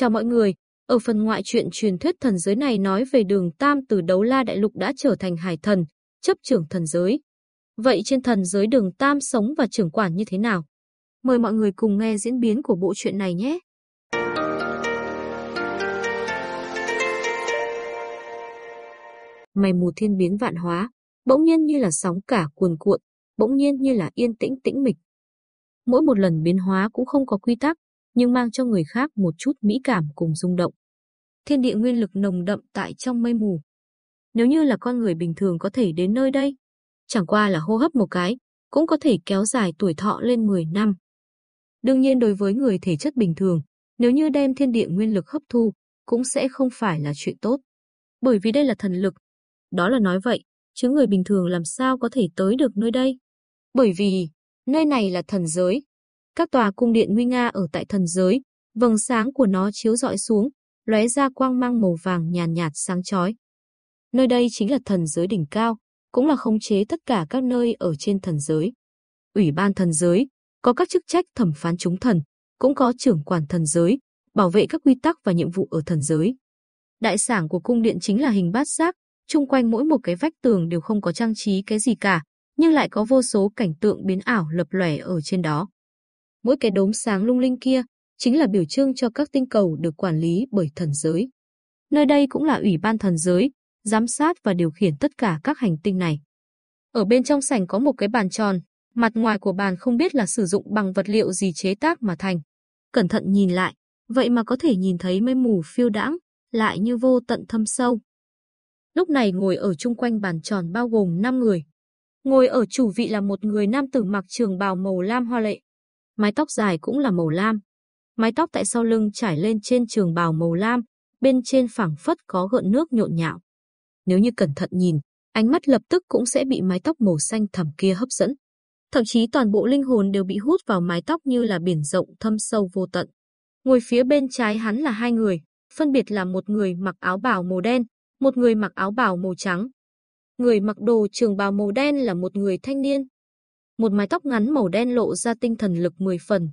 Chào mọi người, ở phần ngoại truyện truyền thuyết thần giới này nói về đường Tam từ đấu la đại lục đã trở thành hải thần, chấp trưởng thần giới. Vậy trên thần giới đường Tam sống và trưởng quản như thế nào? Mời mọi người cùng nghe diễn biến của bộ truyện này nhé. Mày mù thiên biến vạn hóa, bỗng nhiên như là sóng cả cuồn cuộn, bỗng nhiên như là yên tĩnh tĩnh mịch. Mỗi một lần biến hóa cũng không có quy tắc, nhưng mang cho người khác một chút mỹ cảm cùng rung động. Thiên địa nguyên lực nồng đậm tại trong mây mù. Nếu như là con người bình thường có thể đến nơi đây, chẳng qua là hô hấp một cái, cũng có thể kéo dài tuổi thọ lên 10 năm. Đương nhiên đối với người thể chất bình thường, nếu như đem thiên địa nguyên lực hấp thu, cũng sẽ không phải là chuyện tốt. Bởi vì đây là thần lực. Đó là nói vậy, chứ người bình thường làm sao có thể tới được nơi đây. Bởi vì, nơi này là thần giới, các tòa cung điện nguy nga ở tại thần giới, vầng sáng của nó chiếu rọi xuống, lóe ra quang mang màu vàng nhàn nhạt, nhạt sáng chói. Nơi đây chính là thần giới đỉnh cao, cũng là khống chế tất cả các nơi ở trên thần giới. Ủy ban thần giới có các chức trách thẩm phán chúng thần, cũng có trưởng quản thần giới, bảo vệ các quy tắc và nhiệm vụ ở thần giới. Đại sảng của cung điện chính là hình bát giác, chung quanh mỗi một cái vách tường đều không có trang trí cái gì cả, nhưng lại có vô số cảnh tượng biến ảo lập lòe ở trên đó. Mỗi cái đốm sáng lung linh kia chính là biểu trưng cho các tinh cầu được quản lý bởi thần giới. Nơi đây cũng là ủy ban thần giới, giám sát và điều khiển tất cả các hành tinh này. Ở bên trong sảnh có một cái bàn tròn, mặt ngoài của bàn không biết là sử dụng bằng vật liệu gì chế tác mà thành. Cẩn thận nhìn lại, vậy mà có thể nhìn thấy mây mù phiêu đãng, lại như vô tận thâm sâu. Lúc này ngồi ở chung quanh bàn tròn bao gồm 5 người. Ngồi ở chủ vị là một người nam tử mặc trường bào màu lam hoa lệ, mái tóc dài cũng là màu lam. Mái tóc tại sau lưng trải lên trên trường bào màu lam, bên trên phẳng phất có gợn nước nhộn nhạo. Nếu như cẩn thận nhìn, ánh mắt lập tức cũng sẽ bị mái tóc màu xanh thẳm kia hấp dẫn. Thậm chí toàn bộ linh hồn đều bị hút vào mái tóc như là biển rộng thâm sâu vô tận. Ngồi phía bên trái hắn là hai người, phân biệt là một người mặc áo bào màu đen, một người mặc áo bào màu trắng. Người mặc đồ trường bào màu đen là một người thanh niên, một mái tóc ngắn màu đen lộ ra tinh thần lực 10 phần.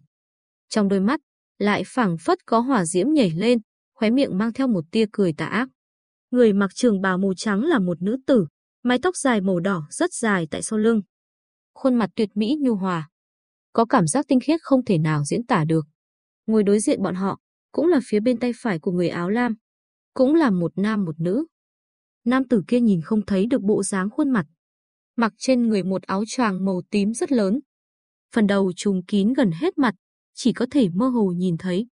Trong đôi mắt, lại phảng phất có hỏa diễm nhảy lên, khóe miệng mang theo một tia cười tà ác. Người mặc trường bào màu trắng là một nữ tử, mái tóc dài màu đỏ rất dài tại sau lưng. Khuôn mặt tuyệt mỹ nhu hòa. Có cảm giác tinh khiết không thể nào diễn tả được. Ngồi đối diện bọn họ, cũng là phía bên tay phải của người áo lam. Cũng là một nam một nữ. Nam tử kia nhìn không thấy được bộ dáng khuôn mặt, mặc trên người một áo choàng màu tím rất lớn. Phần đầu trùng kín gần hết mặt, chỉ có thể mơ hồ nhìn thấy.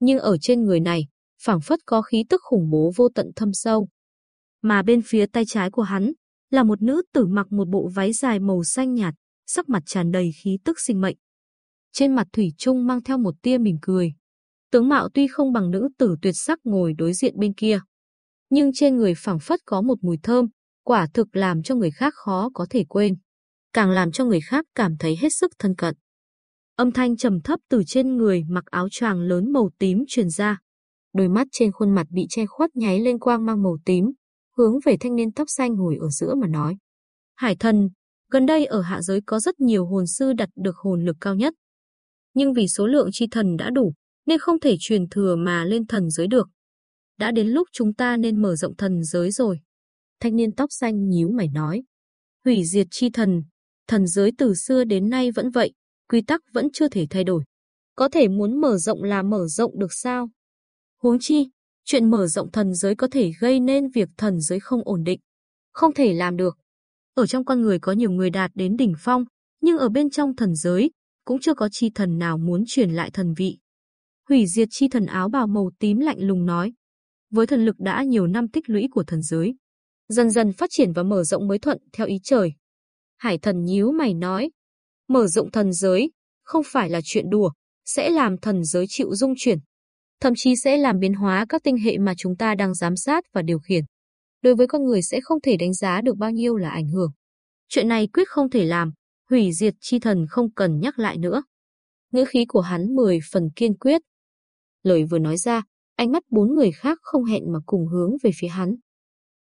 Nhưng ở trên người này, phảng phất có khí tức khủng bố vô tận thâm sâu. Mà bên phía tay trái của hắn, là một nữ tử mặc một bộ váy dài màu xanh nhạt, sắc mặt tràn đầy khí tức sinh mệnh. Trên mặt Thủy Trung mang theo một tia mỉm cười. Tướng mạo tuy không bằng nữ tử tuyệt sắc ngồi đối diện bên kia, nhưng trên người phảng phất có một mùi thơm, quả thực làm cho người khác khó có thể quên, càng làm cho người khác cảm thấy hết sức thân cận. Âm thanh trầm thấp từ trên người mặc áo choàng lớn màu tím truyền ra. Đôi mắt trên khuôn mặt bị che khuất nháy lên quang mang màu tím, hướng về thanh niên tóc xanh ngồi ở giữa mà nói. Hải thần, gần đây ở hạ giới có rất nhiều hồn sư đạt được hồn lực cao nhất. Nhưng vì số lượng chi thần đã đủ, nên không thể truyền thừa mà lên thần giới được. Đã đến lúc chúng ta nên mở rộng thần giới rồi. Thanh niên tóc xanh nhíu mày nói. Hủy diệt chi thần, thần giới từ xưa đến nay vẫn vậy, quy tắc vẫn chưa thể thay đổi. Có thể muốn mở rộng là mở rộng được sao? Huống chi, chuyện mở rộng thần giới có thể gây nên việc thần giới không ổn định. Không thể làm được. Ở trong con người có nhiều người đạt đến đỉnh phong, nhưng ở bên trong thần giới, cũng chưa có chi thần nào muốn truyền lại thần vị. Hủy diệt chi thần áo bào màu tím lạnh lùng nói. Với thần lực đã nhiều năm tích lũy của thần giới, dần dần phát triển và mở rộng mới thuận theo ý trời. Hải thần nhíu mày nói, mở rộng thần giới, không phải là chuyện đùa, sẽ làm thần giới chịu dung chuyển. Thậm chí sẽ làm biến hóa các tinh hệ mà chúng ta đang giám sát và điều khiển. Đối với con người sẽ không thể đánh giá được bao nhiêu là ảnh hưởng. Chuyện này quyết không thể làm, hủy diệt chi thần không cần nhắc lại nữa. Ngữ khí của hắn mười phần kiên quyết. Lời vừa nói ra, ánh mắt bốn người khác không hẹn mà cùng hướng về phía hắn.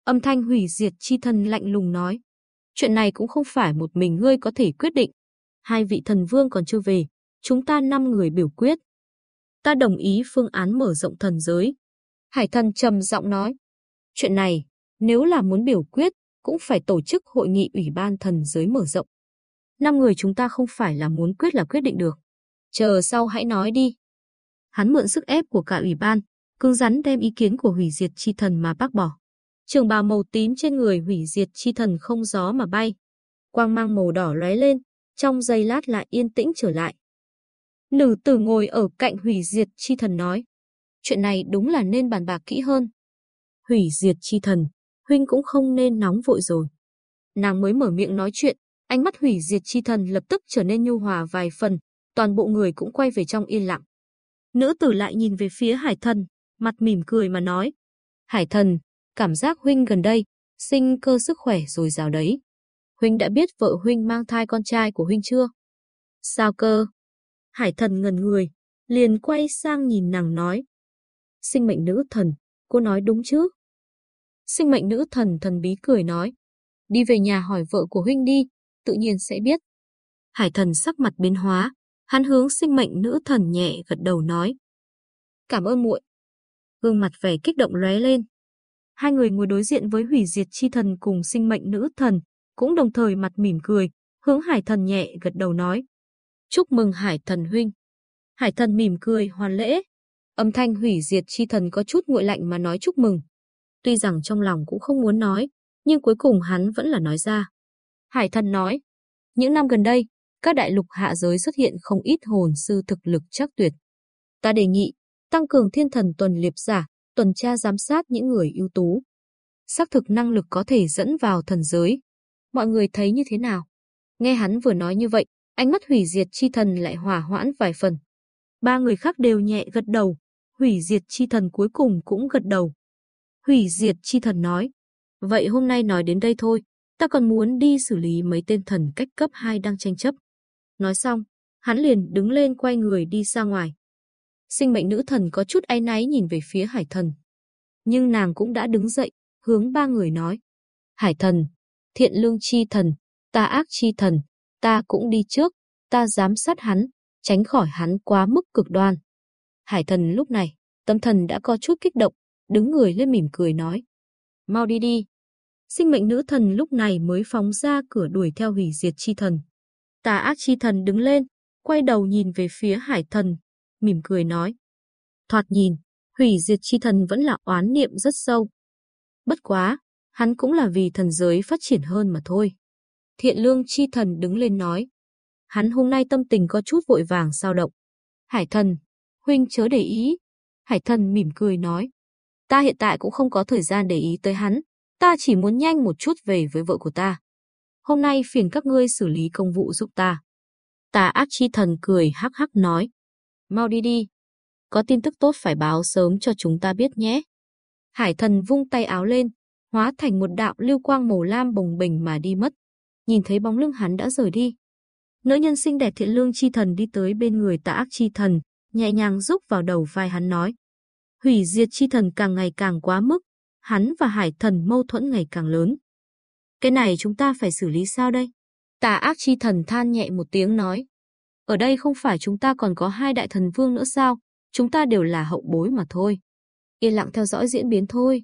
Âm thanh hủy diệt chi thần lạnh lùng nói. Chuyện này cũng không phải một mình ngươi có thể quyết định. Hai vị thần vương còn chưa về, chúng ta năm người biểu quyết. ta đồng ý phương án mở rộng thần giới. Hải thần trầm giọng nói, chuyện này, nếu là muốn biểu quyết, cũng phải tổ chức hội nghị ủy ban thần giới mở rộng. Năm người chúng ta không phải là muốn quyết là quyết định được. Chờ sau hãy nói đi. Hắn mượn sức ép của cả ủy ban, cứng rắn đem ý kiến của hủy diệt chi thần mà bác bỏ. Trường bào màu tím trên người hủy diệt chi thần không gió mà bay. Quang mang màu đỏ lóe lên, trong giây lát lại yên tĩnh trở lại. Nữ tử ngồi ở cạnh hủy diệt chi thần nói. Chuyện này đúng là nên bàn bạc kỹ hơn. Hủy diệt chi thần, huynh cũng không nên nóng vội rồi. Nàng mới mở miệng nói chuyện, ánh mắt hủy diệt chi thần lập tức trở nên nhu hòa vài phần, toàn bộ người cũng quay về trong yên lặng. Nữ tử lại nhìn về phía hải thần, mặt mỉm cười mà nói. Hải thần, cảm giác huynh gần đây, sinh cơ sức khỏe rồi rào đấy. Huynh đã biết vợ huynh mang thai con trai của huynh chưa? Sao cơ? Hải thần ngần người, liền quay sang nhìn nàng nói. Sinh mệnh nữ thần, cô nói đúng chứ? Sinh mệnh nữ thần thần bí cười nói. Đi về nhà hỏi vợ của huynh đi, tự nhiên sẽ biết. Hải thần sắc mặt biến hóa, hắn hướng sinh mệnh nữ thần nhẹ gật đầu nói. Cảm ơn muội. Gương mặt vẻ kích động lóe lên. Hai người ngồi đối diện với hủy diệt chi thần cùng sinh mệnh nữ thần, cũng đồng thời mặt mỉm cười, hướng hải thần nhẹ gật đầu nói. Chúc mừng hải thần huynh. Hải thần mỉm cười hoàn lễ. Âm thanh hủy diệt chi thần có chút nguội lạnh mà nói chúc mừng. Tuy rằng trong lòng cũng không muốn nói, nhưng cuối cùng hắn vẫn là nói ra. Hải thần nói, những năm gần đây, các đại lục hạ giới xuất hiện không ít hồn sư thực lực chắc tuyệt. Ta đề nghị, tăng cường thiên thần tuần liệp giả, tuần tra giám sát những người ưu tú. Xác thực năng lực có thể dẫn vào thần giới. Mọi người thấy như thế nào? Nghe hắn vừa nói như vậy, ánh mắt hủy diệt chi thần lại hỏa hoãn vài phần. Ba người khác đều nhẹ gật đầu, hủy diệt chi thần cuối cùng cũng gật đầu. Hủy diệt chi thần nói, vậy hôm nay nói đến đây thôi, ta còn muốn đi xử lý mấy tên thần cách cấp 2 đang tranh chấp. Nói xong, hắn liền đứng lên quay người đi ra ngoài. Sinh mệnh nữ thần có chút áy náy nhìn về phía hải thần. Nhưng nàng cũng đã đứng dậy, hướng ba người nói. Hải thần, thiện lương chi thần, ta ác chi thần, ta cũng đi trước, ta giám sát hắn, tránh khỏi hắn quá mức cực đoan. Hải thần lúc này, tâm thần đã có chút kích động, đứng người lên mỉm cười nói. Mau đi đi. Sinh mệnh nữ thần lúc này mới phóng ra cửa đuổi theo hủy diệt chi thần. Tà ác chi thần đứng lên, quay đầu nhìn về phía hải thần, mỉm cười nói. Thoạt nhìn, hủy diệt chi thần vẫn là oán niệm rất sâu. Bất quá, hắn cũng là vì thần giới phát triển hơn mà thôi. Thiện lương chi thần đứng lên nói. Hắn hôm nay tâm tình có chút vội vàng sao động. Hải thần, huynh chớ để ý. Hải thần mỉm cười nói. Ta hiện tại cũng không có thời gian để ý tới hắn. Ta chỉ muốn nhanh một chút về với vợ của ta. Hôm nay phiền các ngươi xử lý công vụ giúp ta. Tà ác chi thần cười hắc hắc nói. Mau đi đi. Có tin tức tốt phải báo sớm cho chúng ta biết nhé. Hải thần vung tay áo lên, hóa thành một đạo lưu quang màu lam bồng bềnh mà đi mất. Nhìn thấy bóng lưng hắn đã rời đi. Nữ nhân xinh đẹp thiện lương chi thần đi tới bên người tà ác chi thần, nhẹ nhàng rúc vào đầu vai hắn nói. Hủy diệt chi thần càng ngày càng quá mức, hắn và hải thần mâu thuẫn ngày càng lớn. Cái này chúng ta phải xử lý sao đây? Tà ác chi thần than nhẹ một tiếng nói. Ở đây không phải chúng ta còn có hai đại thần vương nữa sao? Chúng ta đều là hậu bối mà thôi. Yên lặng theo dõi diễn biến thôi.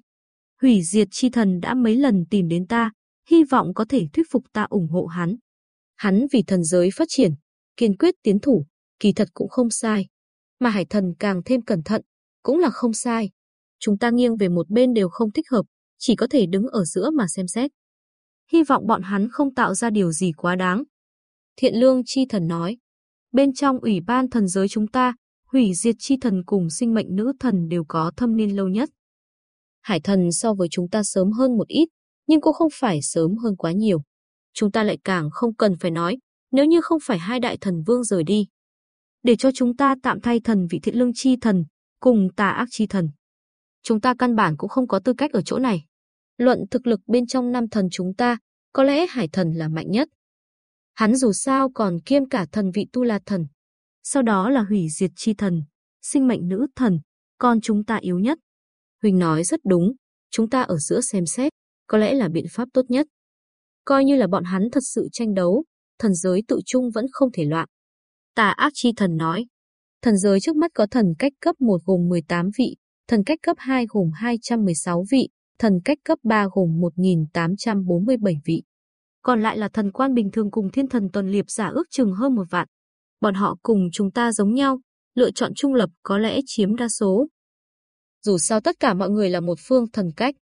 Hủy diệt chi thần đã mấy lần tìm đến ta, hy vọng có thể thuyết phục ta ủng hộ hắn. Hắn vì thần giới phát triển, kiên quyết tiến thủ, kỳ thật cũng không sai. Mà hải thần càng thêm cẩn thận, cũng là không sai. Chúng ta nghiêng về một bên đều không thích hợp, chỉ có thể đứng ở giữa mà xem xét. Hy vọng bọn hắn không tạo ra điều gì quá đáng. Thiện lương chi thần nói, bên trong ủy ban thần giới chúng ta, hủy diệt chi thần cùng sinh mệnh nữ thần đều có thâm niên lâu nhất. Hải thần so với chúng ta sớm hơn một ít, nhưng cũng không phải sớm hơn quá nhiều. Chúng ta lại càng không cần phải nói, nếu như không phải hai đại thần vương rời đi. Để cho chúng ta tạm thay thần vị thiện lương chi thần, cùng tà ác chi thần. Chúng ta căn bản cũng không có tư cách ở chỗ này. Luận thực lực bên trong năm thần chúng ta, có lẽ hải thần là mạnh nhất. Hắn dù sao còn kiêm cả thần vị tu la thần. Sau đó là hủy diệt chi thần, sinh mệnh nữ thần, còn chúng ta yếu nhất. Huỳnh nói rất đúng, chúng ta ở giữa xem xét, có lẽ là biện pháp tốt nhất. Coi như là bọn hắn thật sự tranh đấu, thần giới tự chung vẫn không thể loạn. Tà ác chi thần nói, Thần giới trước mắt có thần cách cấp 1 gồm 18 vị, thần cách cấp 2 gồm 216 vị, thần cách cấp 3 gồm 1847 vị. Còn lại là thần quan bình thường cùng thiên thần tuần liệp giả ước chừng hơn một vạn. Bọn họ cùng chúng ta giống nhau, lựa chọn trung lập có lẽ chiếm đa số. Dù sao tất cả mọi người là một phương thần cách.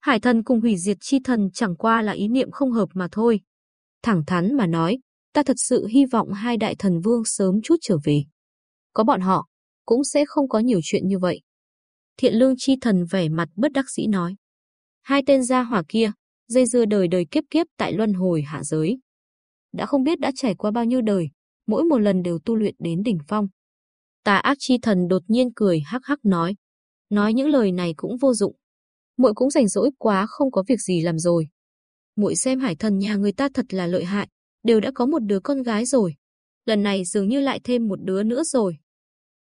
Hải thần cùng hủy diệt chi thần chẳng qua là ý niệm không hợp mà thôi. Thẳng thắn mà nói, ta thật sự hy vọng hai đại thần vương sớm chút trở về. Có bọn họ, cũng sẽ không có nhiều chuyện như vậy. Thiện lương chi thần vẻ mặt bất đắc dĩ nói. Hai tên gia hỏa kia, dây dưa đời đời kiếp kiếp tại luân hồi hạ giới. Đã không biết đã trải qua bao nhiêu đời, mỗi một lần đều tu luyện đến đỉnh phong. Tà ác chi thần đột nhiên cười hắc hắc nói. Nói những lời này cũng vô dụng. Muội cũng rảnh rỗi quá không có việc gì làm rồi. Muội xem hải thần nhà người ta thật là lợi hại, đều đã có một đứa con gái rồi. Lần này dường như lại thêm một đứa nữa rồi.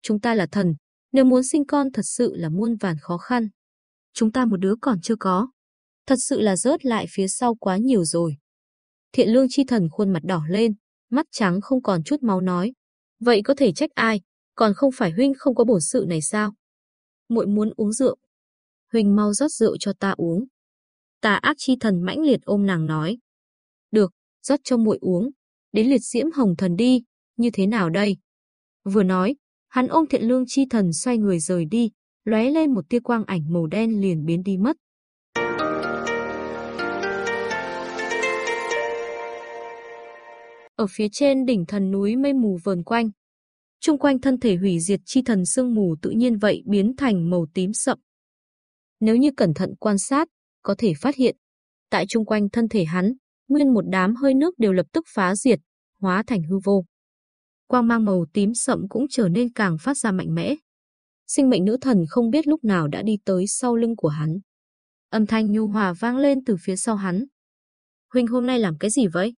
Chúng ta là thần, nếu muốn sinh con thật sự là muôn vàn khó khăn. Chúng ta một đứa còn chưa có. Thật sự là rớt lại phía sau quá nhiều rồi. Thiện lương chi thần khuôn mặt đỏ lên, mắt trắng không còn chút máu nói. Vậy có thể trách ai, còn không phải huynh không có bổn sự này sao? Muội muốn uống rượu. Huynh mau rót rượu cho ta uống. Tà ác chi thần mãnh liệt ôm nàng nói. Được, rót cho muội uống. Đến liệt diễm hồng thần đi, như thế nào đây? Vừa nói, hắn ôm thiện lương chi thần xoay người rời đi, lóe lên một tia quang ảnh màu đen liền biến đi mất. Ở phía trên đỉnh thần núi mây mù vờn quanh, trung quanh thân thể hủy diệt chi thần sương mù tự nhiên vậy biến thành màu tím sậm. Nếu như cẩn thận quan sát, có thể phát hiện, tại trung quanh thân thể hắn, nguyên một đám hơi nước đều lập tức phá diệt, hóa thành hư vô. Quang mang màu tím sậm cũng trở nên càng phát ra mạnh mẽ. Sinh mệnh nữ thần không biết lúc nào đã đi tới sau lưng của hắn. Âm thanh nhu hòa vang lên từ phía sau hắn. Huynh hôm nay làm cái gì vậy?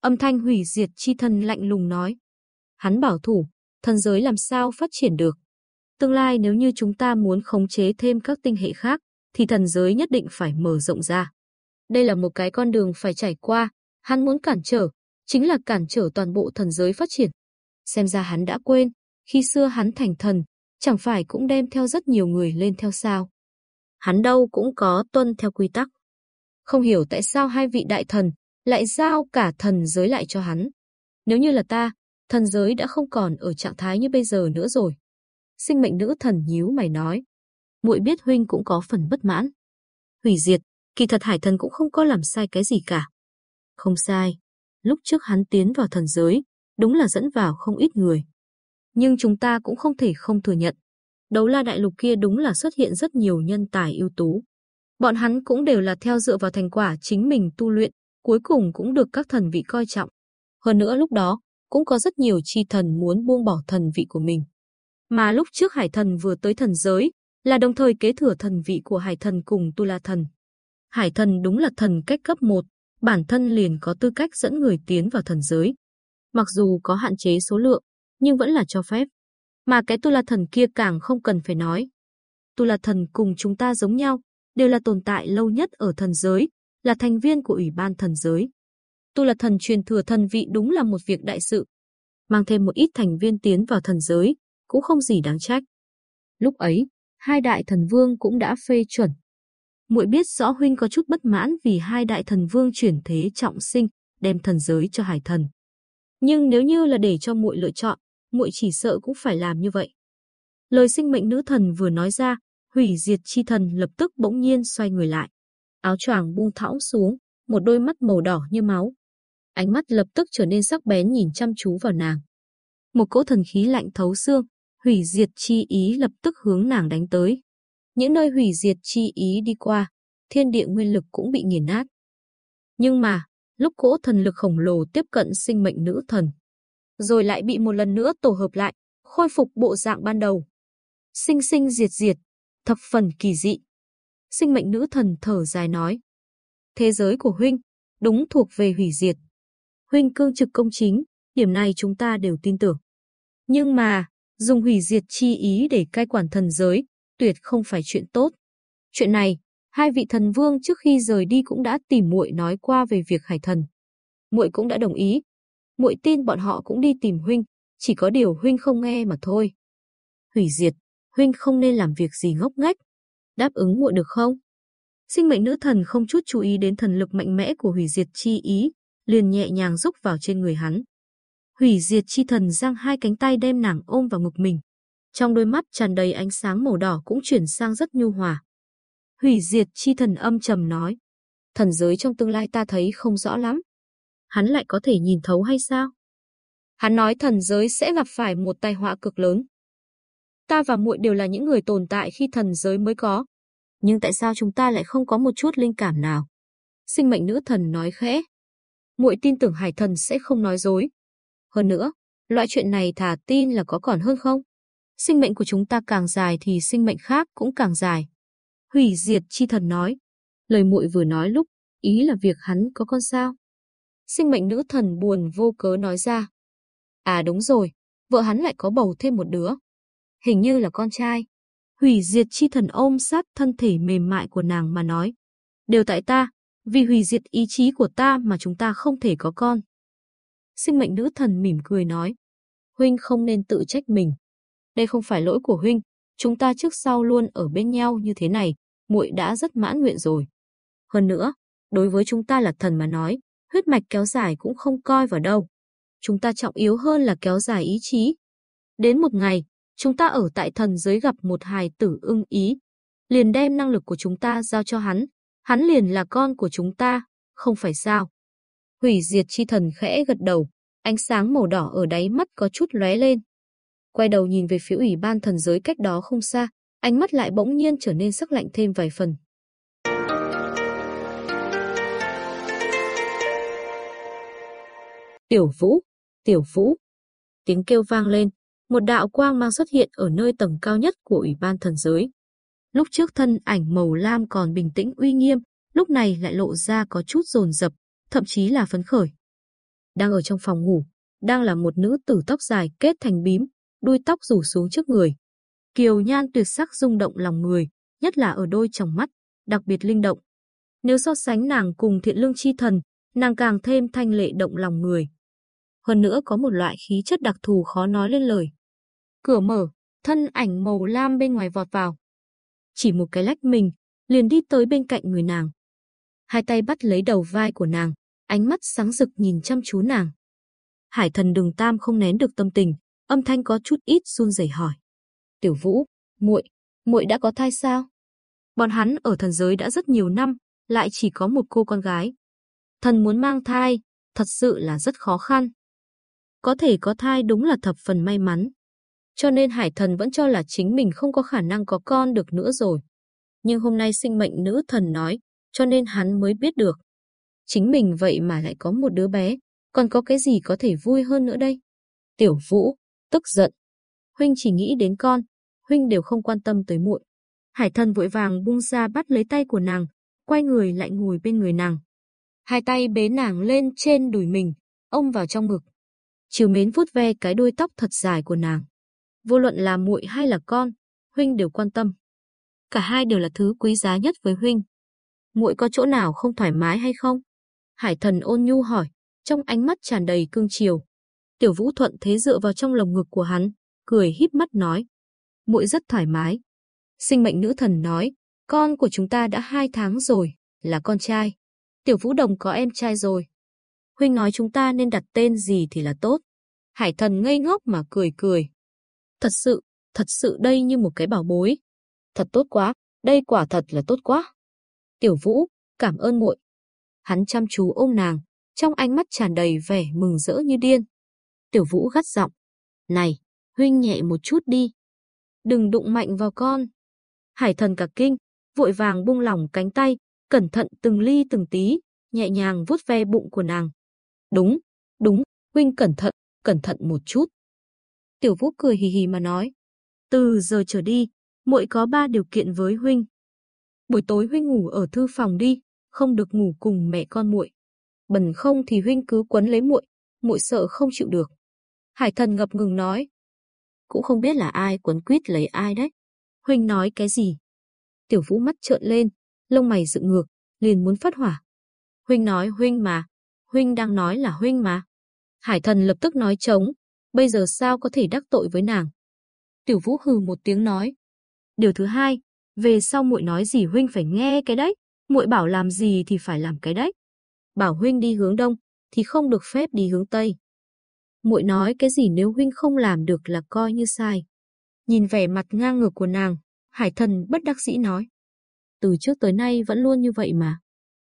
Âm thanh hủy diệt chi thần lạnh lùng nói. Hắn bảo thủ, thần giới làm sao phát triển được. Tương lai nếu như chúng ta muốn khống chế thêm các tinh hệ khác, thì thần giới nhất định phải mở rộng ra. Đây là một cái con đường phải trải qua, hắn muốn cản trở, chính là cản trở toàn bộ thần giới phát triển. Xem ra hắn đã quên, khi xưa hắn thành thần, chẳng phải cũng đem theo rất nhiều người lên theo sao. Hắn đâu cũng có tuân theo quy tắc. Không hiểu tại sao hai vị đại thần lại giao cả thần giới lại cho hắn. Nếu như là ta, thần giới đã không còn ở trạng thái như bây giờ nữa rồi. Sinh mệnh nữ thần nhíu mày nói. muội biết huynh cũng có phần bất mãn. Hủy diệt, kỳ thật hải thần cũng không có làm sai cái gì cả. Không sai. Lúc trước hắn tiến vào thần giới, đúng là dẫn vào không ít người. Nhưng chúng ta cũng không thể không thừa nhận. Đấu la đại lục kia đúng là xuất hiện rất nhiều nhân tài ưu tú. Bọn hắn cũng đều là theo dựa vào thành quả chính mình tu luyện, cuối cùng cũng được các thần vị coi trọng. Hơn nữa lúc đó, cũng có rất nhiều chi thần muốn buông bỏ thần vị của mình. Mà lúc trước hải thần vừa tới thần giới, là đồng thời kế thừa thần vị của hải thần cùng tu la thần. Hải thần đúng là thần cách cấp 1, bản thân liền có tư cách dẫn người tiến vào thần giới. Mặc dù có hạn chế số lượng, nhưng vẫn là cho phép. Mà cái tu la thần kia càng không cần phải nói. Tu la thần cùng chúng ta giống nhau, đều là tồn tại lâu nhất ở thần giới, là thành viên của Ủy ban thần giới. Tu là thần truyền thừa thần vị đúng là một việc đại sự. Mang thêm một ít thành viên tiến vào thần giới, cũng không gì đáng trách. Lúc ấy, hai đại thần vương cũng đã phê chuẩn. Muội biết rõ huynh có chút bất mãn vì hai đại thần vương chuyển thế trọng sinh, đem thần giới cho hải thần. Nhưng nếu như là để cho muội lựa chọn, muội chỉ sợ cũng phải làm như vậy. Lời sinh mệnh nữ thần vừa nói ra, hủy diệt chi thần lập tức bỗng nhiên xoay người lại. Áo choàng buông thõng xuống, một đôi mắt màu đỏ như máu. Ánh mắt lập tức trở nên sắc bén nhìn chăm chú vào nàng. Một cỗ thần khí lạnh thấu xương, hủy diệt chi ý lập tức hướng nàng đánh tới. Những nơi hủy diệt chi ý đi qua, thiên địa nguyên lực cũng bị nghiền nát. Nhưng mà, lúc cỗ thần lực khổng lồ tiếp cận sinh mệnh nữ thần, rồi lại bị một lần nữa tổ hợp lại, khôi phục bộ dạng ban đầu. Sinh sinh diệt diệt, thập phần kỳ dị. Sinh mệnh nữ thần thở dài nói. Thế giới của huynh, đúng thuộc về hủy diệt. Huynh cương trực công chính, điểm này chúng ta đều tin tưởng. Nhưng mà, dùng hủy diệt chi ý để cai quản thần giới, tuyệt không phải chuyện tốt. Chuyện này, hai vị thần vương trước khi rời đi cũng đã tìm muội nói qua về việc hải thần. Muội cũng đã đồng ý. Muội tin bọn họ cũng đi tìm huynh, chỉ có điều huynh không nghe mà thôi. Hủy diệt, huynh không nên làm việc gì ngốc nghếch. Đáp ứng muội được không? Sinh mệnh nữ thần không chút chú ý đến thần lực mạnh mẽ của hủy diệt chi ý, liền nhẹ nhàng rúc vào trên người hắn. Hủy diệt chi thần giang hai cánh tay đem nàng ôm vào ngực mình. Trong đôi mắt tràn đầy ánh sáng màu đỏ cũng chuyển sang rất nhu hòa. Hủy diệt chi thần âm trầm nói. Thần giới trong tương lai ta thấy không rõ lắm. Hắn lại có thể nhìn thấu hay sao? Hắn nói thần giới sẽ gặp phải một tai họa cực lớn. Ta và muội đều là những người tồn tại khi thần giới mới có. Nhưng tại sao chúng ta lại không có một chút linh cảm nào? Sinh mệnh nữ thần nói khẽ. Muội tin tưởng hải thần sẽ không nói dối. Hơn nữa, loại chuyện này thà tin là có còn hơn không? Sinh mệnh của chúng ta càng dài thì sinh mệnh khác cũng càng dài. Hủy diệt chi thần nói. Lời muội vừa nói lúc, ý là việc hắn có con sao. Sinh mệnh nữ thần buồn vô cớ nói ra. À đúng rồi, vợ hắn lại có bầu thêm một đứa. Hình như là con trai. Hủy diệt chi thần ôm sát thân thể mềm mại của nàng mà nói. Đều tại ta, vì hủy diệt ý chí của ta mà chúng ta không thể có con. Sinh mệnh nữ thần mỉm cười nói. Huynh không nên tự trách mình. Đây không phải lỗi của Huynh, chúng ta trước sau luôn ở bên nhau như thế này, muội đã rất mãn nguyện rồi. Hơn nữa, đối với chúng ta là thần mà nói, huyết mạch kéo dài cũng không coi vào đâu. Chúng ta trọng yếu hơn là kéo dài ý chí. Đến một ngày, chúng ta ở tại thần giới gặp một hài tử ưng ý, liền đem năng lực của chúng ta giao cho hắn, hắn liền là con của chúng ta, không phải sao? Hủy diệt chi thần khẽ gật đầu, ánh sáng màu đỏ ở đáy mắt có chút lóe lên. Quay đầu nhìn về phía ủy ban thần giới cách đó không xa, ánh mắt lại bỗng nhiên trở nên sắc lạnh thêm vài phần. Tiểu Vũ, Tiểu Vũ. Tiếng kêu vang lên, một đạo quang mang xuất hiện ở nơi tầng cao nhất của Ủy ban thần giới. Lúc trước thân ảnh màu lam còn bình tĩnh uy nghiêm, lúc này lại lộ ra có chút dồn dập, thậm chí là phấn khởi. Đang ở trong phòng ngủ, đang là một nữ tử tóc dài kết thành bím, đuôi tóc rủ xuống trước người. Kiều nhan tuyệt sắc rung động lòng người, nhất là ở đôi tròng mắt, đặc biệt linh động. Nếu so sánh nàng cùng thiện lương chi thần, nàng càng thêm thanh lệ động lòng người. Hơn nữa có một loại khí chất đặc thù khó nói lên lời. Cửa mở, thân ảnh màu lam bên ngoài vọt vào. Chỉ một cái lách mình, liền đi tới bên cạnh người nàng. Hai tay bắt lấy đầu vai của nàng, ánh mắt sáng rực nhìn chăm chú nàng. Hải thần đường tam không nén được tâm tình, âm thanh có chút ít run rẩy hỏi. Tiểu Vũ, muội, muội đã có thai sao? Bọn hắn ở thần giới đã rất nhiều năm, lại chỉ có một cô con gái. Thần muốn mang thai, thật sự là rất khó khăn. Có thể có thai đúng là thập phần may mắn. Cho nên hải thần vẫn cho là chính mình không có khả năng có con được nữa rồi. Nhưng hôm nay sinh mệnh nữ thần nói, cho nên hắn mới biết được. Chính mình vậy mà lại có một đứa bé, còn có cái gì có thể vui hơn nữa đây? Tiểu Vũ, tức giận. Huynh chỉ nghĩ đến con, huynh đều không quan tâm tới muội. Hải thần vội vàng buông ra bắt lấy tay của nàng, quay người lại ngồi bên người nàng. Hai tay bế nàng lên trên đùi mình, ôm vào trong ngực. Chiều mến vuốt ve cái đuôi tóc thật dài của nàng. Vô luận là muội hay là con, huynh đều quan tâm. Cả hai đều là thứ quý giá nhất với huynh. Muội có chỗ nào không thoải mái hay không? Hải thần ôn nhu hỏi, trong ánh mắt tràn đầy cương chiều. Tiểu Vũ thuận thế dựa vào trong lồng ngực của hắn, cười híp mắt nói. Muội rất thoải mái. Sinh mệnh nữ thần nói, con của chúng ta đã hai tháng rồi, là con trai. Tiểu Vũ Đồng có em trai rồi. Huynh nói chúng ta nên đặt tên gì thì là tốt. Hải thần ngây ngốc mà cười cười. Thật sự, thật sự đây như một cái bảo bối. Thật tốt quá, đây quả thật là tốt quá. Tiểu Vũ, cảm ơn muội. Hắn chăm chú ôm nàng, trong ánh mắt tràn đầy vẻ mừng rỡ như điên. Tiểu Vũ gắt giọng. Này, huynh nhẹ một chút đi. Đừng đụng mạnh vào con. Hải thần cả kinh, vội vàng buông lỏng cánh tay, cẩn thận từng ly từng tí, nhẹ nhàng vuốt ve bụng của nàng. Đúng, đúng, huynh cẩn thận, cẩn thận một chút. Tiểu Vũ cười hì hì mà nói. Từ giờ trở đi, muội có ba điều kiện với huynh. Buổi tối huynh ngủ ở thư phòng đi, không được ngủ cùng mẹ con muội. Bần không thì huynh cứ quấn lấy muội, muội sợ không chịu được. Hải thần ngập ngừng nói. Cũng không biết là ai quấn quýt lấy ai đấy. Huynh nói cái gì? Tiểu vũ mắt trợn lên, lông mày dựng ngược, liền muốn phát hỏa. Huynh nói huynh mà, huynh đang nói là huynh mà. Hải thần lập tức nói trống, bây giờ sao có thể đắc tội với nàng? Tiểu Vũ hừ một tiếng nói. Điều thứ hai, về sau muội nói gì huynh phải nghe cái đấy, muội bảo làm gì thì phải làm cái đấy. Bảo huynh đi hướng đông thì không được phép đi hướng tây. Muội nói cái gì nếu huynh không làm được là coi như sai. Nhìn vẻ mặt ngang ngược của nàng, Hải Thần bất đắc dĩ nói: "Từ trước tới nay vẫn luôn như vậy mà.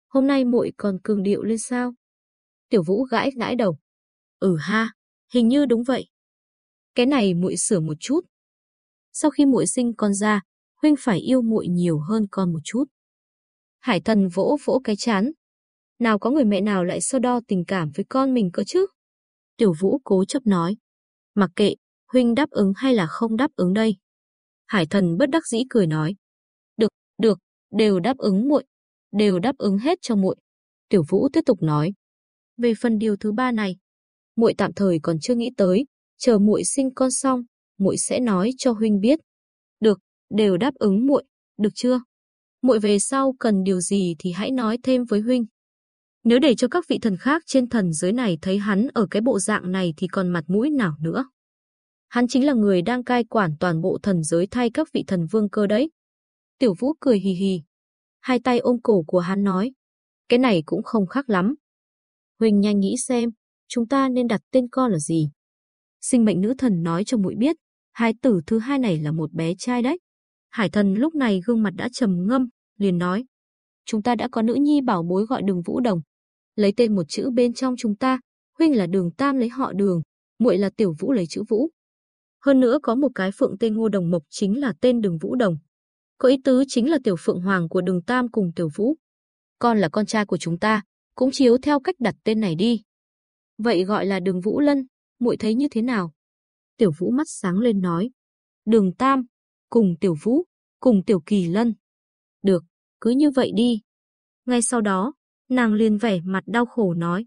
Hôm nay muội còn cường điệu lên sao?" Tiểu Vũ gãi gãi đầu. "Ừ ha, hình như đúng vậy. Cái này muội sửa một chút. Sau khi muội sinh con ra, huynh phải yêu muội nhiều hơn con một chút." Hải Thần vỗ vỗ cái chán. Nào có người mẹ nào lại so đo tình cảm với con mình cơ chứ? Tiểu Vũ cố chấp nói. Mặc kệ, huynh đáp ứng hay là không đáp ứng đây? Hải thần bất đắc dĩ cười nói. Được, được, đều đáp ứng muội, đều đáp ứng hết cho muội. Tiểu Vũ tiếp tục nói. Về phần điều thứ ba này, muội tạm thời còn chưa nghĩ tới, chờ muội sinh con xong, muội sẽ nói cho huynh biết. Được, đều đáp ứng muội, được chưa? Muội về sau cần điều gì thì hãy nói thêm với huynh. Nếu để cho các vị thần khác trên thần giới này thấy hắn ở cái bộ dạng này thì còn mặt mũi nào nữa. Hắn chính là người đang cai quản toàn bộ thần giới thay các vị thần vương cơ đấy. Tiểu Vũ cười hì hì. Hai tay ôm cổ của hắn nói. Cái này cũng không khác lắm. Huỳnh nhanh nghĩ xem, chúng ta nên đặt tên con là gì? Sinh mệnh nữ thần nói cho muội biết, hai tử thứ hai này là một bé trai đấy. Hải thần lúc này gương mặt đã trầm ngâm, liền nói. Chúng ta đã có nữ nhi bảo bối gọi đường Vũ Đồng. Lấy tên một chữ bên trong chúng ta, huynh là đường Tam lấy họ đường, muội là tiểu Vũ lấy chữ Vũ. Hơn nữa có một cái phượng tên Ngô Đồng Mộc chính là tên đường Vũ Đồng. Có ý tứ chính là tiểu phượng hoàng của đường Tam cùng tiểu Vũ. Con là con trai của chúng ta, cũng chiếu theo cách đặt tên này đi. Vậy gọi là đường Vũ Lân, muội thấy như thế nào? Tiểu Vũ mắt sáng lên nói. Đường Tam, cùng tiểu Vũ, cùng tiểu Kỳ Lân. Được, cứ như vậy đi. Ngay sau đó, nàng liền vẻ mặt đau khổ nói.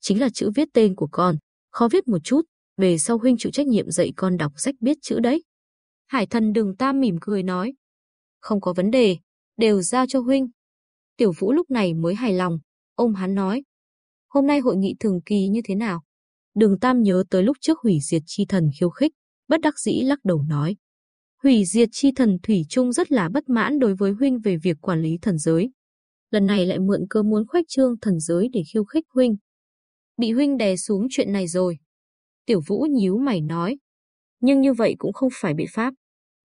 Chính là chữ viết tên của con, khó viết một chút, về sau huynh chịu trách nhiệm dạy con đọc sách biết chữ đấy. Hải thần đường tam mỉm cười nói. Không có vấn đề, đều giao cho huynh. Tiểu vũ lúc này mới hài lòng, ông hắn nói. Hôm nay hội nghị thường kỳ như thế nào? Đường tam nhớ tới lúc trước hủy diệt chi thần khiêu khích, bất đắc dĩ lắc đầu nói. Hủy diệt chi thần Thủy Trung rất là bất mãn đối với huynh về việc quản lý thần giới. Lần này lại mượn cơ muốn khoách trương thần giới để khiêu khích huynh. Bị huynh đè xuống chuyện này rồi. Tiểu Vũ nhíu mày nói. Nhưng như vậy cũng không phải biện pháp.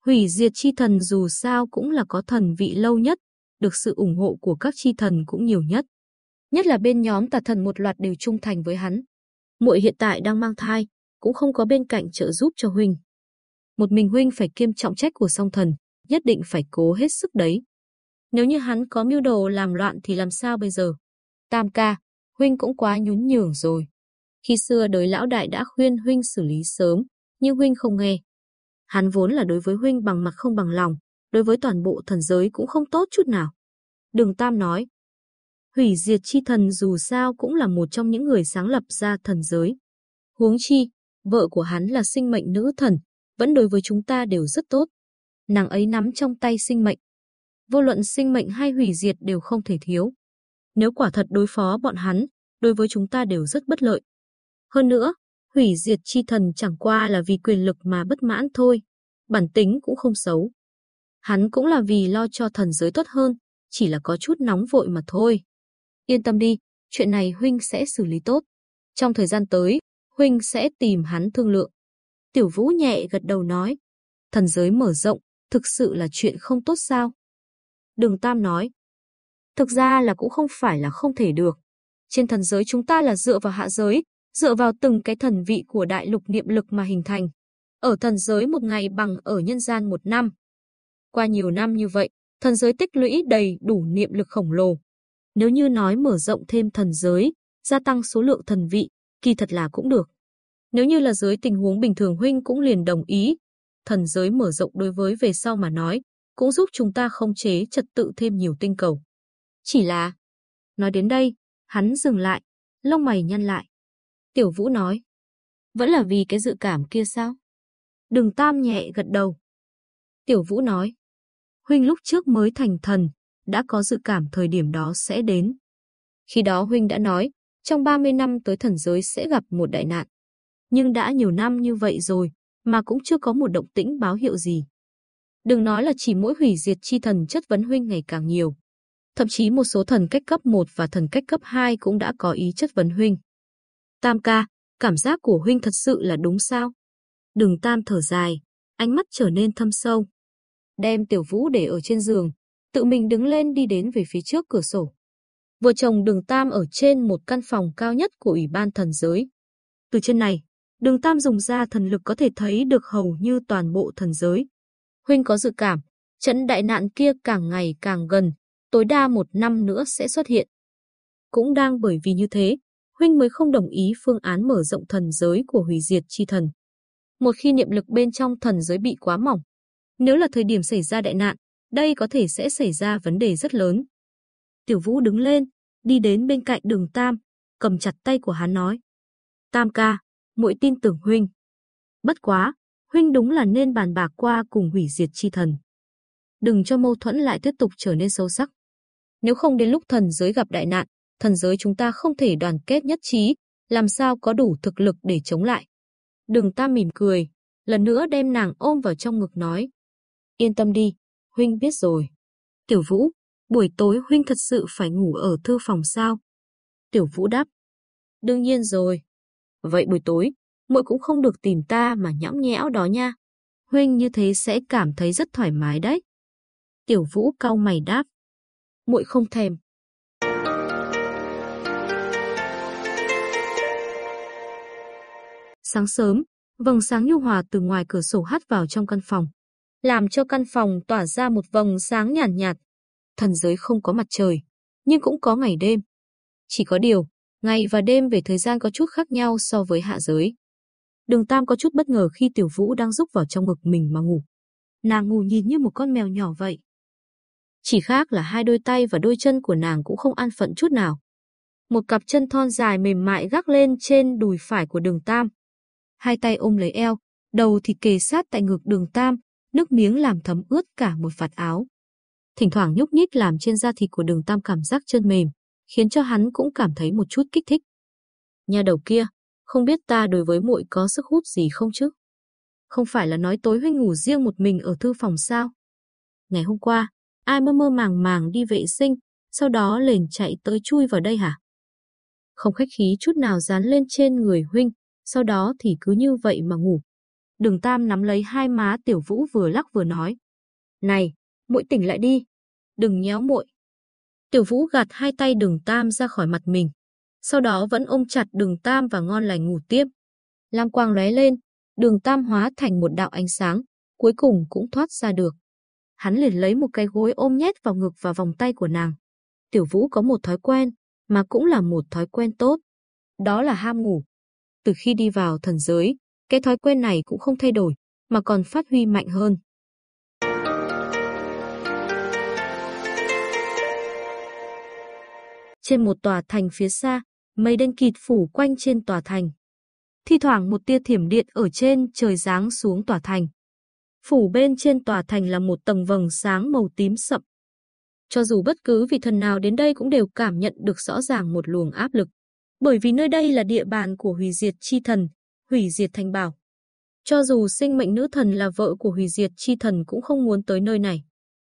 Hủy diệt chi thần dù sao cũng là có thần vị lâu nhất, được sự ủng hộ của các chi thần cũng nhiều nhất. Nhất là bên nhóm tà thần một loạt đều trung thành với hắn. Muội hiện tại đang mang thai, cũng không có bên cạnh trợ giúp cho huynh. Một mình huynh phải kiêm trọng trách của song thần, nhất định phải cố hết sức đấy. Nếu như hắn có mưu đồ làm loạn thì làm sao bây giờ? Tam ca, huynh cũng quá nhún nhường rồi. Khi xưa đời lão đại đã khuyên huynh xử lý sớm, nhưng huynh không nghe. Hắn vốn là đối với huynh bằng mặt không bằng lòng, đối với toàn bộ thần giới cũng không tốt chút nào. Đường Tam nói, hủy diệt chi thần dù sao cũng là một trong những người sáng lập ra thần giới. Huống chi, vợ của hắn là sinh mệnh nữ thần, vẫn đối với chúng ta đều rất tốt. Nàng ấy nắm trong tay sinh mệnh. Vô luận sinh mệnh hay hủy diệt đều không thể thiếu. Nếu quả thật đối phó bọn hắn, đối với chúng ta đều rất bất lợi. Hơn nữa, hủy diệt chi thần chẳng qua là vì quyền lực mà bất mãn thôi, bản tính cũng không xấu. Hắn cũng là vì lo cho thần giới tốt hơn, chỉ là có chút nóng vội mà thôi. Yên tâm đi, chuyện này huynh sẽ xử lý tốt. Trong thời gian tới, huynh sẽ tìm hắn thương lượng. Tiểu Vũ nhẹ gật đầu nói, thần giới mở rộng, thực sự là chuyện không tốt sao? Đường Tam nói, thực ra là cũng không phải là không thể được. Trên thần giới chúng ta là dựa vào hạ giới, dựa vào từng cái thần vị của đại lục niệm lực mà hình thành. Ở thần giới một ngày bằng ở nhân gian một năm. Qua nhiều năm như vậy, thần giới tích lũy đầy đủ niệm lực khổng lồ. Nếu như nói mở rộng thêm thần giới, gia tăng số lượng thần vị, kỳ thật là cũng được. Nếu như là dưới tình huống bình thường huynh cũng liền đồng ý, thần giới mở rộng đối với về sau mà nói, cũng giúp chúng ta không chế trật tự thêm nhiều tinh cầu. Chỉ là, nói đến đây, hắn dừng lại, lông mày nhăn lại. Tiểu Vũ nói, vẫn là vì cái dự cảm kia sao? Đừng tam nhẹ gật đầu. Tiểu Vũ nói, huynh lúc trước mới thành thần, đã có dự cảm thời điểm đó sẽ đến. Khi đó huynh đã nói, trong 30 năm tới thần giới sẽ gặp một đại nạn. nhưng đã nhiều năm như vậy rồi mà cũng chưa có một động tĩnh báo hiệu gì. Đừng nói là chỉ mỗi hủy diệt chi thần chất vấn huynh ngày càng nhiều. Thậm chí một số thần cách cấp 1 và thần cách cấp 2 cũng đã có ý chất vấn huynh. Tam ca, cảm giác của huynh thật sự là đúng sao? Đừng tam thở dài, ánh mắt trở nên thâm sâu. Đem tiểu vũ để ở trên giường, tự mình đứng lên đi đến về phía trước cửa sổ. Vợ chồng đường tam ở trên một căn phòng cao nhất của Ủy ban thần giới. Từ trên này, đường tam dùng ra thần lực có thể thấy được hầu như toàn bộ thần giới. Huynh có dự cảm, trận đại nạn kia càng ngày càng gần, tối đa một năm nữa sẽ xuất hiện. Cũng đang bởi vì như thế, Huynh mới không đồng ý phương án mở rộng thần giới của hủy diệt chi thần. Một khi niệm lực bên trong thần giới bị quá mỏng, nếu là thời điểm xảy ra đại nạn, đây có thể sẽ xảy ra vấn đề rất lớn. Tiểu Vũ đứng lên, đi đến bên cạnh đường Tam, cầm chặt tay của hắn nói. Tam ca, muội tin tưởng huynh. Bất quá, huynh đúng là nên bàn bạc qua cùng hủy diệt chi thần. Đừng cho mâu thuẫn lại tiếp tục trở nên sâu sắc. Nếu không đến lúc thần giới gặp đại nạn, thần giới chúng ta không thể đoàn kết nhất trí, làm sao có đủ thực lực để chống lại. Đừng ta mỉm cười, lần nữa đem nàng ôm vào trong ngực nói. Yên tâm đi, huynh biết rồi. Tiểu Vũ, buổi tối huynh thật sự phải ngủ ở thư phòng sao? Tiểu Vũ đáp. Đương nhiên rồi. Vậy buổi tối, muội cũng không được tìm ta mà nhõng nhẽo đó nha. Huynh như thế sẽ cảm thấy rất thoải mái đấy. Tiểu Vũ cau mày đáp. Muội không thèm. Sáng sớm, vầng sáng nhu hòa từ ngoài cửa sổ hắt vào trong căn phòng, làm cho căn phòng tỏa ra một vầng sáng nhàn nhạt, nhạt. Thần giới không có mặt trời, nhưng cũng có ngày đêm. Chỉ có điều, ngày và đêm về thời gian có chút khác nhau so với hạ giới. Đường Tam có chút bất ngờ khi Tiểu Vũ đang rúc vào trong ngực mình mà ngủ. Nàng ngủ nhìn như một con mèo nhỏ vậy. Chỉ khác là hai đôi tay và đôi chân của nàng cũng không an phận chút nào. Một cặp chân thon dài mềm mại gác lên trên đùi phải của đường Tam. Hai tay ôm lấy eo, đầu thì kề sát tại ngực đường Tam, nước miếng làm thấm ướt cả một vạt áo. Thỉnh thoảng nhúc nhích làm trên da thịt của đường Tam cảm giác chân mềm, khiến cho hắn cũng cảm thấy một chút kích thích. Nhà đầu kia, không biết ta đối với muội có sức hút gì không chứ? Không phải là nói tối huynh ngủ riêng một mình ở thư phòng sao? Ngày hôm qua, ai mơ mơ màng màng đi vệ sinh, sau đó liền chạy tới chui vào đây hả? Không khách khí chút nào dán lên trên người huynh, sau đó thì cứ như vậy mà ngủ. Đường Tam nắm lấy hai má Tiểu Vũ vừa lắc vừa nói. Này, muội tỉnh lại đi, đừng nhéo muội. Tiểu Vũ gạt hai tay đường Tam ra khỏi mặt mình, sau đó vẫn ôm chặt đường Tam và ngon lành ngủ tiếp. Lam quang lóe lên, đường Tam hóa thành một đạo ánh sáng, cuối cùng cũng thoát ra được. Hắn liền lấy một cái gối ôm nhét vào ngực và vòng tay của nàng. Tiểu Vũ có một thói quen, mà cũng là một thói quen tốt. Đó là ham ngủ. Từ khi đi vào thần giới, cái thói quen này cũng không thay đổi, mà còn phát huy mạnh hơn. Trên một tòa thành phía xa, mây đen kịt phủ quanh trên tòa thành. Thi thoảng một tia thiểm điện ở trên trời giáng xuống tòa thành. Phủ bên trên tòa thành là một tầng vầng sáng màu tím sậm. Cho dù bất cứ vị thần nào đến đây cũng đều cảm nhận được rõ ràng một luồng áp lực. Bởi vì nơi đây là địa bàn của hủy diệt chi thần, hủy diệt thành bảo. Cho dù sinh mệnh nữ thần là vợ của hủy diệt chi thần cũng không muốn tới nơi này.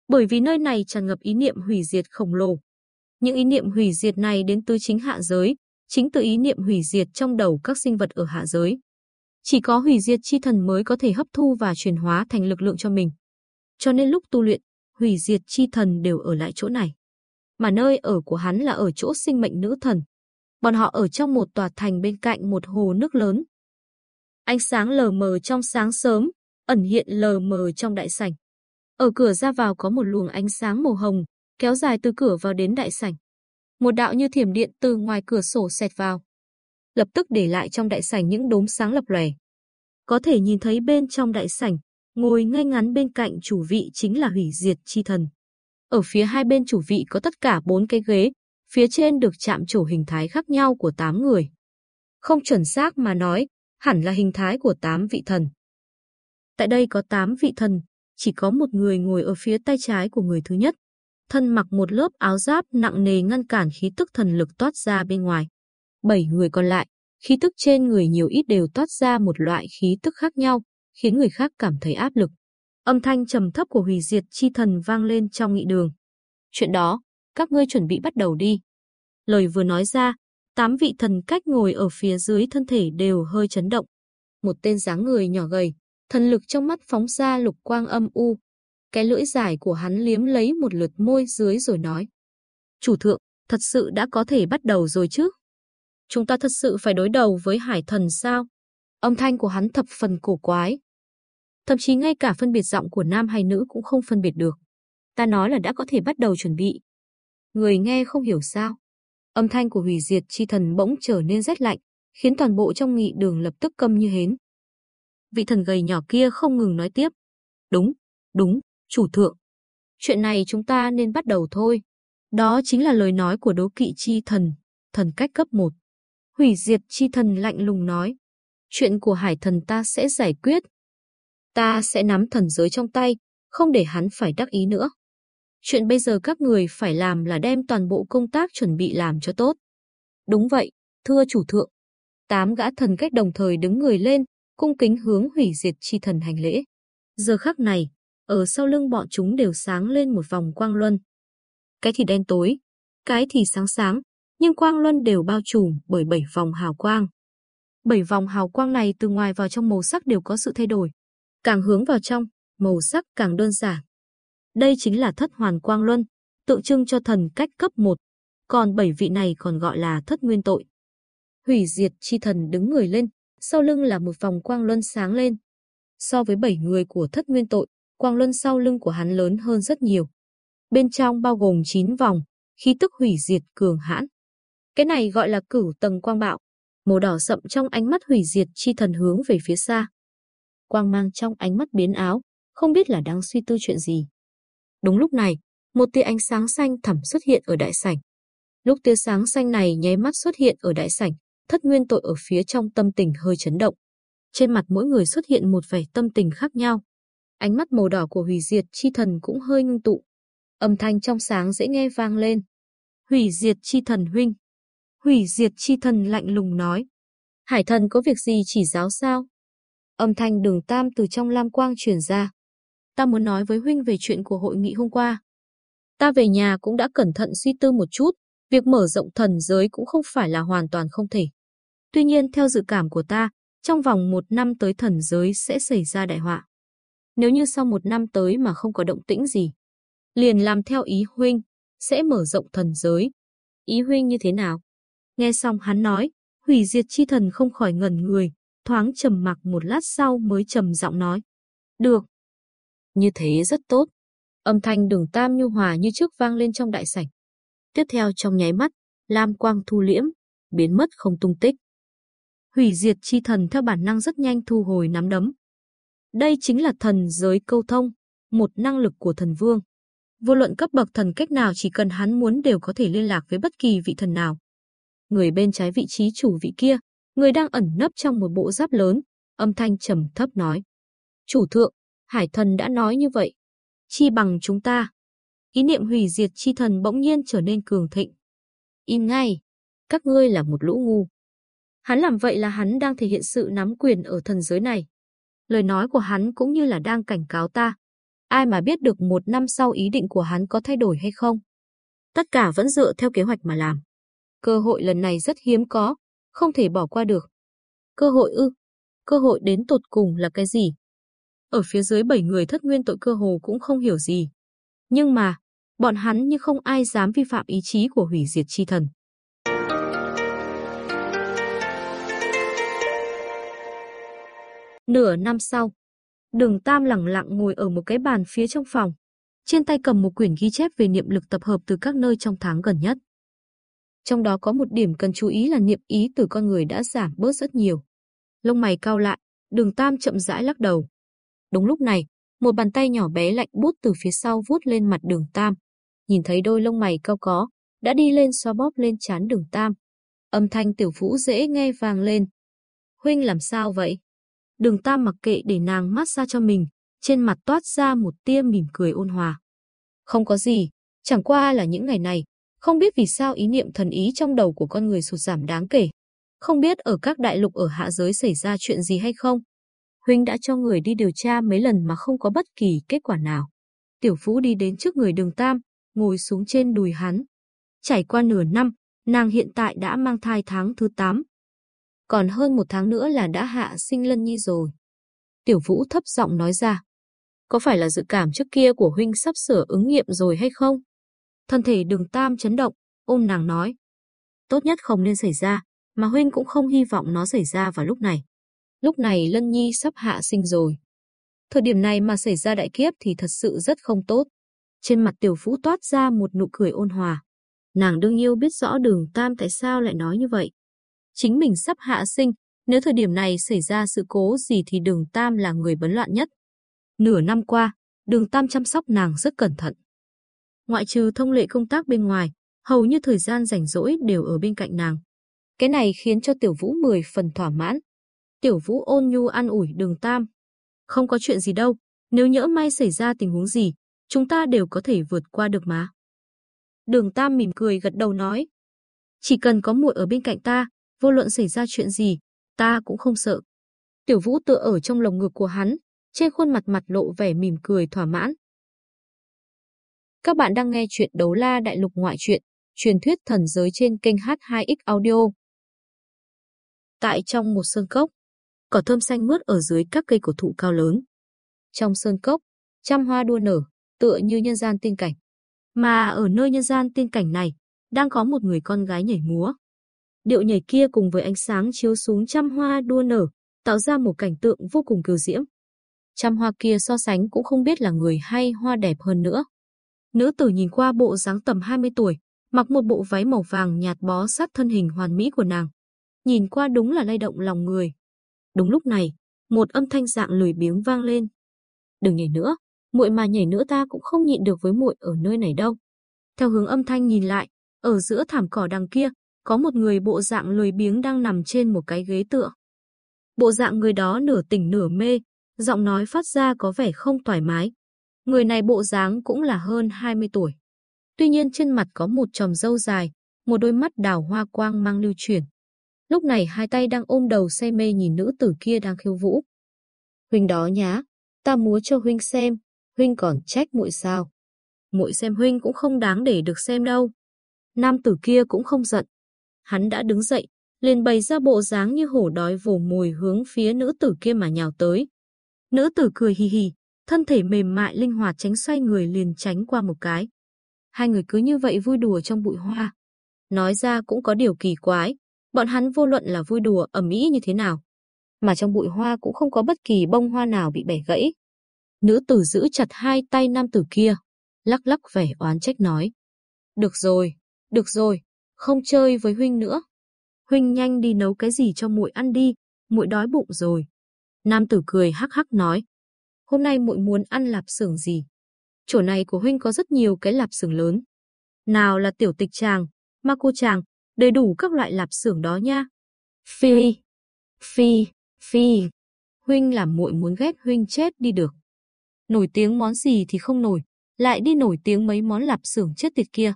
Bởi vì nơi này tràn ngập ý niệm hủy diệt khổng lồ. Những ý niệm hủy diệt này đến từ chính hạ giới, chính từ ý niệm hủy diệt trong đầu các sinh vật ở hạ giới. Chỉ có hủy diệt chi thần mới có thể hấp thu và chuyển hóa thành lực lượng cho mình. Cho nên lúc tu luyện, hủy diệt chi thần đều ở lại chỗ này. Mà nơi ở của hắn là ở chỗ sinh mệnh nữ thần. Bọn họ ở trong một tòa thành bên cạnh một hồ nước lớn. Ánh sáng lờ mờ trong sáng sớm, ẩn hiện lờ mờ trong đại sảnh. Ở cửa ra vào có một luồng ánh sáng màu hồng, kéo dài từ cửa vào đến đại sảnh. Một đạo như thiểm điện từ ngoài cửa sổ xẹt vào, lập tức để lại trong đại sảnh những đốm sáng lập lòe. Có thể nhìn thấy bên trong đại sảnh, ngồi ngay ngắn bên cạnh chủ vị chính là hủy diệt chi thần. Ở phía hai bên chủ vị có tất cả bốn cái ghế, phía trên được chạm trổ hình thái khác nhau của tám người. Không chuẩn xác mà nói, hẳn là hình thái của tám vị thần. Tại đây có tám vị thần, chỉ có một người ngồi ở phía tay trái của người thứ nhất. Thân mặc một lớp áo giáp nặng nề ngăn cản khí tức thần lực toát ra bên ngoài. Bảy người còn lại, khí tức trên người nhiều ít đều toát ra một loại khí tức khác nhau, khiến người khác cảm thấy áp lực. Âm thanh trầm thấp của hủy diệt chi thần vang lên trong nghị đường. Chuyện đó, các ngươi chuẩn bị bắt đầu đi. Lời vừa nói ra, tám vị thần cách ngồi ở phía dưới thân thể đều hơi chấn động. Một tên dáng người nhỏ gầy, thần lực trong mắt phóng ra lục quang âm u. Cái lưỡi dài của hắn liếm lấy một lượt môi dưới rồi nói. Chủ thượng, thật sự đã có thể bắt đầu rồi chứ? Chúng ta thật sự phải đối đầu với hải thần sao? Âm thanh của hắn thập phần cổ quái. Thậm chí ngay cả phân biệt giọng của nam hay nữ cũng không phân biệt được. Ta nói là đã có thể bắt đầu chuẩn bị. Người nghe không hiểu sao. Âm thanh của hủy diệt chi thần bỗng trở nên rét lạnh, khiến toàn bộ trong nghị đường lập tức câm như hến. Vị thần gầy nhỏ kia không ngừng nói tiếp. Đúng, đúng, chủ thượng. Chuyện này chúng ta nên bắt đầu thôi. Đó chính là lời nói của đố kỵ chi thần, thần cách cấp 1. Hủy diệt chi thần lạnh lùng nói. Chuyện của hải thần ta sẽ giải quyết. Ta sẽ nắm thần giới trong tay, không để hắn phải đắc ý nữa. Chuyện bây giờ các người phải làm là đem toàn bộ công tác chuẩn bị làm cho tốt. Đúng vậy, thưa chủ thượng. Tám gã thần cách đồng thời đứng người lên, cung kính hướng hủy diệt chi thần hành lễ. Giờ khắc này, ở sau lưng bọn chúng đều sáng lên một vòng quang luân. Cái thì đen tối, cái thì sáng sáng, nhưng quang luân đều bao trùm bởi bảy vòng hào quang. Bảy vòng hào quang này từ ngoài vào trong màu sắc đều có sự thay đổi. Càng hướng vào trong, màu sắc càng đơn giản. Đây chính là thất hoàn quang luân, tượng trưng cho thần cách cấp 1, còn bảy vị này còn gọi là thất nguyên tội. Hủy diệt chi thần đứng người lên, sau lưng là một vòng quang luân sáng lên. So với bảy người của thất nguyên tội, quang luân sau lưng của hắn lớn hơn rất nhiều. Bên trong bao gồm 9 vòng, khí tức hủy diệt cường hãn. Cái này gọi là cửu tầng quang bạo, màu đỏ sậm trong ánh mắt hủy diệt chi thần hướng về phía xa. Quang mang trong ánh mắt biến áo, không biết là đang suy tư chuyện gì. Đúng lúc này, một tia ánh sáng xanh thẳm xuất hiện ở đại sảnh. Lúc tia sáng xanh này nháy mắt xuất hiện ở đại sảnh, thất nguyên tội ở phía trong tâm tình hơi chấn động. Trên mặt mỗi người xuất hiện một vẻ tâm tình khác nhau. Ánh mắt màu đỏ của hủy diệt chi thần cũng hơi ngưng tụ. Âm thanh trong sáng dễ nghe vang lên. Hủy diệt chi thần huynh. Hủy diệt chi thần lạnh lùng nói. Hải thần có việc gì chỉ giáo sao? Âm thanh đường tam từ trong lam quang truyền ra. Ta muốn nói với huynh về chuyện của hội nghị hôm qua. Ta về nhà cũng đã cẩn thận suy tư một chút, việc mở rộng thần giới cũng không phải là hoàn toàn không thể. Tuy nhiên theo dự cảm của ta, trong vòng một năm tới thần giới sẽ xảy ra đại họa. Nếu như sau một năm tới mà không có động tĩnh gì, liền làm theo ý huynh, sẽ mở rộng thần giới. Ý huynh như thế nào? Nghe xong hắn nói, hủy diệt chi thần không khỏi ngẩn người, thoáng trầm mặc một lát sau mới trầm giọng nói. Được. Như thế rất tốt. Âm thanh đường tam nhu hòa như trước vang lên trong đại sảnh. Tiếp theo trong nháy mắt, lam quang thu liễm, biến mất không tung tích. Hủy diệt chi thần theo bản năng rất nhanh thu hồi nắm đấm. Đây chính là thần giới câu thông, một năng lực của thần vương. Vô luận cấp bậc thần cách nào chỉ cần hắn muốn đều có thể liên lạc với bất kỳ vị thần nào. Người bên trái vị trí chủ vị kia, người đang ẩn nấp trong một bộ giáp lớn, âm thanh trầm thấp nói. Chủ thượng, hải thần đã nói như vậy. Chi bằng chúng ta. Ý niệm hủy diệt chi thần bỗng nhiên trở nên cường thịnh. Im ngay, các ngươi là một lũ ngu. Hắn làm vậy là hắn đang thể hiện sự nắm quyền ở thần giới này. Lời nói của hắn cũng như là đang cảnh cáo ta. Ai mà biết được một năm sau ý định của hắn có thay đổi hay không? Tất cả vẫn dựa theo kế hoạch mà làm. Cơ hội lần này rất hiếm có, không thể bỏ qua được. Cơ hội ư? Cơ hội đến tột cùng là cái gì? Ở phía dưới bảy người thất nguyên tội cơ hồ cũng không hiểu gì. Nhưng mà, bọn hắn như không ai dám vi phạm ý chí của hủy diệt chi thần. Nửa năm sau, Đường Tam lặng lặng ngồi ở một cái bàn phía trong phòng, trên tay cầm một quyển ghi chép về niệm lực tập hợp từ các nơi trong tháng gần nhất. Trong đó có một điểm cần chú ý là niệm ý từ con người đã giảm bớt rất nhiều. Lông mày cao lại, Đường Tam chậm rãi lắc đầu. Đúng lúc này, một bàn tay nhỏ bé lạnh bút từ phía sau vuốt lên mặt Đường Tam. Nhìn thấy đôi lông mày cao có, đã đi lên xoa bóp lên trán Đường Tam. Âm thanh tiểu vũ dễ nghe vang lên. Huynh làm sao vậy? Đường Tam mặc kệ để nàng mát xa cho mình, trên mặt toát ra một tia mỉm cười ôn hòa. Không có gì, chẳng qua là những ngày này, không biết vì sao ý niệm thần ý trong đầu của con người sụt giảm đáng kể. Không biết ở các đại lục ở hạ giới xảy ra chuyện gì hay không? Huynh đã cho người đi điều tra mấy lần mà không có bất kỳ kết quả nào. Tiểu Phú đi đến trước người đường Tam, ngồi xuống trên đùi hắn. Trải qua nửa năm, nàng hiện tại đã mang thai tháng thứ 8. Còn hơn một tháng nữa là đã hạ sinh lân nhi rồi. Tiểu Vũ thấp giọng nói ra. Có phải là dự cảm trước kia của huynh sắp sửa ứng nghiệm rồi hay không? Thân thể đường Tam chấn động, ôm nàng nói. Tốt nhất không nên xảy ra, mà huynh cũng không hy vọng nó xảy ra vào lúc này. Lúc này Lân Nhi sắp hạ sinh rồi. Thời điểm này mà xảy ra đại kiếp thì thật sự rất không tốt. Trên mặt tiểu phú toát ra một nụ cười ôn hòa. Nàng đương yêu biết rõ đường Tam tại sao lại nói như vậy. Chính mình sắp hạ sinh, nếu thời điểm này xảy ra sự cố gì thì đường Tam là người bấn loạn nhất. Nửa năm qua, đường Tam chăm sóc nàng rất cẩn thận. Ngoại trừ thông lệ công tác bên ngoài, hầu như thời gian rảnh rỗi đều ở bên cạnh nàng. Cái này khiến cho Tiểu Vũ mười phần thỏa mãn. Tiểu Vũ ôn nhu an ủi đường Tam. Không có chuyện gì đâu, nếu nhỡ may xảy ra tình huống gì, chúng ta đều có thể vượt qua được mà. Đường Tam mỉm cười gật đầu nói. Chỉ cần có muội ở bên cạnh ta, vô luận xảy ra chuyện gì, ta cũng không sợ. Tiểu Vũ tựa ở trong lồng ngực của hắn, trên khuôn mặt mặt lộ vẻ mỉm cười thỏa mãn. Các bạn đang nghe chuyện đấu la đại lục ngoại truyện, truyền thuyết thần giới trên kênh H2X Audio. Tại trong một sơn cốc, cỏ thơm xanh mướt ở dưới các cây cổ thụ cao lớn. Trong sơn cốc, trăm hoa đua nở, tựa như nhân gian tiên cảnh. Mà ở nơi nhân gian tiên cảnh này, đang có một người con gái nhảy múa. Điệu nhảy kia cùng với ánh sáng chiếu xuống trăm hoa đua nở, tạo ra một cảnh tượng vô cùng kiều diễm. Trăm hoa kia so sánh cũng không biết là người hay hoa đẹp hơn nữa. Nữ tử nhìn qua bộ dáng tầm 20 tuổi, mặc một bộ váy màu vàng nhạt bó sát thân hình hoàn mỹ của nàng. Nhìn qua đúng là lay động lòng người. Đúng lúc này, một âm thanh dạng lười biếng vang lên. Đừng nhảy nữa, muội mà nhảy nữa ta cũng không nhịn được với muội ở nơi này đâu. Theo hướng âm thanh nhìn lại, ở giữa thảm cỏ đằng kia, có một người bộ dạng lười biếng đang nằm trên một cái ghế tựa. Bộ dạng người đó nửa tỉnh nửa mê, giọng nói phát ra có vẻ không thoải mái. Người này bộ dáng cũng là hơn 20 tuổi. Tuy nhiên trên mặt có một tròm râu dài, một đôi mắt đào hoa quang mang lưu chuyển. Lúc này hai tay đang ôm đầu say mê nhìn nữ tử kia đang khiêu vũ. Huynh đó nhá, ta múa cho huynh xem, huynh còn trách muội sao? Muội xem huynh cũng không đáng để được xem đâu. Nam tử kia cũng không giận. Hắn đã đứng dậy, liền bày ra bộ dáng như hổ đói vồ mồi hướng phía nữ tử kia mà nhào tới. Nữ tử cười hì hì, thân thể mềm mại linh hoạt tránh xoay người liền tránh qua một cái. Hai người cứ như vậy vui đùa trong bụi hoa. Nói ra cũng có điều kỳ quái, bọn hắn vô luận là vui đùa ầm ĩ như thế nào, mà trong bụi hoa cũng không có bất kỳ bông hoa nào bị bẻ gãy. Nữ tử giữ chặt hai tay nam tử kia, lắc lắc vẻ oán trách nói: "Được rồi, được rồi, không chơi với huynh nữa. Huynh nhanh đi nấu cái gì cho muội ăn đi, muội đói bụng rồi." Nam tử cười hắc hắc nói: "Hôm nay muội muốn ăn lạp xưởng gì? Chỗ này của huynh có rất nhiều cái lạp xưởng lớn. Nào là tiểu tịch tràng, ma cô tràng, đầy đủ các loại lạp xưởng đó nha." Phi, phi, phi. Huynh làm muội muốn ghét huynh chết đi được. Nổi tiếng món gì thì không nổi, lại đi nổi tiếng mấy món lạp xưởng chết tiệt kia.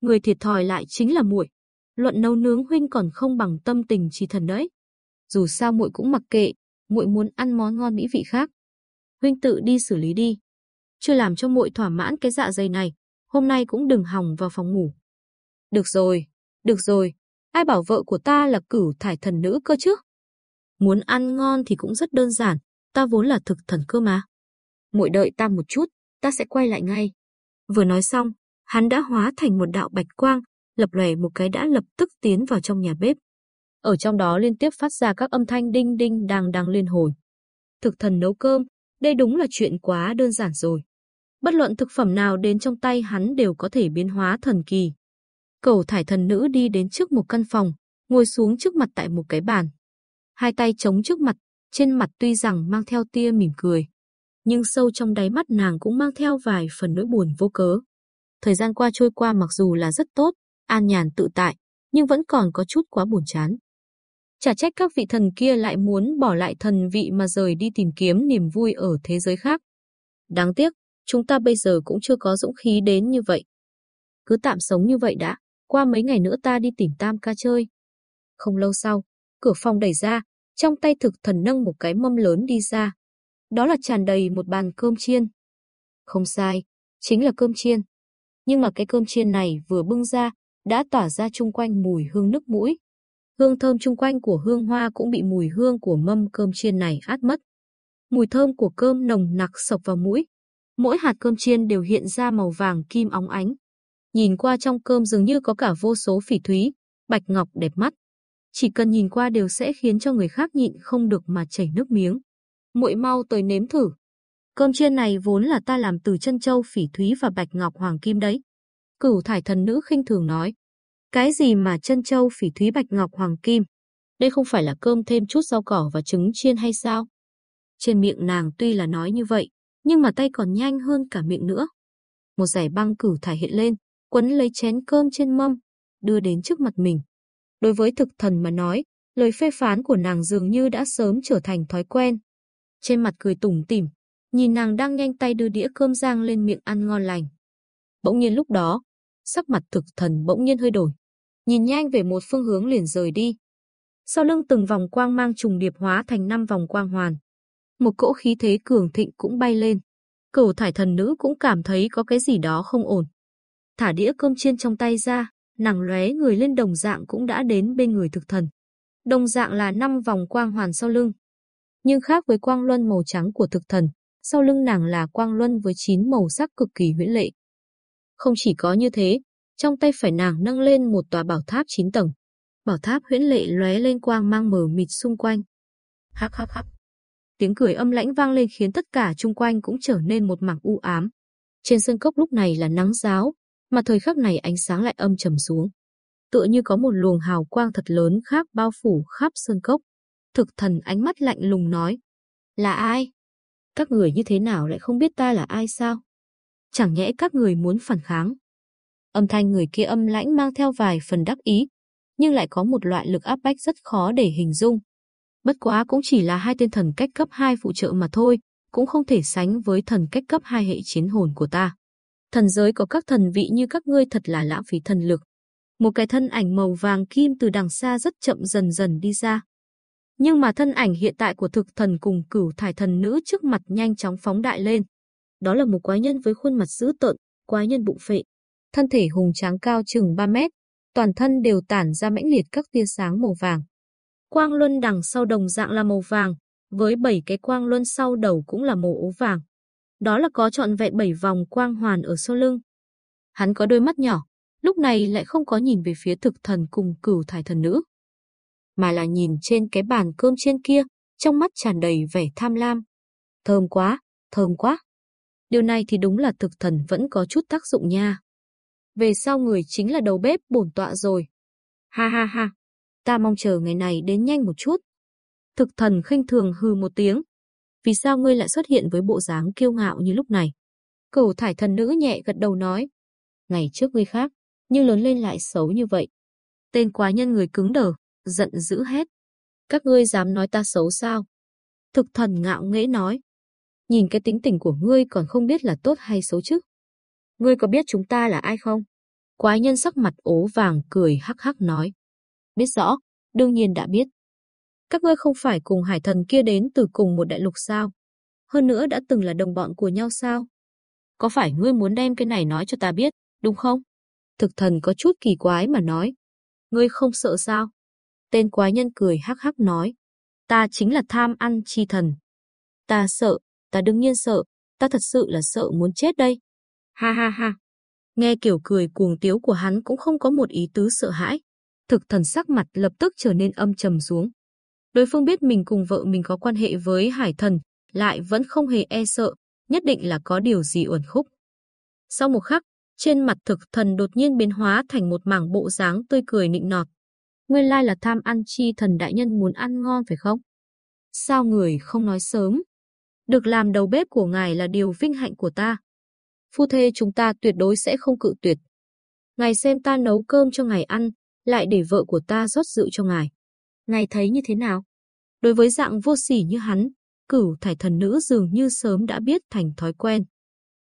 Người thiệt thòi lại chính là muội. Luận nấu nướng huynh còn không bằng tâm tình chỉ thần đấy. Dù sao muội cũng mặc kệ, muội muốn ăn món ngon mỹ vị khác. Huynh tự đi xử lý đi. Chưa làm cho muội thỏa mãn cái dạ dày này, hôm nay cũng đừng hòng vào phòng ngủ. Được rồi, được rồi, ai bảo vợ của ta là cửu thải thần nữ cơ chứ? Muốn ăn ngon thì cũng rất đơn giản, ta vốn là thực thần cơ mà. Muội đợi ta một chút, ta sẽ quay lại ngay. Vừa nói xong, hắn đã hóa thành một đạo bạch quang, lập lòe một cái đã lập tức tiến vào trong nhà bếp. Ở trong đó liên tiếp phát ra các âm thanh đinh đinh đang đang liên hồi. Thực thần nấu cơm, đây đúng là chuyện quá đơn giản rồi. Bất luận thực phẩm nào đến trong tay hắn đều có thể biến hóa thần kỳ. Cầu thải thần nữ đi đến trước một căn phòng, ngồi xuống trước mặt tại một cái bàn. Hai tay chống trước mặt, trên mặt tuy rằng mang theo tia mỉm cười. Nhưng sâu trong đáy mắt nàng cũng mang theo vài phần nỗi buồn vô cớ. Thời gian qua trôi qua mặc dù là rất tốt, an nhàn tự tại, nhưng vẫn còn có chút quá buồn chán. Chả trách các vị thần kia lại muốn bỏ lại thần vị mà rời đi tìm kiếm niềm vui ở thế giới khác. Đáng tiếc, chúng ta bây giờ cũng chưa có dũng khí đến như vậy. Cứ tạm sống như vậy đã, qua mấy ngày nữa ta đi tìm Tam ca chơi. Không lâu sau, cửa phòng đẩy ra, trong tay thực thần nâng một cái mâm lớn đi ra. Đó là tràn đầy một bàn cơm chiên. Không sai, chính là cơm chiên. Nhưng mà cái cơm chiên này vừa bưng ra, đã tỏa ra chung quanh mùi hương nước mũi. Hương thơm chung quanh của hương hoa cũng bị mùi hương của mâm cơm chiên này át mất. Mùi thơm của cơm nồng nặc sộc vào mũi. Mỗi hạt cơm chiên đều hiện ra màu vàng kim óng ánh. Nhìn qua trong cơm dường như có cả vô số phỉ thúy, bạch ngọc đẹp mắt. Chỉ cần nhìn qua đều sẽ khiến cho người khác nhịn không được mà chảy nước miếng. Muội mau tới nếm thử. Cơm chiên này vốn là ta làm từ chân châu phỉ thúy và bạch ngọc hoàng kim đấy. Cửu thải thần nữ khinh thường nói. Cái gì mà chân châu phỉ thúy bạch ngọc hoàng kim? Đây không phải là cơm thêm chút rau cỏ và trứng chiên hay sao? Trên miệng nàng tuy là nói như vậy, nhưng mà tay còn nhanh hơn cả miệng nữa. Một giải băng cửu thải hiện lên, quấn lấy chén cơm trên mâm, đưa đến trước mặt mình. Đối với thực thần mà nói, lời phê phán của nàng dường như đã sớm trở thành thói quen. Trên mặt cười tủm tỉm, nhìn nàng đang nhanh tay đưa đĩa cơm rang lên miệng ăn ngon lành. Bỗng nhiên lúc đó, sắc mặt thực thần bỗng nhiên hơi đổi. Nhìn nhanh về một phương hướng liền rời đi. Sau lưng từng vòng quang mang trùng điệp hóa thành năm vòng quang hoàn. Một cỗ khí thế cường thịnh cũng bay lên. Cửu thải thần nữ cũng cảm thấy có cái gì đó không ổn. Thả đĩa cơm chiên trong tay ra, nàng lóe người lên đồng dạng cũng đã đến bên người thực thần. Đồng dạng là năm vòng quang hoàn sau lưng. Nhưng khác với quang luân màu trắng của thực thần, sau lưng nàng là quang luân với chín màu sắc cực kỳ huyễn lệ. Không chỉ có như thế, trong tay phải nàng nâng lên một tòa bảo tháp 9 tầng. Bảo tháp huyễn lệ lóe lên quang mang mờ mịt xung quanh. Hắc hắc hắc. Tiếng cười âm lãnh vang lên khiến tất cả chung quanh cũng trở nên một mảng u ám. Trên sân cốc lúc này là nắng giáo, mà thời khắc này ánh sáng lại âm trầm xuống. Tựa như có một luồng hào quang thật lớn khác bao phủ khắp sơn cốc. Thực thần ánh mắt lạnh lùng nói. Là ai? Các người như thế nào lại không biết ta là ai sao? Chẳng nhẽ các người muốn phản kháng? Âm thanh người kia âm lãnh mang theo vài phần đắc ý, nhưng lại có một loại lực áp bách rất khó để hình dung. Bất quá cũng chỉ là hai tên thần cách cấp 2 phụ trợ mà thôi, cũng không thể sánh với thần cách cấp 2 hệ chiến hồn của ta. Thần giới có các thần vị như các ngươi thật là lãng phí thần lực. Một cái thân ảnh màu vàng kim từ đằng xa rất chậm dần dần đi ra. Nhưng mà thân ảnh hiện tại của thực thần cùng cửu thải thần nữ trước mặt nhanh chóng phóng đại lên. Đó là một quái nhân với khuôn mặt dữ tợn, quái nhân bụng phệ. Thân thể hùng tráng cao chừng 3 mét, toàn thân đều tản ra mãnh liệt các tia sáng màu vàng. Quang luân đằng sau đồng dạng là màu vàng, với bảy cái quang luân sau đầu cũng là màu ố vàng. Đó là có trọn vẹn bảy vòng quang hoàn ở sau lưng. Hắn có đôi mắt nhỏ, lúc này lại không có nhìn về phía thực thần cùng cửu thải thần nữ, mà là nhìn trên cái bàn cơm trên kia, trong mắt tràn đầy vẻ tham lam. Thơm quá, thơm quá. Điều này thì đúng là thực thần vẫn có chút tác dụng nha. Về sau người chính là đầu bếp bổn tọa rồi. Ha ha ha, ta mong chờ ngày này đến nhanh một chút. Thực thần khinh thường hừ một tiếng. Vì sao ngươi lại xuất hiện với bộ dáng kiêu ngạo như lúc này? Cửu thải thần nữ nhẹ gật đầu nói. Ngày trước ngươi khác, nhưng lớn lên lại xấu như vậy. Tên quá nhân người cứng đờ, giận dữ hết. Các ngươi dám nói ta xấu sao? Thực thần ngạo nghễ nói. Nhìn cái tính tình của ngươi còn không biết là tốt hay xấu chứ. Ngươi có biết chúng ta là ai không? Quái nhân sắc mặt ố vàng cười hắc hắc nói. Biết rõ, đương nhiên đã biết. Các ngươi không phải cùng hải thần kia đến từ cùng một đại lục sao? Hơn nữa đã từng là đồng bọn của nhau sao? Có phải ngươi muốn đem cái này nói cho ta biết, đúng không? Thực thần có chút kỳ quái mà nói. Ngươi không sợ sao? Tên quái nhân cười hắc hắc nói. Ta chính là tham ăn chi thần. Ta sợ, ta đương nhiên sợ, ta thật sự là sợ muốn chết đây. Ha ha ha. Nghe kiểu cười cuồng tiếu của hắn cũng không có một ý tứ sợ hãi. Thực thần sắc mặt lập tức trở nên âm trầm xuống. Đối phương biết mình cùng vợ mình có quan hệ với hải thần, lại vẫn không hề e sợ, nhất định là có điều gì uẩn khúc. Sau một khắc, trên mặt thực thần đột nhiên biến hóa thành một mảng bộ dáng tươi cười nịnh nọt. Nguyên lai là tham ăn chi thần đại nhân muốn ăn ngon phải không? Sao người không nói sớm? Được làm đầu bếp của ngài là điều vinh hạnh của ta. Phu thê chúng ta tuyệt đối sẽ không cự tuyệt. Ngài xem ta nấu cơm cho ngài ăn, lại để vợ của ta rót rượu cho ngài. Ngài thấy như thế nào? Đối với dạng vô sỉ như hắn, cửu thải thần nữ dường như sớm đã biết thành thói quen.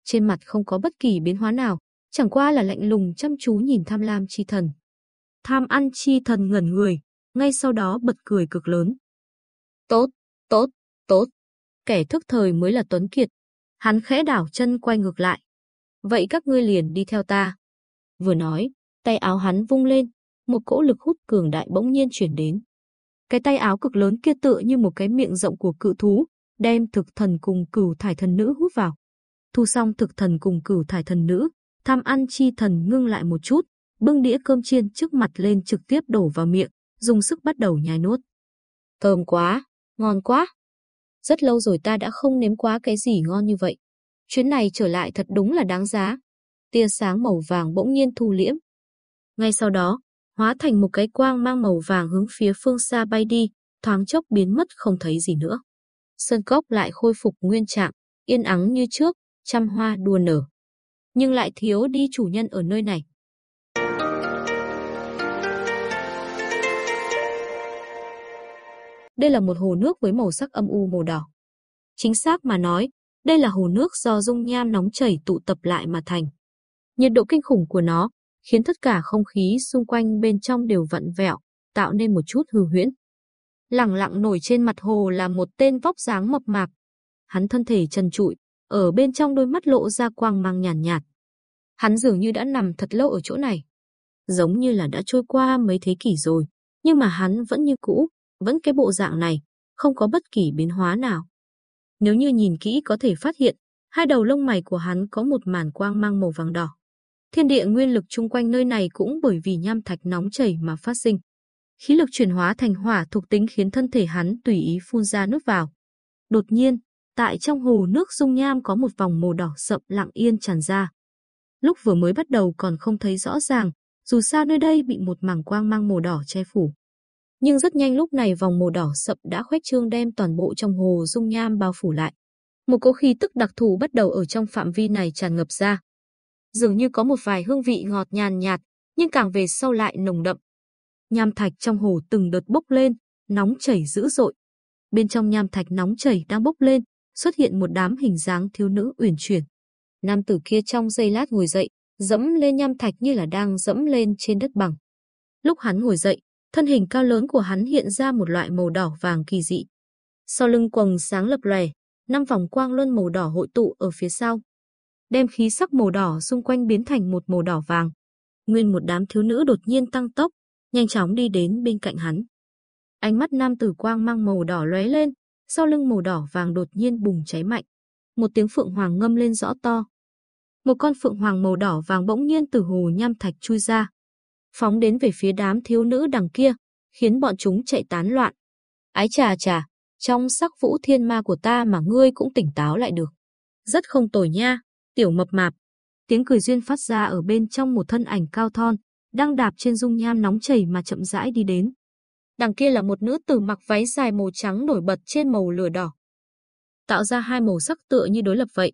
Trên mặt không có bất kỳ biến hóa nào, chẳng qua là lạnh lùng chăm chú nhìn tham lam chi thần. Tham ăn chi thần ngẩn người, ngay sau đó bật cười cực lớn. Tốt, tốt, tốt. Kẻ thức thời mới là Tuấn Kiệt. Hắn khẽ đảo chân quay ngược lại. Vậy các ngươi liền đi theo ta. Vừa nói, tay áo hắn vung lên, một cỗ lực hút cường đại bỗng nhiên chuyển đến. Cái tay áo cực lớn kia tựa như một cái miệng rộng của cự thú, đem thực thần cùng cửu thải thần nữ hút vào. Thu xong thực thần cùng cửu thải thần nữ, tham ăn chi thần ngưng lại một chút, bưng đĩa cơm chiên trước mặt lên trực tiếp đổ vào miệng, dùng sức bắt đầu nhai nuốt. Thơm quá, ngon quá. Rất lâu rồi ta đã không nếm quá cái gì ngon như vậy. Chuyến này trở lại thật đúng là đáng giá. Tia sáng màu vàng bỗng nhiên thu liễm. Ngay sau đó, hóa thành một cái quang mang màu vàng hướng phía phương xa bay đi, thoáng chốc biến mất không thấy gì nữa. Sơn cốc lại khôi phục nguyên trạng, yên ắng như trước, trăm hoa đua nở. Nhưng lại thiếu đi chủ nhân ở nơi này. Đây là một hồ nước với màu sắc âm u màu đỏ. Chính xác mà nói, đây là hồ nước do dung nham nóng chảy tụ tập lại mà thành. Nhiệt độ kinh khủng của nó khiến tất cả không khí xung quanh bên trong đều vặn vẹo, tạo nên một chút hư huyễn. Lặng lặng nổi trên mặt hồ là một tên vóc dáng mập mạp. Hắn thân thể trần trụi, ở bên trong đôi mắt lộ ra quang mang nhàn nhạt, nhạt. Hắn dường như đã nằm thật lâu ở chỗ này, giống như là đã trôi qua mấy thế kỷ rồi, nhưng mà hắn vẫn như cũ, vẫn cái bộ dạng này, không có bất kỳ biến hóa nào. Nếu như nhìn kỹ có thể phát hiện, hai đầu lông mày của hắn có một màn quang mang màu vàng đỏ. Thiên địa nguyên lực chung quanh nơi này cũng bởi vì nham thạch nóng chảy mà phát sinh. Khí lực chuyển hóa thành hỏa thuộc tính khiến thân thể hắn tùy ý phun ra nước vào. Đột nhiên, tại trong hồ nước dung nham có một vòng màu đỏ sậm lặng yên tràn ra. Lúc vừa mới bắt đầu còn không thấy rõ ràng, dù sao nơi đây bị một mảng quang mang màu đỏ che phủ. Nhưng rất nhanh lúc này vòng màu đỏ sậm đã khoét trương đem toàn bộ trong hồ dung nham bao phủ lại. Một cỗ khí tức đặc thù bắt đầu ở trong phạm vi này tràn ngập ra. Dường như có một vài hương vị ngọt nhàn nhạt, nhưng càng về sau lại nồng đậm. Nham thạch trong hồ từng đợt bốc lên, nóng chảy dữ dội. Bên trong nham thạch nóng chảy đang bốc lên, xuất hiện một đám hình dáng thiếu nữ uyển chuyển. Nam tử kia trong giây lát ngồi dậy, dẫm lên nham thạch như là đang dẫm lên trên đất bằng. Lúc hắn ngồi dậy, thân hình cao lớn của hắn hiện ra một loại màu đỏ vàng kỳ dị. Sau lưng quầng sáng lập lòe, năm vòng quang luân màu đỏ hội tụ ở phía sau, đem khí sắc màu đỏ xung quanh biến thành một màu đỏ vàng. Nguyên một đám thiếu nữ đột nhiên tăng tốc, nhanh chóng đi đến bên cạnh hắn. Ánh mắt nam tử quang mang màu đỏ lóe lên, sau lưng màu đỏ vàng đột nhiên bùng cháy mạnh. Một tiếng phượng hoàng ngâm lên rõ to. Một con phượng hoàng màu đỏ vàng bỗng nhiên từ hồ nham thạch chui ra, phóng đến về phía đám thiếu nữ đằng kia, khiến bọn chúng chạy tán loạn. Ái trà trà, trong sắc vũ thiên ma của ta mà ngươi cũng tỉnh táo lại được. Rất không tồi nha, tiểu mập mạp. Tiếng cười duyên phát ra ở bên trong một thân ảnh cao thon, đang đạp trên dung nham nóng chảy mà chậm rãi đi đến. Đằng kia là một nữ tử mặc váy dài màu trắng nổi bật trên màu lửa đỏ. Tạo ra hai màu sắc tựa như đối lập vậy.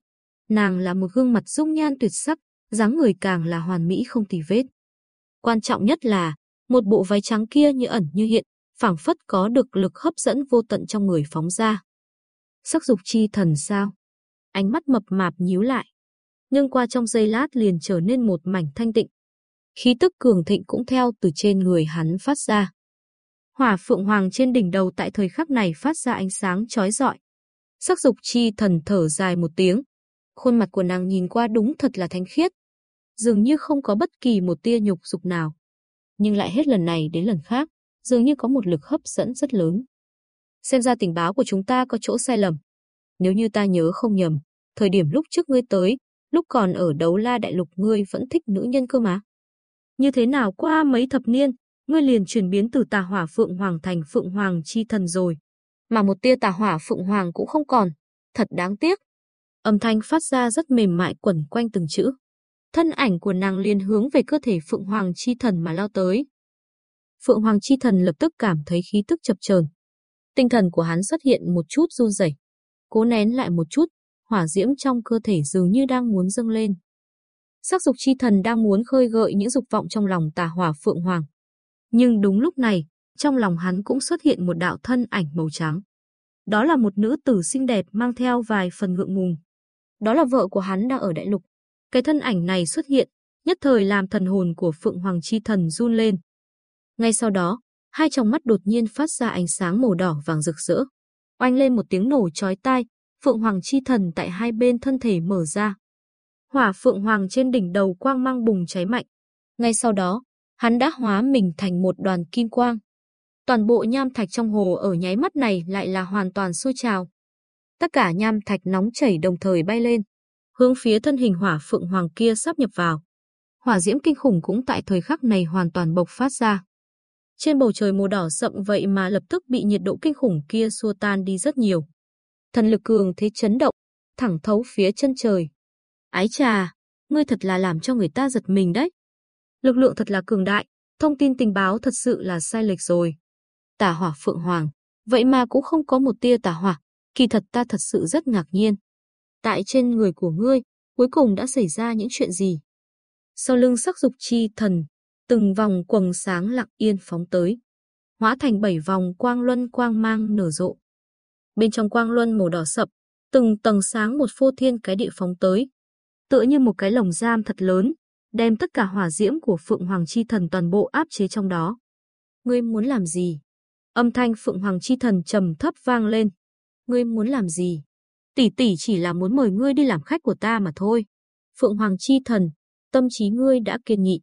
Nàng là một gương mặt dung nhan tuyệt sắc, dáng người càng là hoàn mỹ không tì vết. Quan trọng nhất là, một bộ váy trắng kia như ẩn như hiện, phảng phất có được lực hấp dẫn vô tận trong người phóng ra. Sắc dục chi thần sao? Ánh mắt mập mạp nhíu lại. Nhưng qua trong giây lát liền trở nên một mảnh thanh tịnh. Khí tức cường thịnh cũng theo từ trên người hắn phát ra. Hỏa phượng hoàng trên đỉnh đầu tại thời khắc này phát ra ánh sáng chói rọi. Sắc dục chi thần thở dài một tiếng. Khuôn mặt của nàng nhìn qua đúng thật là thanh khiết, dường như không có bất kỳ một tia nhục dục nào. Nhưng lại hết lần này đến lần khác, dường như có một lực hấp dẫn rất lớn. Xem ra tình báo của chúng ta có chỗ sai lầm. Nếu như ta nhớ không nhầm, thời điểm lúc trước ngươi tới, lúc còn ở đấu la đại lục ngươi vẫn thích nữ nhân cơ mà. Như thế nào qua mấy thập niên, ngươi liền chuyển biến từ tà hỏa phượng hoàng thành phượng hoàng chi thần rồi. Mà một tia tà hỏa phượng hoàng cũng không còn, thật đáng tiếc. Âm thanh phát ra rất mềm mại quẩn quanh từng chữ thân ảnh của nàng liền hướng về cơ thể Phượng Hoàng Chi Thần mà lao tới. Phượng Hoàng Chi Thần lập tức cảm thấy khí tức chập chờn. Tinh thần của hắn xuất hiện một chút run rẩy, cố nén lại một chút, hỏa diễm trong cơ thể dường như đang muốn dâng lên. Sắc dục chi thần đang muốn khơi gợi những dục vọng trong lòng tà hỏa Phượng Hoàng. Nhưng đúng lúc này, trong lòng hắn cũng xuất hiện một đạo thân ảnh màu trắng. Đó là một nữ tử xinh đẹp mang theo vài phần ngượng ngùng. Đó là vợ của hắn đang ở đại lục. Cái thân ảnh này xuất hiện, nhất thời làm thần hồn của Phượng Hoàng Chi Thần run lên. Ngay sau đó, hai tròng mắt đột nhiên phát ra ánh sáng màu đỏ vàng rực rỡ. Oanh lên một tiếng nổ chói tai, Phượng Hoàng chi thần tại hai bên thân thể mở ra. Hỏa Phượng Hoàng trên đỉnh đầu quang mang bùng cháy mạnh. Ngay sau đó, hắn đã hóa mình thành một đoàn kim quang. Toàn bộ nham thạch trong hồ ở nháy mắt này lại là hoàn toàn sôi trào. Tất cả nham thạch nóng chảy đồng thời bay lên, hướng phía thân hình hỏa phượng hoàng kia sắp nhập vào. Hỏa diễm kinh khủng cũng tại thời khắc này hoàn toàn bộc phát ra. Trên bầu trời màu đỏ sậm vậy mà lập tức bị nhiệt độ kinh khủng kia xua tan đi rất nhiều. Thần lực cường thế chấn động, thẳng thấu phía chân trời. Ái trà, ngươi thật là làm cho người ta giật mình đấy. Lực lượng thật là cường đại, thông tin tình báo thật sự là sai lệch rồi. Tà hỏa phượng hoàng, vậy mà cũng không có một tia tà hỏa, kỳ thật ta thật sự rất ngạc nhiên. Tại trên người của ngươi, cuối cùng đã xảy ra những chuyện gì? Sau lưng sắc dục chi thần, từng vòng quầng sáng lặng yên phóng tới, hóa thành bảy vòng quang luân quang mang nở rộ. Bên trong quang luân màu đỏ sậm, từng tầng sáng một phô thiên cái địa phóng tới, tựa như một cái lồng giam thật lớn, đem tất cả hỏa diễm của Phượng Hoàng Chi Thần toàn bộ áp chế trong đó. Ngươi muốn làm gì? Âm thanh Phượng Hoàng Chi Thần trầm thấp vang lên. Ngươi muốn làm gì? Tỷ tỷ chỉ là muốn mời ngươi đi làm khách của ta mà thôi. Phượng Hoàng Chi Thần, tâm trí ngươi đã kiên nghị.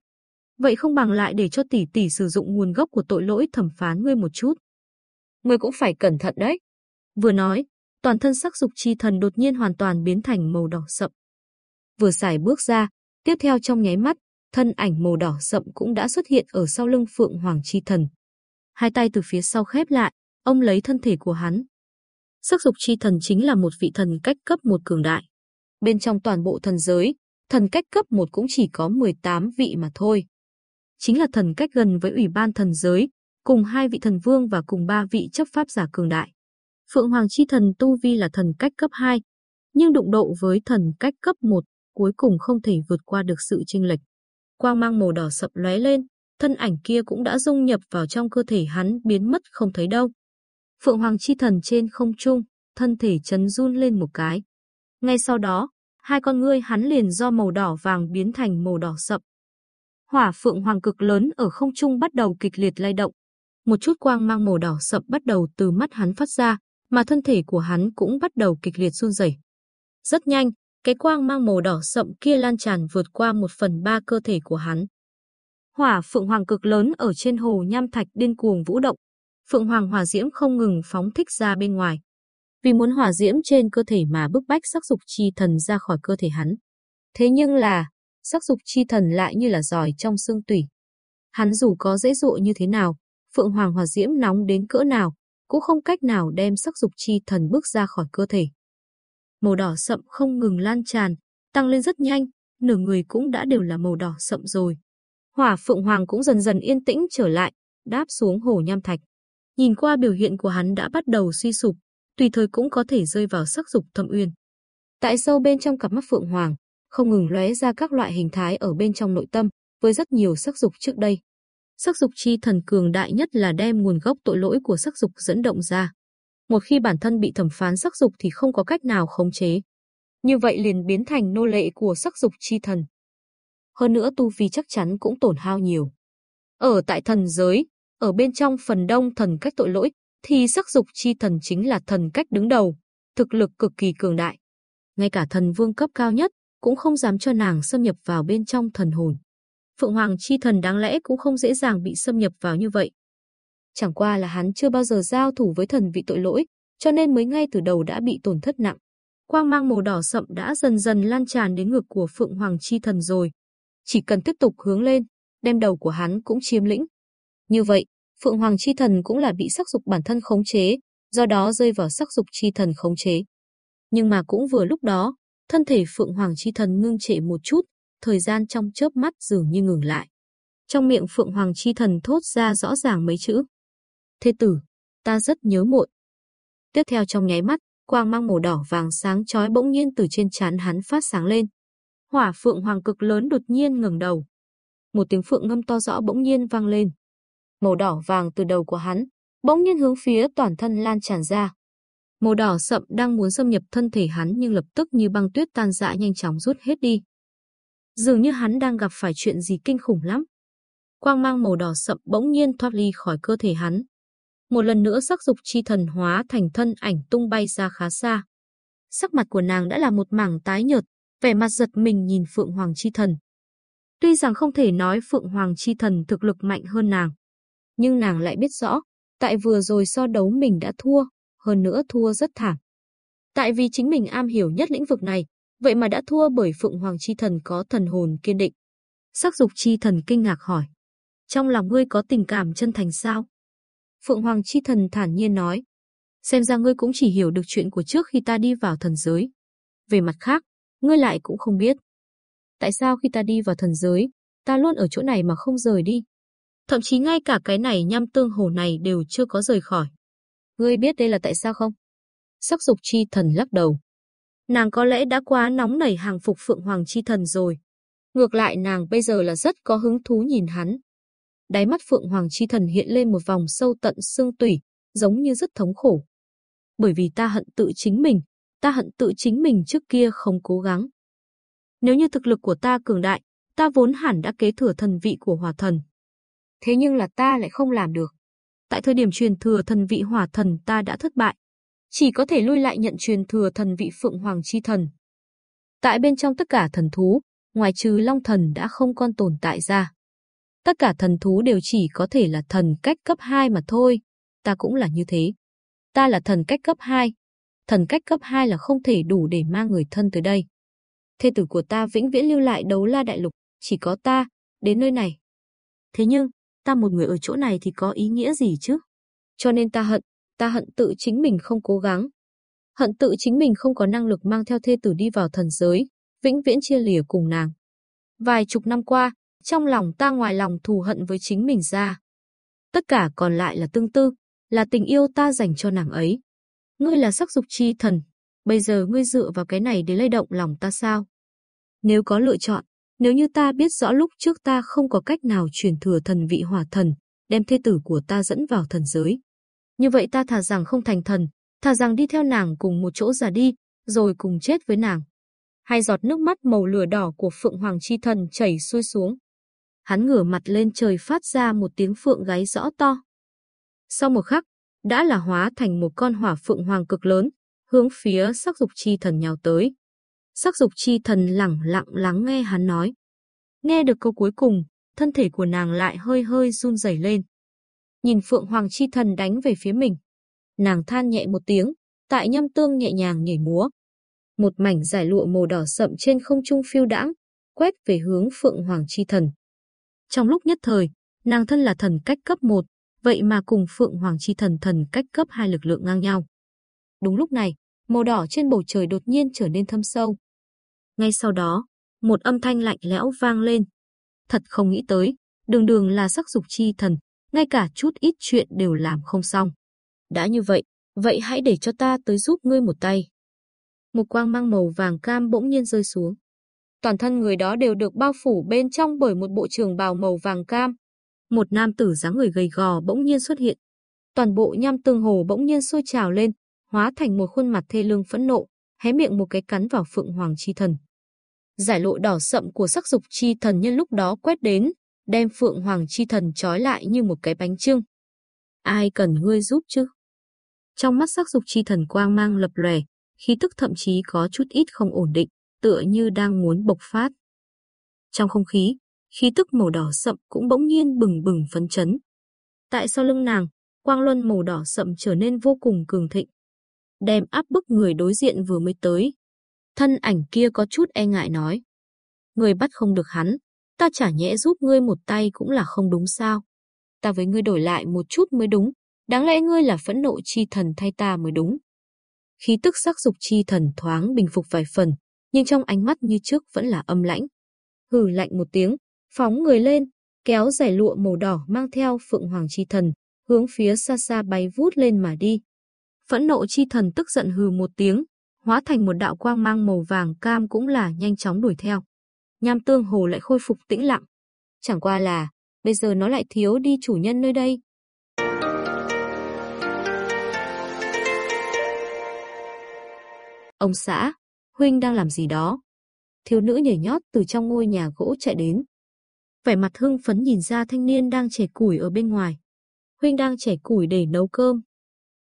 Vậy không bằng lại để cho tỷ tỷ sử dụng nguồn gốc của tội lỗi thẩm phán ngươi một chút. Ngươi cũng phải cẩn thận đấy. Vừa nói, toàn thân sắc dục chi thần đột nhiên hoàn toàn biến thành màu đỏ sậm. Vừa xài bước ra, tiếp theo trong nháy mắt, thân ảnh màu đỏ sậm cũng đã xuất hiện ở sau lưng Phượng Hoàng chi thần. Hai tay từ phía sau khép lại, ông lấy thân thể của hắn. Sắc dục chi thần chính là một vị thần cách cấp một cường đại. Bên trong toàn bộ thần giới, thần cách cấp một cũng chỉ có 18 vị mà thôi. Chính là thần cách gần với ủy ban thần giới, cùng hai vị thần vương và cùng ba vị chấp pháp giả cường đại. Phượng Hoàng Chi Thần Tu Vi là thần cách cấp 2, nhưng đụng độ với thần cách cấp 1 cuối cùng không thể vượt qua được sự chênh lệch. Quang mang màu đỏ sậm lóe lên, thân ảnh kia cũng đã dung nhập vào trong cơ thể hắn biến mất không thấy đâu. Phượng Hoàng Chi Thần trên không trung, thân thể chấn run lên một cái. Ngay sau đó, hai con ngươi hắn liền do màu đỏ vàng biến thành màu đỏ sậm. Hỏa Phượng Hoàng cực lớn ở không trung bắt đầu kịch liệt lay động. Một chút quang mang màu đỏ sậm bắt đầu từ mắt hắn phát ra, mà thân thể của hắn cũng bắt đầu kịch liệt run rẩy. Rất nhanh, cái quang mang màu đỏ sậm kia lan tràn vượt qua một phần ba cơ thể của hắn. Hỏa phượng hoàng cực lớn ở trên hồ nham thạch điên cuồng vũ động. Phượng hoàng hỏa diễm không ngừng phóng thích ra bên ngoài. Vì muốn hỏa diễm trên cơ thể mà bức bách sắc dục chi thần ra khỏi cơ thể hắn. Thế nhưng là, sắc dục chi thần lại như là giỏi trong xương tủy. Hắn dù có dễ dụ như thế nào, phượng hoàng hỏa diễm nóng đến cỡ nào, cũng không cách nào đem sắc dục chi thần bước ra khỏi cơ thể. Màu đỏ sậm không ngừng lan tràn, tăng lên rất nhanh, nửa người cũng đã đều là màu đỏ sậm rồi. Hỏa Phượng Hoàng cũng dần dần yên tĩnh trở lại, đáp xuống hồ nham thạch. Nhìn qua biểu hiện của hắn đã bắt đầu suy sụp, tùy thời cũng có thể rơi vào sắc dục thâm uyên. Tại sâu bên trong cặp mắt Phượng Hoàng, không ngừng lóe ra các loại hình thái ở bên trong nội tâm, với rất nhiều sắc dục trước đây. Sắc dục chi thần cường đại nhất là đem nguồn gốc tội lỗi của sắc dục dẫn động ra. Một khi bản thân bị thẩm phán sắc dục thì không có cách nào khống chế. Như vậy liền biến thành nô lệ của sắc dục chi thần. Hơn nữa tu vi chắc chắn cũng tổn hao nhiều. Ở tại thần giới, ở bên trong phần đông thần cách tội lỗi, thì sắc dục chi thần chính là thần cách đứng đầu, thực lực cực kỳ cường đại. Ngay cả thần vương cấp cao nhất cũng không dám cho nàng xâm nhập vào bên trong thần hồn. Phượng Hoàng chi thần đáng lẽ cũng không dễ dàng bị xâm nhập vào như vậy. Chẳng qua là hắn chưa bao giờ giao thủ với thần vị tội lỗi, cho nên mới ngay từ đầu đã bị tổn thất nặng. Quang mang màu đỏ sậm đã dần dần lan tràn đến ngực của Phượng Hoàng chi thần rồi. Chỉ cần tiếp tục hướng lên, đem đầu của hắn cũng chiếm lĩnh. Như vậy, Phượng Hoàng chi thần cũng là bị sắc dục bản thân khống chế, do đó rơi vào sắc dục chi thần khống chế. Nhưng mà cũng vừa lúc đó, thân thể Phượng Hoàng chi thần ngưng trệ một chút, thời gian trong chớp mắt dường như ngừng lại. Trong miệng Phượng Hoàng chi thần thốt ra rõ ràng mấy chữ. Thế tử, ta rất nhớ muội. Tiếp theo trong nháy mắt, quang mang màu đỏ vàng sáng chói bỗng nhiên từ trên trán hắn phát sáng lên. Hỏa Phượng Hoàng cực lớn đột nhiên ngẩng đầu. Một tiếng phượng ngâm to rõ bỗng nhiên vang lên. Màu đỏ vàng từ đầu của hắn, bỗng nhiên hướng phía toàn thân lan tràn ra. Màu đỏ sậm đang muốn xâm nhập thân thể hắn nhưng lập tức như băng tuyết tan dã nhanh chóng rút hết đi. Dường như hắn đang gặp phải chuyện gì kinh khủng lắm. quang mang màu đỏ sậm bỗng nhiên thoát ly khỏi cơ thể hắn. Một lần nữa sắc dục chi thần hóa thành thân ảnh tung bay ra khá xa. Sắc mặt của nàng đã là một mảng tái nhợt, vẻ mặt giật mình nhìn Phượng Hoàng chi thần. Tuy rằng không thể nói Phượng Hoàng chi thần thực lực mạnh hơn nàng, nhưng nàng lại biết rõ, tại vừa rồi so đấu mình đã thua, hơn nữa thua rất thảm. Tại vì chính mình am hiểu nhất lĩnh vực này, vậy mà đã thua bởi Phượng Hoàng chi thần có thần hồn kiên định. Sắc dục chi thần kinh ngạc hỏi, trong lòng ngươi có tình cảm chân thành sao? Phượng Hoàng chi thần thản nhiên nói, xem ra ngươi cũng chỉ hiểu được chuyện của trước khi ta đi vào thần giới. Về mặt khác, ngươi lại cũng không biết. Tại sao khi ta đi vào thần giới, ta luôn ở chỗ này mà không rời đi? Thậm chí ngay cả cái này nham tương hồ này đều chưa có rời khỏi. Ngươi biết đây là tại sao không? Sắc dục chi thần lắc đầu. Nàng có lẽ đã quá nóng nảy hàng phục Phượng Hoàng chi thần rồi. Ngược lại nàng bây giờ là rất có hứng thú nhìn hắn. Đáy mắt Phượng Hoàng chi thần hiện lên một vòng sâu tận xương tủy, giống như rất thống khổ. Bởi vì ta hận tự chính mình, ta hận tự chính mình trước kia không cố gắng. Nếu như thực lực của ta cường đại, ta vốn hẳn đã kế thừa thần vị của hỏa thần. Thế nhưng là ta lại không làm được. Tại thời điểm truyền thừa thần vị hỏa thần ta đã thất bại. Chỉ có thể lui lại nhận truyền thừa thần vị phượng hoàng chi thần. Tại bên trong tất cả thần thú, ngoài trừ long thần đã không còn tồn tại ra. Tất cả thần thú đều chỉ có thể là thần cách cấp 2 mà thôi. Ta cũng là như thế. Ta là thần cách cấp 2. Thần cách cấp 2 là không thể đủ để mang người thân tới đây. Thê tử của ta vĩnh viễn lưu lại đấu la đại lục, chỉ có ta, đến nơi này. Thế nhưng, ta một người ở chỗ này thì có ý nghĩa gì chứ? Cho nên ta hận, ta hận tự chính mình không cố gắng. Hận tự chính mình không có năng lực mang theo thê tử đi vào thần giới, vĩnh viễn chia lìa cùng nàng. Vài chục năm qua, trong lòng ta ngoài lòng thù hận với chính mình ra. Tất cả còn lại là tương tư, là tình yêu ta dành cho nàng ấy. Ngươi là sắc dục chi thần, bây giờ ngươi dựa vào cái này để lay động lòng ta sao? Nếu có lựa chọn, nếu như ta biết rõ lúc trước ta không có cách nào truyền thừa thần vị hỏa thần, đem thê tử của ta dẫn vào thần giới. Như vậy ta thà rằng không thành thần, thà rằng đi theo nàng cùng một chỗ già đi, rồi cùng chết với nàng. Hai giọt nước mắt màu lửa đỏ của Phượng Hoàng Chi Thần chảy xuôi xuống. Hắn ngửa mặt lên trời phát ra một tiếng phượng gáy rõ to. Sau một khắc, đã là hóa thành một con hỏa phượng hoàng cực lớn, hướng phía sắc dục chi thần nhào tới. Sắc dục chi thần lặng lặng lắng nghe hắn nói. Nghe được câu cuối cùng, thân thể của nàng lại hơi hơi run rẩy lên. Nhìn Phượng Hoàng chi thần đánh về phía mình. Nàng than nhẹ một tiếng, tại nhâm tương nhẹ nhàng nhảy múa. Một mảnh giải lụa màu đỏ sậm trên không trung phiêu đãng, quét về hướng Phượng Hoàng chi thần. Trong lúc nhất thời, nàng thân là thần cách cấp 1, vậy mà cùng Phượng Hoàng chi thần thần cách cấp 2 lực lượng ngang nhau. Đúng lúc này, màu đỏ trên bầu trời đột nhiên trở nên thâm sâu. Ngay sau đó, một âm thanh lạnh lẽo vang lên. Thật không nghĩ tới, đường đường là sắc dục chi thần, ngay cả chút ít chuyện đều làm không xong. Đã như vậy, vậy hãy để cho ta tới giúp ngươi một tay. Một quang mang màu vàng cam bỗng nhiên rơi xuống. Toàn thân người đó đều được bao phủ bên trong bởi một bộ trường bào màu vàng cam. Một nam tử dáng người gầy gò bỗng nhiên xuất hiện. Toàn bộ nham tương hồ bỗng nhiên sôi trào lên, hóa thành một khuôn mặt thê lương phẫn nộ, hé miệng một cái cắn vào Phượng Hoàng chi thần. Giải lộ đỏ sậm của sắc dục chi thần nhân lúc đó quét đến, đem Phượng Hoàng chi thần trói lại như một cái bánh trưng. Ai cần ngươi giúp chứ? Trong mắt sắc dục chi thần quang mang lập lòe, khí tức thậm chí có chút ít không ổn định, tựa như đang muốn bộc phát. Trong không khí, khí tức màu đỏ sậm cũng bỗng nhiên bừng bừng phấn chấn. Tại sau lưng nàng, quang luân màu đỏ sậm trở nên vô cùng cường thịnh, đem áp bức người đối diện vừa mới tới. Thân ảnh kia có chút e ngại nói. Người bắt không được hắn, ta chả nhẽ giúp ngươi một tay cũng là không đúng sao. Ta với ngươi đổi lại một chút mới đúng, đáng lẽ ngươi là phẫn nộ chi thần thay ta mới đúng. Khí tức sắc dục chi thần thoáng bình phục vài phần, nhưng trong ánh mắt như trước vẫn là âm lãnh. Hừ lạnh một tiếng, phóng người lên, kéo giải lụa màu đỏ mang theo phượng hoàng chi thần, hướng phía xa xa bay vút lên mà đi. Phẫn nộ chi thần tức giận hừ một tiếng, hóa thành một đạo quang mang màu vàng cam cũng là nhanh chóng đuổi theo. Nham tương hồ lại khôi phục tĩnh lặng. Chẳng qua là, bây giờ nó lại thiếu đi chủ nhân nơi đây. Ông xã, Huynh đang làm gì đó? Thiếu nữ nhảy nhót từ trong ngôi nhà gỗ chạy đến. vẻ mặt hưng phấn nhìn ra thanh niên đang chẻ củi ở bên ngoài. Huynh đang chẻ củi để nấu cơm.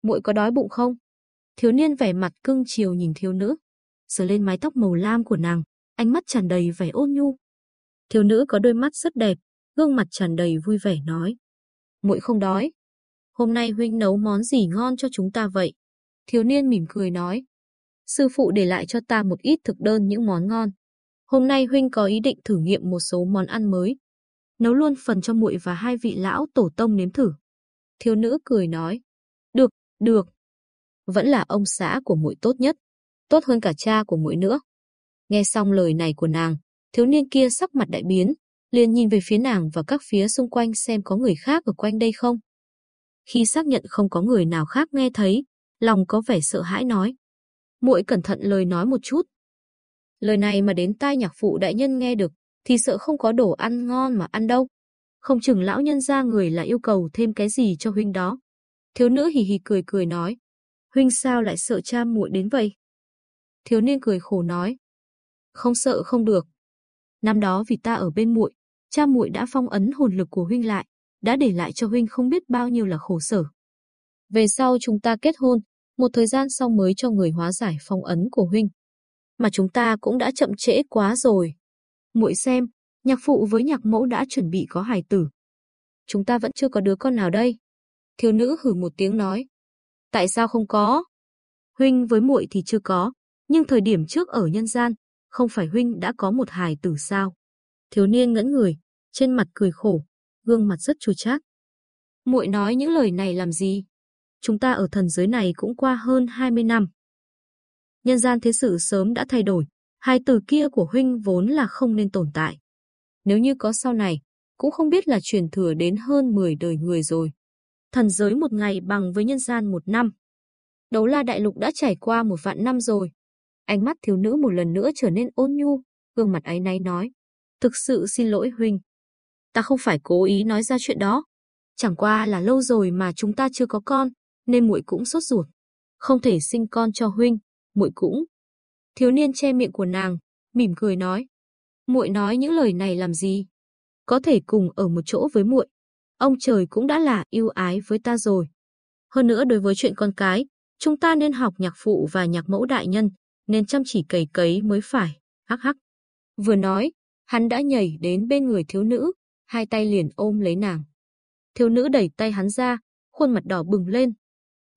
Muội có đói bụng không? Thiếu niên vẻ mặt cưng chiều nhìn thiếu nữ, sờ lên mái tóc màu lam của nàng, ánh mắt tràn đầy vẻ ôn nhu. Thiếu nữ có đôi mắt rất đẹp, gương mặt tràn đầy vui vẻ nói: "Muội không đói. Hôm nay huynh nấu món gì ngon cho chúng ta vậy?" Thiếu niên mỉm cười nói: "Sư phụ để lại cho ta một ít thực đơn những món ngon. Hôm nay huynh có ý định thử nghiệm một số món ăn mới, nấu luôn phần cho muội và hai vị lão tổ tông nếm thử." Thiếu nữ cười nói: "Được, được. Vẫn là ông xã của muội tốt nhất, tốt hơn cả cha của muội nữa." Nghe xong lời này của nàng, thiếu niên kia sắc mặt đại biến, liền nhìn về phía nàng và các phía xung quanh xem có người khác ở quanh đây không. Khi xác nhận không có người nào khác nghe thấy, lòng có vẻ sợ hãi nói: "Muội cẩn thận lời nói một chút." Lời này mà đến tai nhạc phụ đại nhân nghe được, thì sợ không có đồ ăn ngon mà ăn đâu. Không chừng lão nhân ra người là yêu cầu thêm cái gì cho huynh đó. Thiếu nữ hì hì cười cười nói, huynh sao lại sợ cha muội đến vậy? Thiếu niên cười khổ nói, không sợ không được. Năm đó vì ta ở bên muội, cha muội đã phong ấn hồn lực của huynh lại, đã để lại cho huynh không biết bao nhiêu là khổ sở. Về sau chúng ta kết hôn, một thời gian sau mới cho người hóa giải phong ấn của huynh. Mà chúng ta cũng đã chậm trễ quá rồi. Muội xem, nhạc phụ với nhạc mẫu đã chuẩn bị có hài tử. Chúng ta vẫn chưa có đứa con nào đây. Thiếu nữ hử một tiếng nói. Tại sao không có? Huynh với muội thì chưa có, nhưng thời điểm trước ở nhân gian, không phải huynh đã có một hài tử sao? Thiếu niên ngẫn người, trên mặt cười khổ, gương mặt rất chua chát. Muội nói những lời này làm gì? Chúng ta ở thần giới này cũng qua hơn 20 năm. Nhân gian thế sự sớm đã thay đổi, hai tử kia của huynh vốn là không nên tồn tại. Nếu như có sau này, cũng không biết là truyền thừa đến hơn 10 đời người rồi. Thần giới một ngày bằng với nhân gian một năm. Đấu la đại lục đã trải qua một vạn năm rồi, Ánh mắt thiếu nữ một lần nữa trở nên ôn nhu, gương mặt ấy náy nói. Thực sự xin lỗi huynh. Ta không phải cố ý nói ra chuyện đó. Chẳng qua là lâu rồi mà chúng ta chưa có con, nên muội cũng sốt ruột. Không thể sinh con cho huynh, muội cũng. Thiếu niên che miệng của nàng, mỉm cười nói. Muội nói những lời này làm gì? Có thể cùng ở một chỗ với muội. Ông trời cũng đã là yêu ái với ta rồi. Hơn nữa đối với chuyện con cái, chúng ta nên học nhạc phụ và nhạc mẫu đại nhân, nên chăm chỉ cày cấy mới phải, hắc hắc. Vừa nói, hắn đã nhảy đến bên người thiếu nữ, hai tay liền ôm lấy nàng. Thiếu nữ đẩy tay hắn ra, khuôn mặt đỏ bừng lên.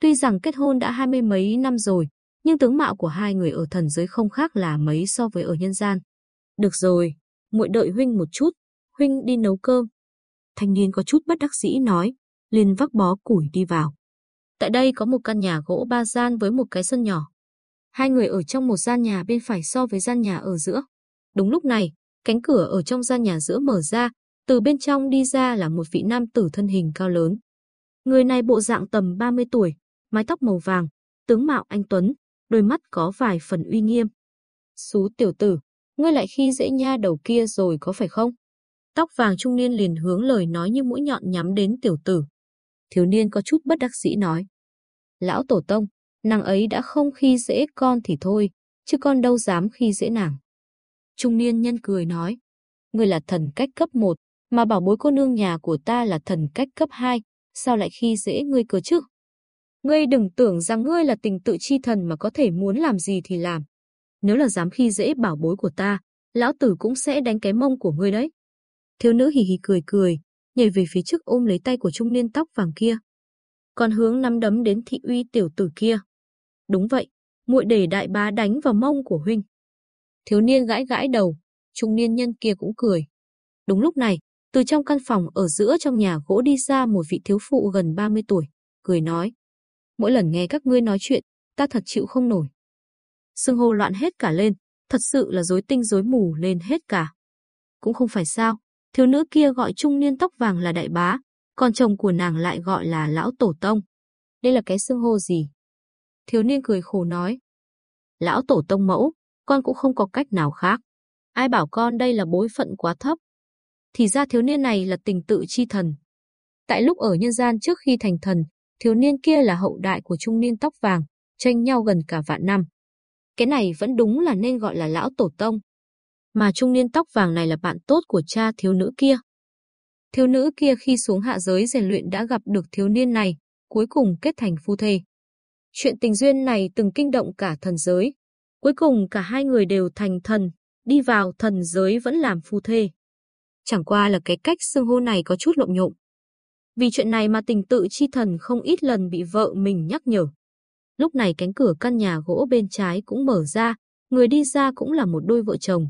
Tuy rằng kết hôn đã hai mươi mấy năm rồi, nhưng tướng mạo của hai người ở thần giới không khác là mấy so với ở nhân gian. Được rồi, muội đợi huynh một chút, huynh đi nấu cơm. Thanh niên có chút bất đắc dĩ nói, liền vác bó củi đi vào. Tại đây có một căn nhà gỗ ba gian với một cái sân nhỏ. Hai người ở trong một gian nhà bên phải so với gian nhà ở giữa. Đúng lúc này, cánh cửa ở trong gian nhà giữa mở ra, từ bên trong đi ra là một vị nam tử thân hình cao lớn. Người này bộ dạng tầm 30 tuổi, mái tóc màu vàng, tướng mạo anh tuấn, đôi mắt có vài phần uy nghiêm. Xú tiểu tử, ngươi lại khi dễ nha đầu kia rồi có phải không? Tóc vàng trung niên liền hướng lời nói như mũi nhọn nhắm đến tiểu tử. Thiếu niên có chút bất đắc dĩ nói. Lão tổ tông, nàng ấy đã không khi dễ con thì thôi, chứ con đâu dám khi dễ nàng. Trung niên nhân cười nói, ngươi là thần cách cấp 1, mà bảo bối cô nương nhà của ta là thần cách cấp 2, sao lại khi dễ ngươi cơ chứ? Ngươi đừng tưởng rằng ngươi là tình tự chi thần mà có thể muốn làm gì thì làm. Nếu là dám khi dễ bảo bối của ta, lão tử cũng sẽ đánh cái mông của ngươi đấy. Thiếu nữ hì hì cười cười, nhảy về phía trước ôm lấy tay của trung niên tóc vàng kia. Còn hướng nắm đấm đến thị uy tiểu tử kia. Đúng vậy, muội để đại bá đánh vào mông của huynh. Thiếu niên gãi gãi đầu, trung niên nhân kia cũng cười. Đúng lúc này, từ trong căn phòng ở giữa trong nhà gỗ đi ra một vị thiếu phụ gần 30 tuổi, cười nói. Mỗi lần nghe các ngươi nói chuyện, ta thật chịu không nổi. Sưng hô loạn hết cả lên, thật sự là rối tinh rối mù lên hết cả. Cũng không phải sao, thiếu nữ kia gọi trung niên tóc vàng là đại bá, còn chồng của nàng lại gọi là lão tổ tông. Đây là cái xưng hô gì? Thiếu niên cười khổ nói. Lão tổ tông mẫu, con cũng không có cách nào khác. Ai bảo con đây là bối phận quá thấp. Thì ra thiếu niên này là tình tự chi thần. Tại lúc ở nhân gian trước khi thành thần, thiếu niên kia là hậu đại của trung niên tóc vàng, tranh nhau gần cả vạn năm. Cái này vẫn đúng là nên gọi là lão tổ tông. Mà trung niên tóc vàng này là bạn tốt của cha thiếu nữ kia, Thiếu nữ kia khi xuống hạ giới rèn luyện đã gặp được thiếu niên này, cuối cùng kết thành phu thê. Chuyện tình duyên này từng kinh động cả thần giới. Cuối cùng cả hai người đều thành thần, đi vào thần giới vẫn làm phu thê. Chẳng qua là cái cách xưng hô này có chút lộn nhộn Vì chuyện này mà tình tự chi thần không ít lần bị vợ mình nhắc nhở. Lúc này cánh cửa căn nhà gỗ bên trái cũng mở ra, người đi ra cũng là một đôi vợ chồng.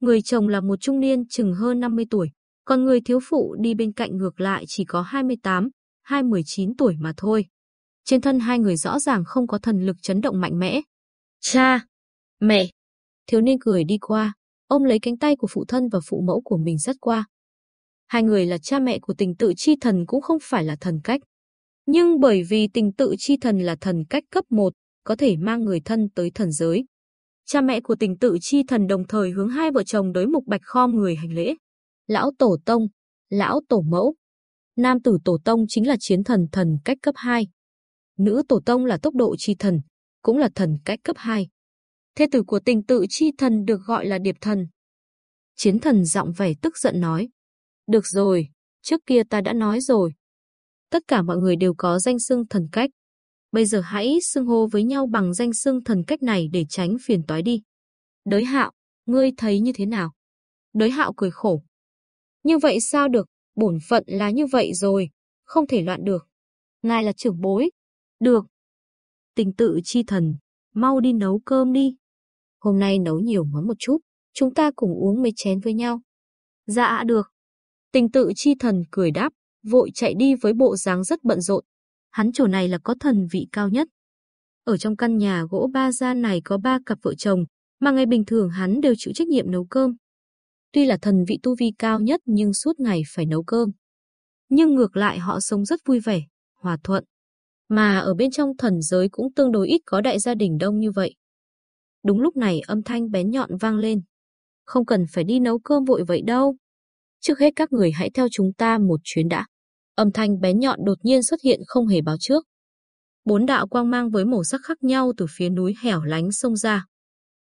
Người chồng là một trung niên chừng hơn 50 tuổi, còn người thiếu phụ đi bên cạnh ngược lại chỉ có 28, 219 tuổi mà thôi. Trên thân hai người rõ ràng không có thần lực chấn động mạnh mẽ. Cha! Mẹ! Thiếu niên cười đi qua, ôm lấy cánh tay của phụ thân và phụ mẫu của mình dắt qua. Hai người là cha mẹ của tình tự chi thần cũng không phải là thần cách. Nhưng bởi vì tình tự chi thần là thần cách cấp 1, có thể mang người thân tới thần giới. Cha mẹ của tình tự chi thần đồng thời hướng hai vợ chồng đối mục bạch khom người hành lễ. Lão tổ tông, lão tổ mẫu. Nam tử tổ tông chính là chiến thần thần cách cấp 2. Nữ tổ tông là tốc độ chi thần, cũng là thần cách cấp 2. thế tử của tình tự chi thần được gọi là điệp thần. Chiến thần giọng vẻ tức giận nói. Được rồi, trước kia ta đã nói rồi. Tất cả mọi người đều có danh xưng thần cách. Bây giờ hãy xưng hô với nhau bằng danh xưng thần cách này để tránh phiền toái đi. Đới hạo, ngươi thấy như thế nào? Đới hạo cười khổ. Như vậy sao được, bổn phận là như vậy rồi, không thể loạn được. Ngài là trưởng bối. Được. Tình tự chi thần, mau đi nấu cơm đi. Hôm nay nấu nhiều món một chút, chúng ta cùng uống mấy chén với nhau. Dạ được. Tình tự chi thần cười đáp, vội chạy đi với bộ dáng rất bận rộn. Hắn chỗ này là có thần vị cao nhất. Ở trong căn nhà gỗ ba gian này có ba cặp vợ chồng, mà ngày bình thường hắn đều chịu trách nhiệm nấu cơm. Tuy là thần vị tu vi cao nhất nhưng suốt ngày phải nấu cơm. Nhưng ngược lại họ sống rất vui vẻ, hòa thuận. Mà ở bên trong thần giới cũng tương đối ít có đại gia đình đông như vậy. Đúng lúc này âm thanh bén nhọn vang lên. Không cần phải đi nấu cơm vội vậy đâu. Trước hết các người hãy theo chúng ta một chuyến đã. Âm thanh bén nhọn đột nhiên xuất hiện không hề báo trước. Bốn đạo quang mang với màu sắc khác nhau từ phía núi hẻo lánh xông ra.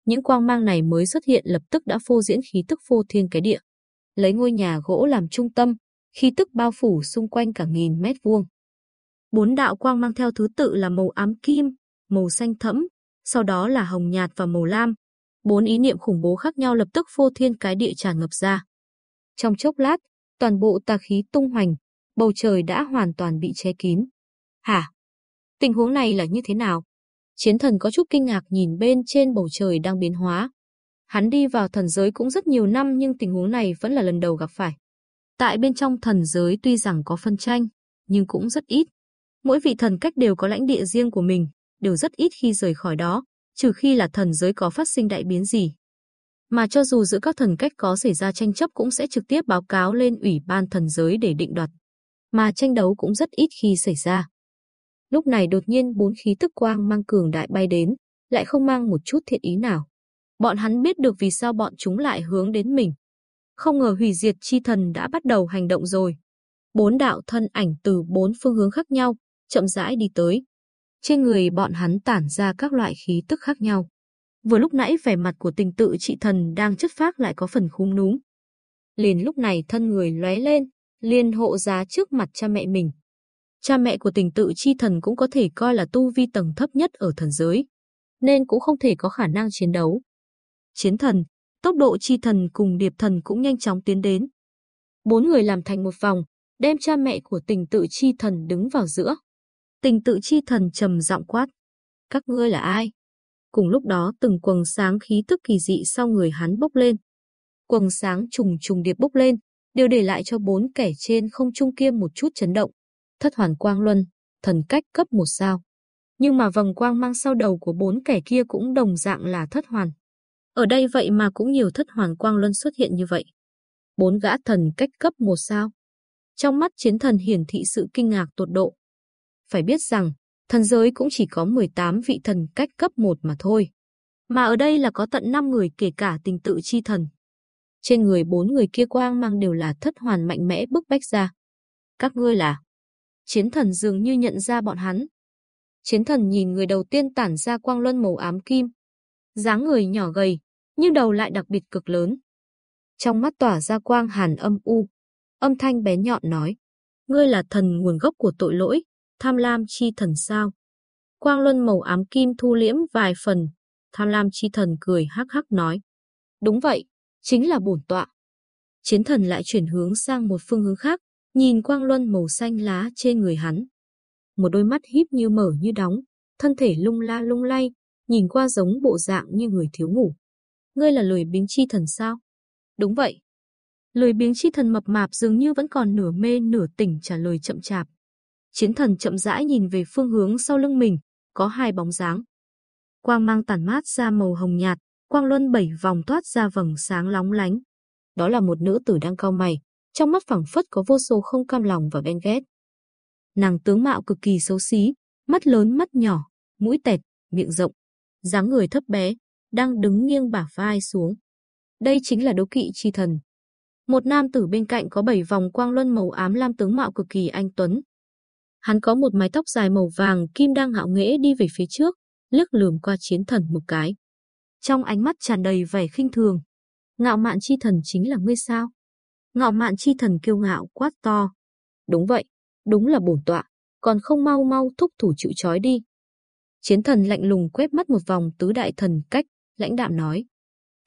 Những quang mang này mới xuất hiện lập tức đã phô diễn khí tức phô thiên cái địa. Lấy ngôi nhà gỗ làm trung tâm, khí tức bao phủ xung quanh cả nghìn mét vuông. Bốn đạo quang mang theo thứ tự là màu ám kim, màu xanh thẫm, sau đó là hồng nhạt và màu lam. Bốn ý niệm khủng bố khác nhau lập tức phô thiên cái địa tràn ngập ra. Trong chốc lát, toàn bộ tà khí tung hoành, bầu trời đã hoàn toàn bị che kín. Hả? Tình huống này là như thế nào? Chiến thần có chút kinh ngạc nhìn bên trên bầu trời đang biến hóa. Hắn đi vào thần giới cũng rất nhiều năm nhưng tình huống này vẫn là lần đầu gặp phải. Tại bên trong thần giới tuy rằng có phân tranh, nhưng cũng rất ít. Mỗi vị thần cách đều có lãnh địa riêng của mình, đều rất ít khi rời khỏi đó, trừ khi là thần giới có phát sinh đại biến gì. Mà cho dù giữa các thần cách có xảy ra tranh chấp cũng sẽ trực tiếp báo cáo lên ủy ban thần giới để định đoạt. Mà tranh đấu cũng rất ít khi xảy ra. Lúc này đột nhiên bốn khí tức quang mang cường đại bay đến, lại không mang một chút thiện ý nào. Bọn hắn biết được vì sao bọn chúng lại hướng đến mình. Không ngờ hủy diệt chi thần đã bắt đầu hành động rồi. Bốn đạo thân ảnh từ bốn phương hướng khác nhau, chậm rãi đi tới. Trên người bọn hắn tản ra các loại khí tức khác nhau. Vừa lúc nãy vẻ mặt của tình tự trị thần đang chất phác lại có phần khung núm. Liền lúc này thân người lóe lên, liền hộ giá trước mặt cha mẹ mình. Cha mẹ của tình tự chi thần cũng có thể coi là tu vi tầng thấp nhất ở thần giới, nên cũng không thể có khả năng chiến đấu. Chiến thần, tốc độ chi thần cùng điệp thần cũng nhanh chóng tiến đến. Bốn người làm thành một vòng, đem cha mẹ của tình tự chi thần đứng vào giữa. Tình tự chi thần trầm giọng quát. Các ngươi là ai? Cùng lúc đó từng quầng sáng khí tức kỳ dị sau người hắn bốc lên. Quầng sáng trùng trùng điệp bốc lên, đều để lại cho bốn kẻ trên không trung kia một chút chấn động. Thất hoàn quang luân, thần cách cấp một sao. Nhưng mà vầng quang mang sau đầu của bốn kẻ kia cũng đồng dạng là thất hoàn. Ở đây vậy mà cũng nhiều thất hoàn quang luân xuất hiện như vậy. Bốn gã thần cách cấp một sao. Trong mắt chiến thần hiển thị sự kinh ngạc tột độ. Phải biết rằng, thần giới cũng chỉ có 18 vị thần cách cấp 1 mà thôi. Mà ở đây là có tận 5 người kể cả tình tự chi thần. Trên người bốn người kia quang mang đều là thất hoàn mạnh mẽ bức bách ra. Các ngươi là... Chiến thần dường như nhận ra bọn hắn. Chiến thần nhìn người đầu tiên tản ra quang luân màu ám kim. dáng người nhỏ gầy, nhưng đầu lại đặc biệt cực lớn. Trong mắt tỏa ra quang hàn âm u. Âm thanh bé nhọn nói, ngươi là thần nguồn gốc của tội lỗi, tham lam chi thần sao? Quang luân màu ám kim thu liễm vài phần, tham lam chi thần cười hắc hắc nói, đúng vậy, chính là bổn tọa. Chiến thần lại chuyển hướng sang một phương hướng khác, nhìn quang luân màu xanh lá trên người hắn. Một đôi mắt híp như mở như đóng, thân thể lung la lung lay, nhìn qua giống bộ dạng như người thiếu ngủ. Ngươi là lười biếng chi thần sao? Đúng vậy. Lười biếng chi thần mập mạp dường như vẫn còn nửa mê nửa tỉnh trả lời chậm chạp. Chiến thần chậm rãi nhìn về phương hướng sau lưng mình, có hai bóng dáng. Quang mang tản mát ra màu hồng nhạt, quang luân bảy vòng toát ra vầng sáng lóng lánh. Đó là một nữ tử đang cau mày, trong mắt phẳng phất có vô số không cam lòng và ghen ghét. Nàng tướng mạo cực kỳ xấu xí, mắt lớn mắt nhỏ, mũi tẹt, miệng rộng, dáng người thấp bé, đang đứng nghiêng bả vai xuống. Đây chính là đấu kỵ chi thần. Một nam tử bên cạnh có bảy vòng quang luân màu ám lam tướng mạo cực kỳ anh tuấn. Hắn có một mái tóc dài màu vàng kim đang hạo nghễ đi về phía trước, lướt lườm qua chiến thần một cái. Trong ánh mắt tràn đầy vẻ khinh thường. Ngạo mạn chi thần chính là ngươi sao? Ngạo mạn chi thần kiêu ngạo quát to. Đúng vậy, đúng là bổn tọa, còn không mau mau thúc thủ chịu trói đi. Chiến thần lạnh lùng quét mắt một vòng tứ đại thần cách, lãnh đạm nói.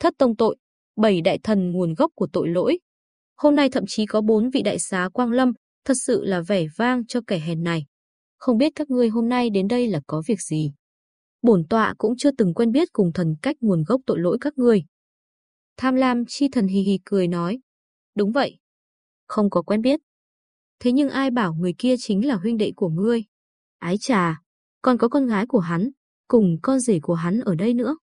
Thất tông tội, bảy đại thần nguồn gốc của tội lỗi. Hôm nay thậm chí có bốn vị đại xá quang lâm, thật sự là vẻ vang cho kẻ hèn này. Không biết các ngươi hôm nay đến đây là có việc gì. Bổn tọa cũng chưa từng quen biết cùng thần cách nguồn gốc tội lỗi các ngươi. Tham lam chi thần hì hì cười nói. Đúng vậy. Không có quen biết. Thế nhưng ai bảo người kia chính là huynh đệ của ngươi? Ái trà, còn có con gái của hắn, cùng con rể của hắn ở đây nữa.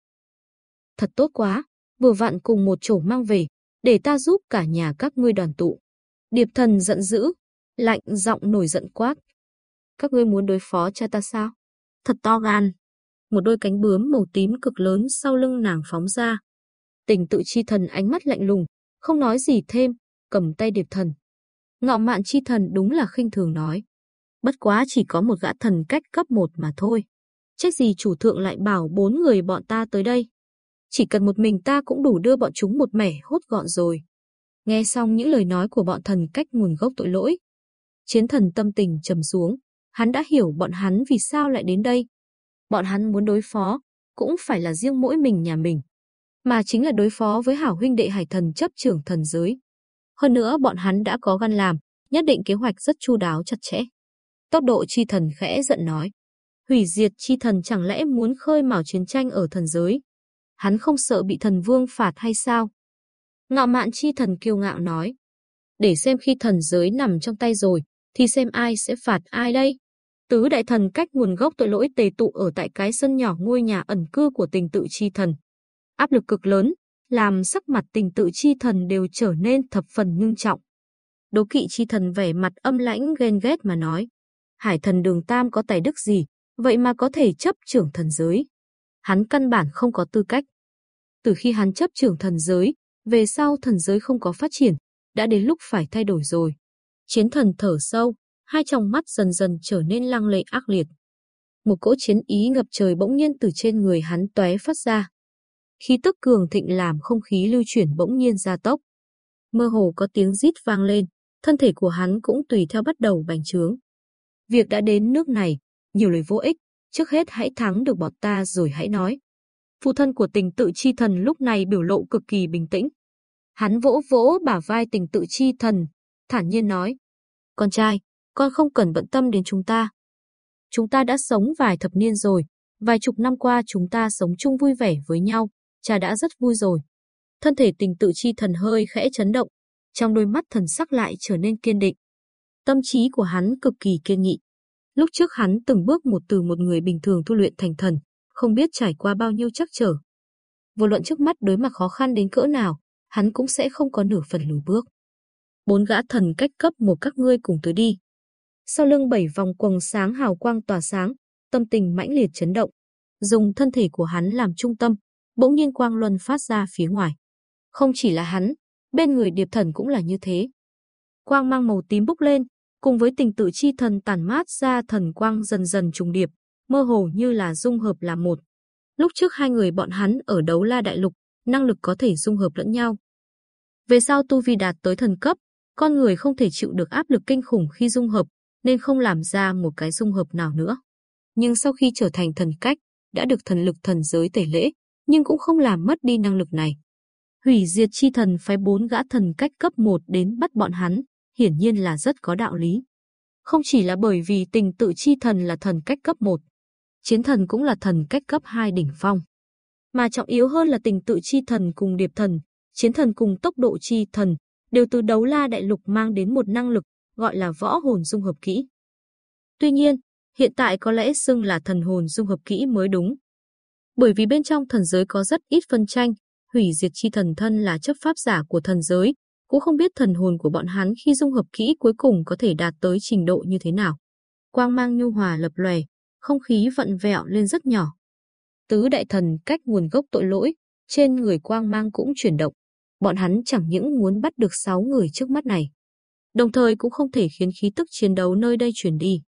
Thật tốt quá, vừa vặn cùng một chỗ mang về, để ta giúp cả nhà các ngươi đoàn tụ. Điệp thần giận dữ, lạnh giọng nổi giận quát. Các ngươi muốn đối phó cha ta sao? Thật to gan. Một đôi cánh bướm màu tím cực lớn sau lưng nàng phóng ra. Tình tự chi thần ánh mắt lạnh lùng, không nói gì thêm, cầm tay điệp thần. Ngạo mạn chi thần đúng là khinh thường nói. Bất quá chỉ có một gã thần cách cấp một mà thôi. Trách gì chủ thượng lại bảo bốn người bọn ta tới đây. Chỉ cần một mình ta cũng đủ đưa bọn chúng một mẻ hốt gọn rồi. Nghe xong những lời nói của bọn thần cách nguồn gốc tội lỗi. Chiến thần tâm tình trầm xuống. Hắn đã hiểu bọn hắn vì sao lại đến đây. Bọn hắn muốn đối phó, cũng phải là riêng mỗi mình nhà mình. Mà chính là đối phó với hảo huynh đệ hải thần chấp trưởng thần giới. Hơn nữa bọn hắn đã có gan làm, nhất định kế hoạch rất chu đáo chặt chẽ. Tốc độ chi thần khẽ giận nói. Hủy diệt chi thần chẳng lẽ muốn khơi mào chiến tranh ở thần giới? Hắn không sợ bị thần vương phạt hay sao? Ngạo mạn chi thần kiêu ngạo nói. Để xem khi thần giới nằm trong tay rồi, thì xem ai sẽ phạt ai đây? Tứ đại thần cách nguồn gốc tội lỗi tề tụ ở tại cái sân nhỏ ngôi nhà ẩn cư của tình tự chi thần. Áp lực cực lớn, làm sắc mặt tình tự chi thần đều trở nên thập phần ngưng trọng. Đố kỵ chi thần vẻ mặt âm lãnh ghen ghét mà nói. Hải thần đường tam có tài đức gì, vậy mà có thể chấp trưởng thần giới. Hắn căn bản không có tư cách. Từ khi hắn chấp trưởng thần giới, về sau thần giới không có phát triển, đã đến lúc phải thay đổi rồi. Chiến thần thở sâu, hai tròng mắt dần dần trở nên lăng lệ ác liệt. Một cỗ chiến ý ngập trời bỗng nhiên từ trên người hắn tóe phát ra. Khí tức cường thịnh làm không khí lưu chuyển bỗng nhiên gia tốc. Mơ hồ có tiếng rít vang lên, thân thể của hắn cũng tùy theo bắt đầu bành trướng. Việc đã đến nước này, nhiều lời vô ích, trước hết hãy thắng được bọn ta rồi hãy nói. Phụ thân của tình tự chi thần lúc này biểu lộ cực kỳ bình tĩnh. Hắn vỗ vỗ bả vai tình tự chi thần, thản nhiên nói. Con trai, con không cần bận tâm đến chúng ta. Chúng ta đã sống vài thập niên rồi, vài chục năm qua chúng ta sống chung vui vẻ với nhau, cha đã rất vui rồi. Thân thể tình tự chi thần hơi khẽ chấn động, trong đôi mắt thần sắc lại trở nên kiên định. Tâm trí của hắn cực kỳ kiên nghị. Lúc trước hắn từng bước một từ một người bình thường tu luyện thành thần, không biết trải qua bao nhiêu chắc trở. Vô luận trước mắt đối mặt khó khăn đến cỡ nào, hắn cũng sẽ không có nửa phần lùi bước. Bốn gã thần cách cấp một các ngươi cùng tới đi. Sau lưng bảy vòng quầng sáng hào quang tỏa sáng, tâm tình mãnh liệt chấn động. Dùng thân thể của hắn làm trung tâm, bỗng nhiên quang luân phát ra phía ngoài. Không chỉ là hắn, bên người điệp thần cũng là như thế. Quang mang màu tím bốc lên, cùng với tình tự chi thần tản mát ra thần quang dần dần trùng điệp, mơ hồ như là dung hợp là một. Lúc trước hai người bọn hắn ở đấu la đại lục, năng lực có thể dung hợp lẫn nhau. Về sau tu vi đạt tới thần cấp, con người không thể chịu được áp lực kinh khủng khi dung hợp, nên không làm ra một cái dung hợp nào nữa. Nhưng sau khi trở thành thần cách, đã được thần lực thần giới tẩy lễ, nhưng cũng không làm mất đi năng lực này. Hủy diệt chi thần phái bốn gã thần cách cấp 1 đến bắt bọn hắn, hiển nhiên là rất có đạo lý. Không chỉ là bởi vì tình tự chi thần là thần cách cấp 1, chiến thần cũng là thần cách cấp 2 đỉnh phong. Mà trọng yếu hơn là tình tự chi thần cùng điệp thần, chiến thần cùng tốc độ chi thần, đều từ đấu la đại lục mang đến một năng lực, gọi là võ hồn dung hợp kỹ. Tuy nhiên, hiện tại có lẽ xưng là thần hồn dung hợp kỹ mới đúng. Bởi vì bên trong thần giới có rất ít phân tranh, hủy diệt chi thần thân là chấp pháp giả của thần giới, cũng không biết thần hồn của bọn hắn khi dung hợp kỹ cuối cùng có thể đạt tới trình độ như thế nào. Quang mang nhu hòa lập lòe, không khí vận vẹo lên rất nhỏ. Tứ đại thần cách nguồn gốc tội lỗi, trên người quang mang cũng chuyển động. Bọn hắn chẳng những muốn bắt được sáu người trước mắt này, đồng thời cũng không thể khiến khí tức chiến đấu nơi đây chuyển đi.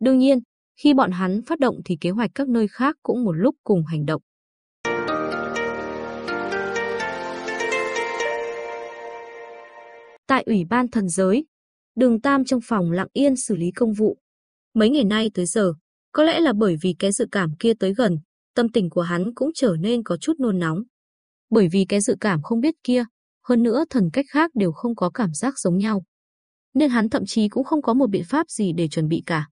Đương nhiên, khi bọn hắn phát động thì kế hoạch các nơi khác cũng một lúc cùng hành động. Tại Ủy ban thần giới, Đường Tam trong phòng lặng yên xử lý công vụ. Mấy ngày nay tới giờ, có lẽ là bởi vì cái dự cảm kia tới gần, tâm tình của hắn cũng trở nên có chút nôn nóng. Bởi vì cái dự cảm không biết kia, hơn nữa thần cách khác đều không có cảm giác giống nhau. Nên hắn thậm chí cũng không có một biện pháp gì để chuẩn bị cả.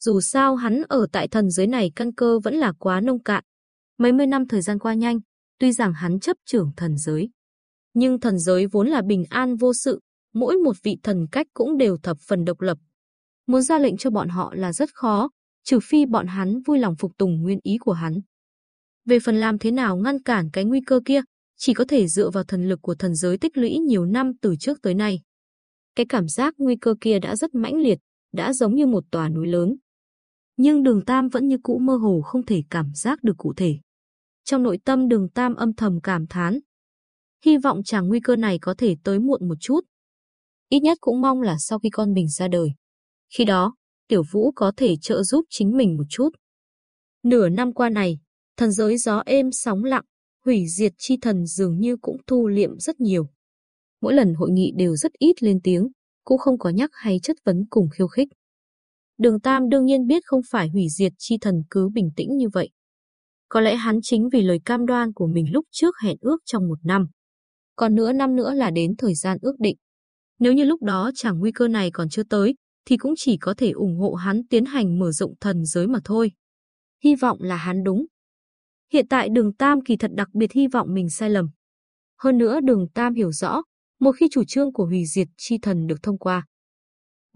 Dù sao hắn ở tại thần giới này căn cơ vẫn là quá nông cạn. Mấy mươi năm thời gian qua nhanh, tuy rằng hắn chấp trưởng thần giới. Nhưng thần giới vốn là bình an vô sự, mỗi một vị thần cách cũng đều thập phần độc lập. Muốn ra lệnh cho bọn họ là rất khó, trừ phi bọn hắn vui lòng phục tùng nguyên ý của hắn. Về phần làm thế nào ngăn cản cái nguy cơ kia, chỉ có thể dựa vào thần lực của thần giới tích lũy nhiều năm từ trước tới nay. Cái cảm giác nguy cơ kia đã rất mãnh liệt, đã giống như một tòa núi lớn. Nhưng đường Tam vẫn như cũ mơ hồ không thể cảm giác được cụ thể. Trong nội tâm đường Tam âm thầm cảm thán. Hy vọng chàng nguy cơ này có thể tới muộn một chút. Ít nhất cũng mong là sau khi con mình ra đời. Khi đó, Tiểu Vũ có thể trợ giúp chính mình một chút. Nửa năm qua này, thần giới gió êm sóng lặng, hủy diệt chi thần dường như cũng thu liệm rất nhiều. Mỗi lần hội nghị đều rất ít lên tiếng, cũng không có nhắc hay chất vấn cùng khiêu khích. Đường Tam đương nhiên biết không phải hủy diệt chi thần cứ bình tĩnh như vậy. Có lẽ hắn chính vì lời cam đoan của mình lúc trước hẹn ước trong một năm. Còn nữa năm nữa là đến thời gian ước định. Nếu như lúc đó chẳng nguy cơ này còn chưa tới, thì cũng chỉ có thể ủng hộ hắn tiến hành mở rộng thần giới mà thôi. Hy vọng là hắn đúng. Hiện tại đường Tam kỳ thật đặc biệt hy vọng mình sai lầm. Hơn nữa đường Tam hiểu rõ, một khi chủ trương của hủy diệt chi thần được thông qua,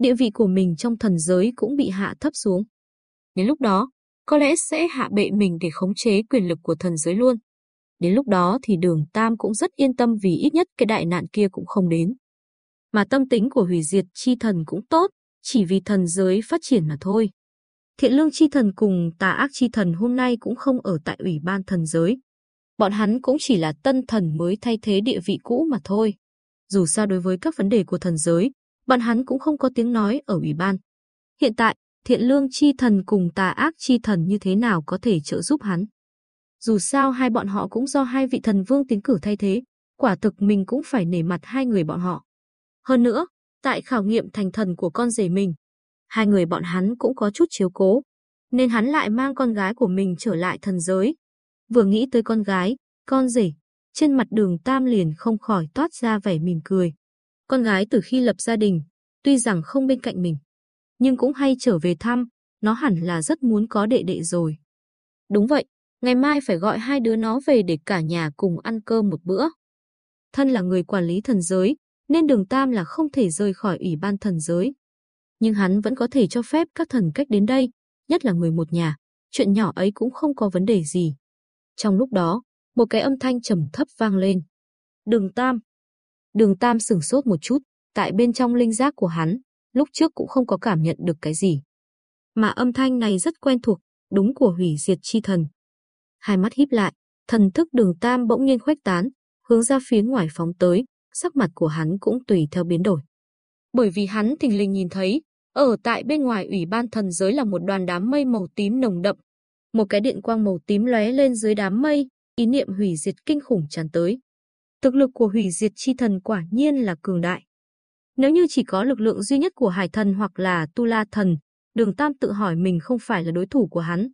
địa vị của mình trong thần giới cũng bị hạ thấp xuống. Đến lúc đó, có lẽ sẽ hạ bệ mình để khống chế quyền lực của thần giới luôn. Đến lúc đó thì đường Tam cũng rất yên tâm vì ít nhất cái đại nạn kia cũng không đến. Mà tâm tính của hủy diệt chi thần cũng tốt, chỉ vì thần giới phát triển mà thôi. Thiện lương chi thần cùng tà ác chi thần hôm nay cũng không ở tại ủy ban thần giới. Bọn hắn cũng chỉ là tân thần mới thay thế địa vị cũ mà thôi. Dù sao đối với các vấn đề của thần giới, bọn hắn cũng không có tiếng nói ở ủy ban. Hiện tại, thiện lương chi thần cùng tà ác chi thần như thế nào có thể trợ giúp hắn. Dù sao hai bọn họ cũng do hai vị thần vương tiến cử thay thế, quả thực mình cũng phải nể mặt hai người bọn họ. Hơn nữa, tại khảo nghiệm thành thần của con rể mình, hai người bọn hắn cũng có chút chiếu cố, nên hắn lại mang con gái của mình trở lại thần giới. Vừa nghĩ tới con gái, con rể, trên mặt đường Tam liền không khỏi toát ra vẻ mỉm cười. Con gái từ khi lập gia đình, tuy rằng không bên cạnh mình, nhưng cũng hay trở về thăm, nó hẳn là rất muốn có đệ đệ rồi. Đúng vậy, ngày mai phải gọi hai đứa nó về để cả nhà cùng ăn cơm một bữa. Thân là người quản lý thần giới, nên đường Tam là không thể rời khỏi ủy ban thần giới. Nhưng hắn vẫn có thể cho phép các thần cách đến đây, nhất là người một nhà, chuyện nhỏ ấy cũng không có vấn đề gì. Trong lúc đó, một cái âm thanh trầm thấp vang lên. Đường Tam. Đường Tam sửng sốt một chút, tại bên trong linh giác của hắn, lúc trước cũng không có cảm nhận được cái gì. Mà âm thanh này rất quen thuộc, đúng của hủy diệt chi thần. Hai mắt híp lại, thần thức đường Tam bỗng nhiên khuếch tán, hướng ra phía ngoài phóng tới, sắc mặt của hắn cũng tùy theo biến đổi. Bởi vì hắn thình lình nhìn thấy, ở tại bên ngoài ủy ban thần giới là một đoàn đám mây màu tím nồng đậm. Một cái điện quang màu tím lóe lên dưới đám mây, ý niệm hủy diệt kinh khủng tràn tới. Thực lực của hủy diệt chi thần quả nhiên là cường đại. Nếu như chỉ có lực lượng duy nhất của Hải Thần hoặc là Tu La Thần, Đường Tam tự hỏi mình không phải là đối thủ của hắn.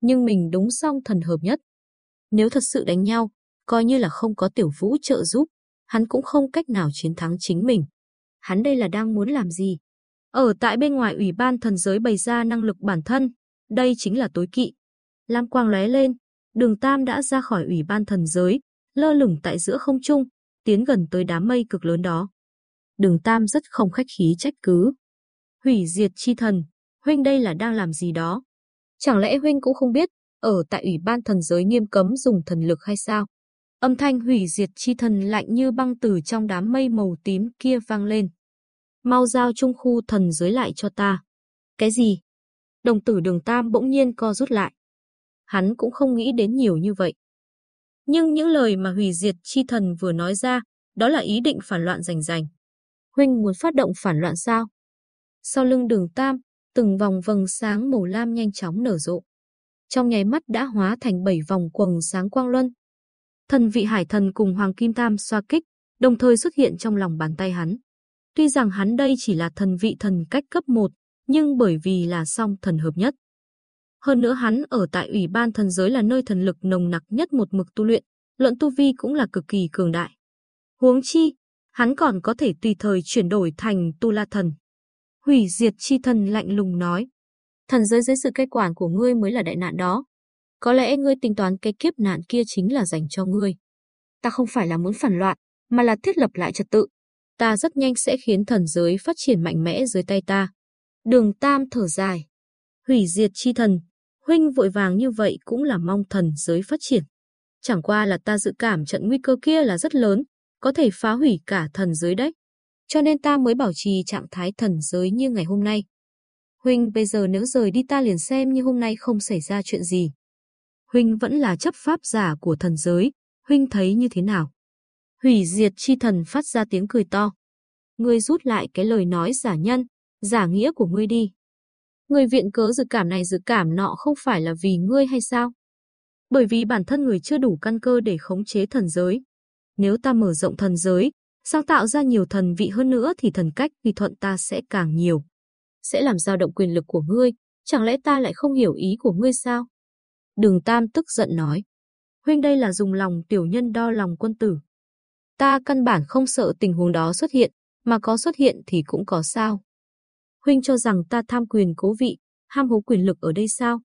Nhưng mình đúng song thần hợp nhất. Nếu thật sự đánh nhau, coi như là không có tiểu vũ trợ giúp, hắn cũng không cách nào chiến thắng chính mình. Hắn đây là đang muốn làm gì? Ở tại bên ngoài ủy ban thần giới bày ra năng lực bản thân, đây chính là tối kỵ. Lam quang lóe lên, đường Tam đã ra khỏi ủy ban thần giới, lơ lửng tại giữa không trung, tiến gần tới đám mây cực lớn đó. Đường Tam rất không khách khí trách cứ. Hủy diệt chi thần, huynh đây là đang làm gì đó? Chẳng lẽ huynh cũng không biết, ở tại ủy ban thần giới nghiêm cấm dùng thần lực hay sao? Âm thanh hủy diệt chi thần lạnh như băng từ trong đám mây màu tím kia vang lên. Mau giao trung khu thần giới lại cho ta. Cái gì? Đồng tử đường Tam bỗng nhiên co rút lại. Hắn cũng không nghĩ đến nhiều như vậy. Nhưng những lời mà hủy diệt chi thần vừa nói ra, đó là ý định phản loạn rành rành. Huynh muốn phát động phản loạn sao? Sau lưng đường Tam, từng vòng vầng sáng màu lam nhanh chóng nở rộ. Trong nháy mắt đã hóa thành bảy vòng quầng sáng quang luân. Thần vị hải thần cùng Hoàng Kim Tam xoa kích, đồng thời xuất hiện trong lòng bàn tay hắn. Tuy rằng hắn đây chỉ là thần vị thần cách cấp 1, nhưng bởi vì là song thần hợp nhất. Hơn nữa hắn ở tại Ủy ban thần giới là nơi thần lực nồng nặc nhất một mực tu luyện, luận tu vi cũng là cực kỳ cường đại. Huống chi, hắn còn có thể tùy thời chuyển đổi thành tu la thần. Hủy diệt chi thần lạnh lùng nói. Thần giới dưới sự cai quản của ngươi mới là đại nạn đó. Có lẽ ngươi tính toán cái kiếp nạn kia chính là dành cho ngươi. Ta không phải là muốn phản loạn, mà là thiết lập lại trật tự. Ta rất nhanh sẽ khiến thần giới phát triển mạnh mẽ dưới tay ta. Đường Tam thở dài. Hủy diệt chi thần, huynh vội vàng như vậy cũng là mong thần giới phát triển. Chẳng qua là ta dự cảm trận nguy cơ kia là rất lớn, có thể phá hủy cả thần giới đấy. Cho nên ta mới bảo trì trạng thái thần giới như ngày hôm nay. Huynh bây giờ nếu rời đi ta liền xem như hôm nay không xảy ra chuyện gì. Huynh vẫn là chấp pháp giả của thần giới, Huynh thấy như thế nào? Hủy diệt chi thần phát ra tiếng cười to. Ngươi rút lại cái lời nói giả nhân, giả nghĩa của ngươi đi. Người viện cớ dự cảm này dự cảm nọ không phải là vì ngươi hay sao? Bởi vì bản thân người chưa đủ căn cơ để khống chế thần giới. Nếu ta mở rộng thần giới, sáng tạo ra nhiều thần vị hơn nữa thì thần cách vì thuận ta sẽ càng nhiều. Sẽ làm dao động quyền lực của ngươi, chẳng lẽ ta lại không hiểu ý của ngươi sao? Đường Tam tức giận nói. Huynh đây là dùng lòng tiểu nhân đo lòng quân tử. Ta căn bản không sợ tình huống đó xuất hiện, mà có xuất hiện thì cũng có sao. Huynh cho rằng ta tham quyền cố vị, ham hố quyền lực ở đây sao?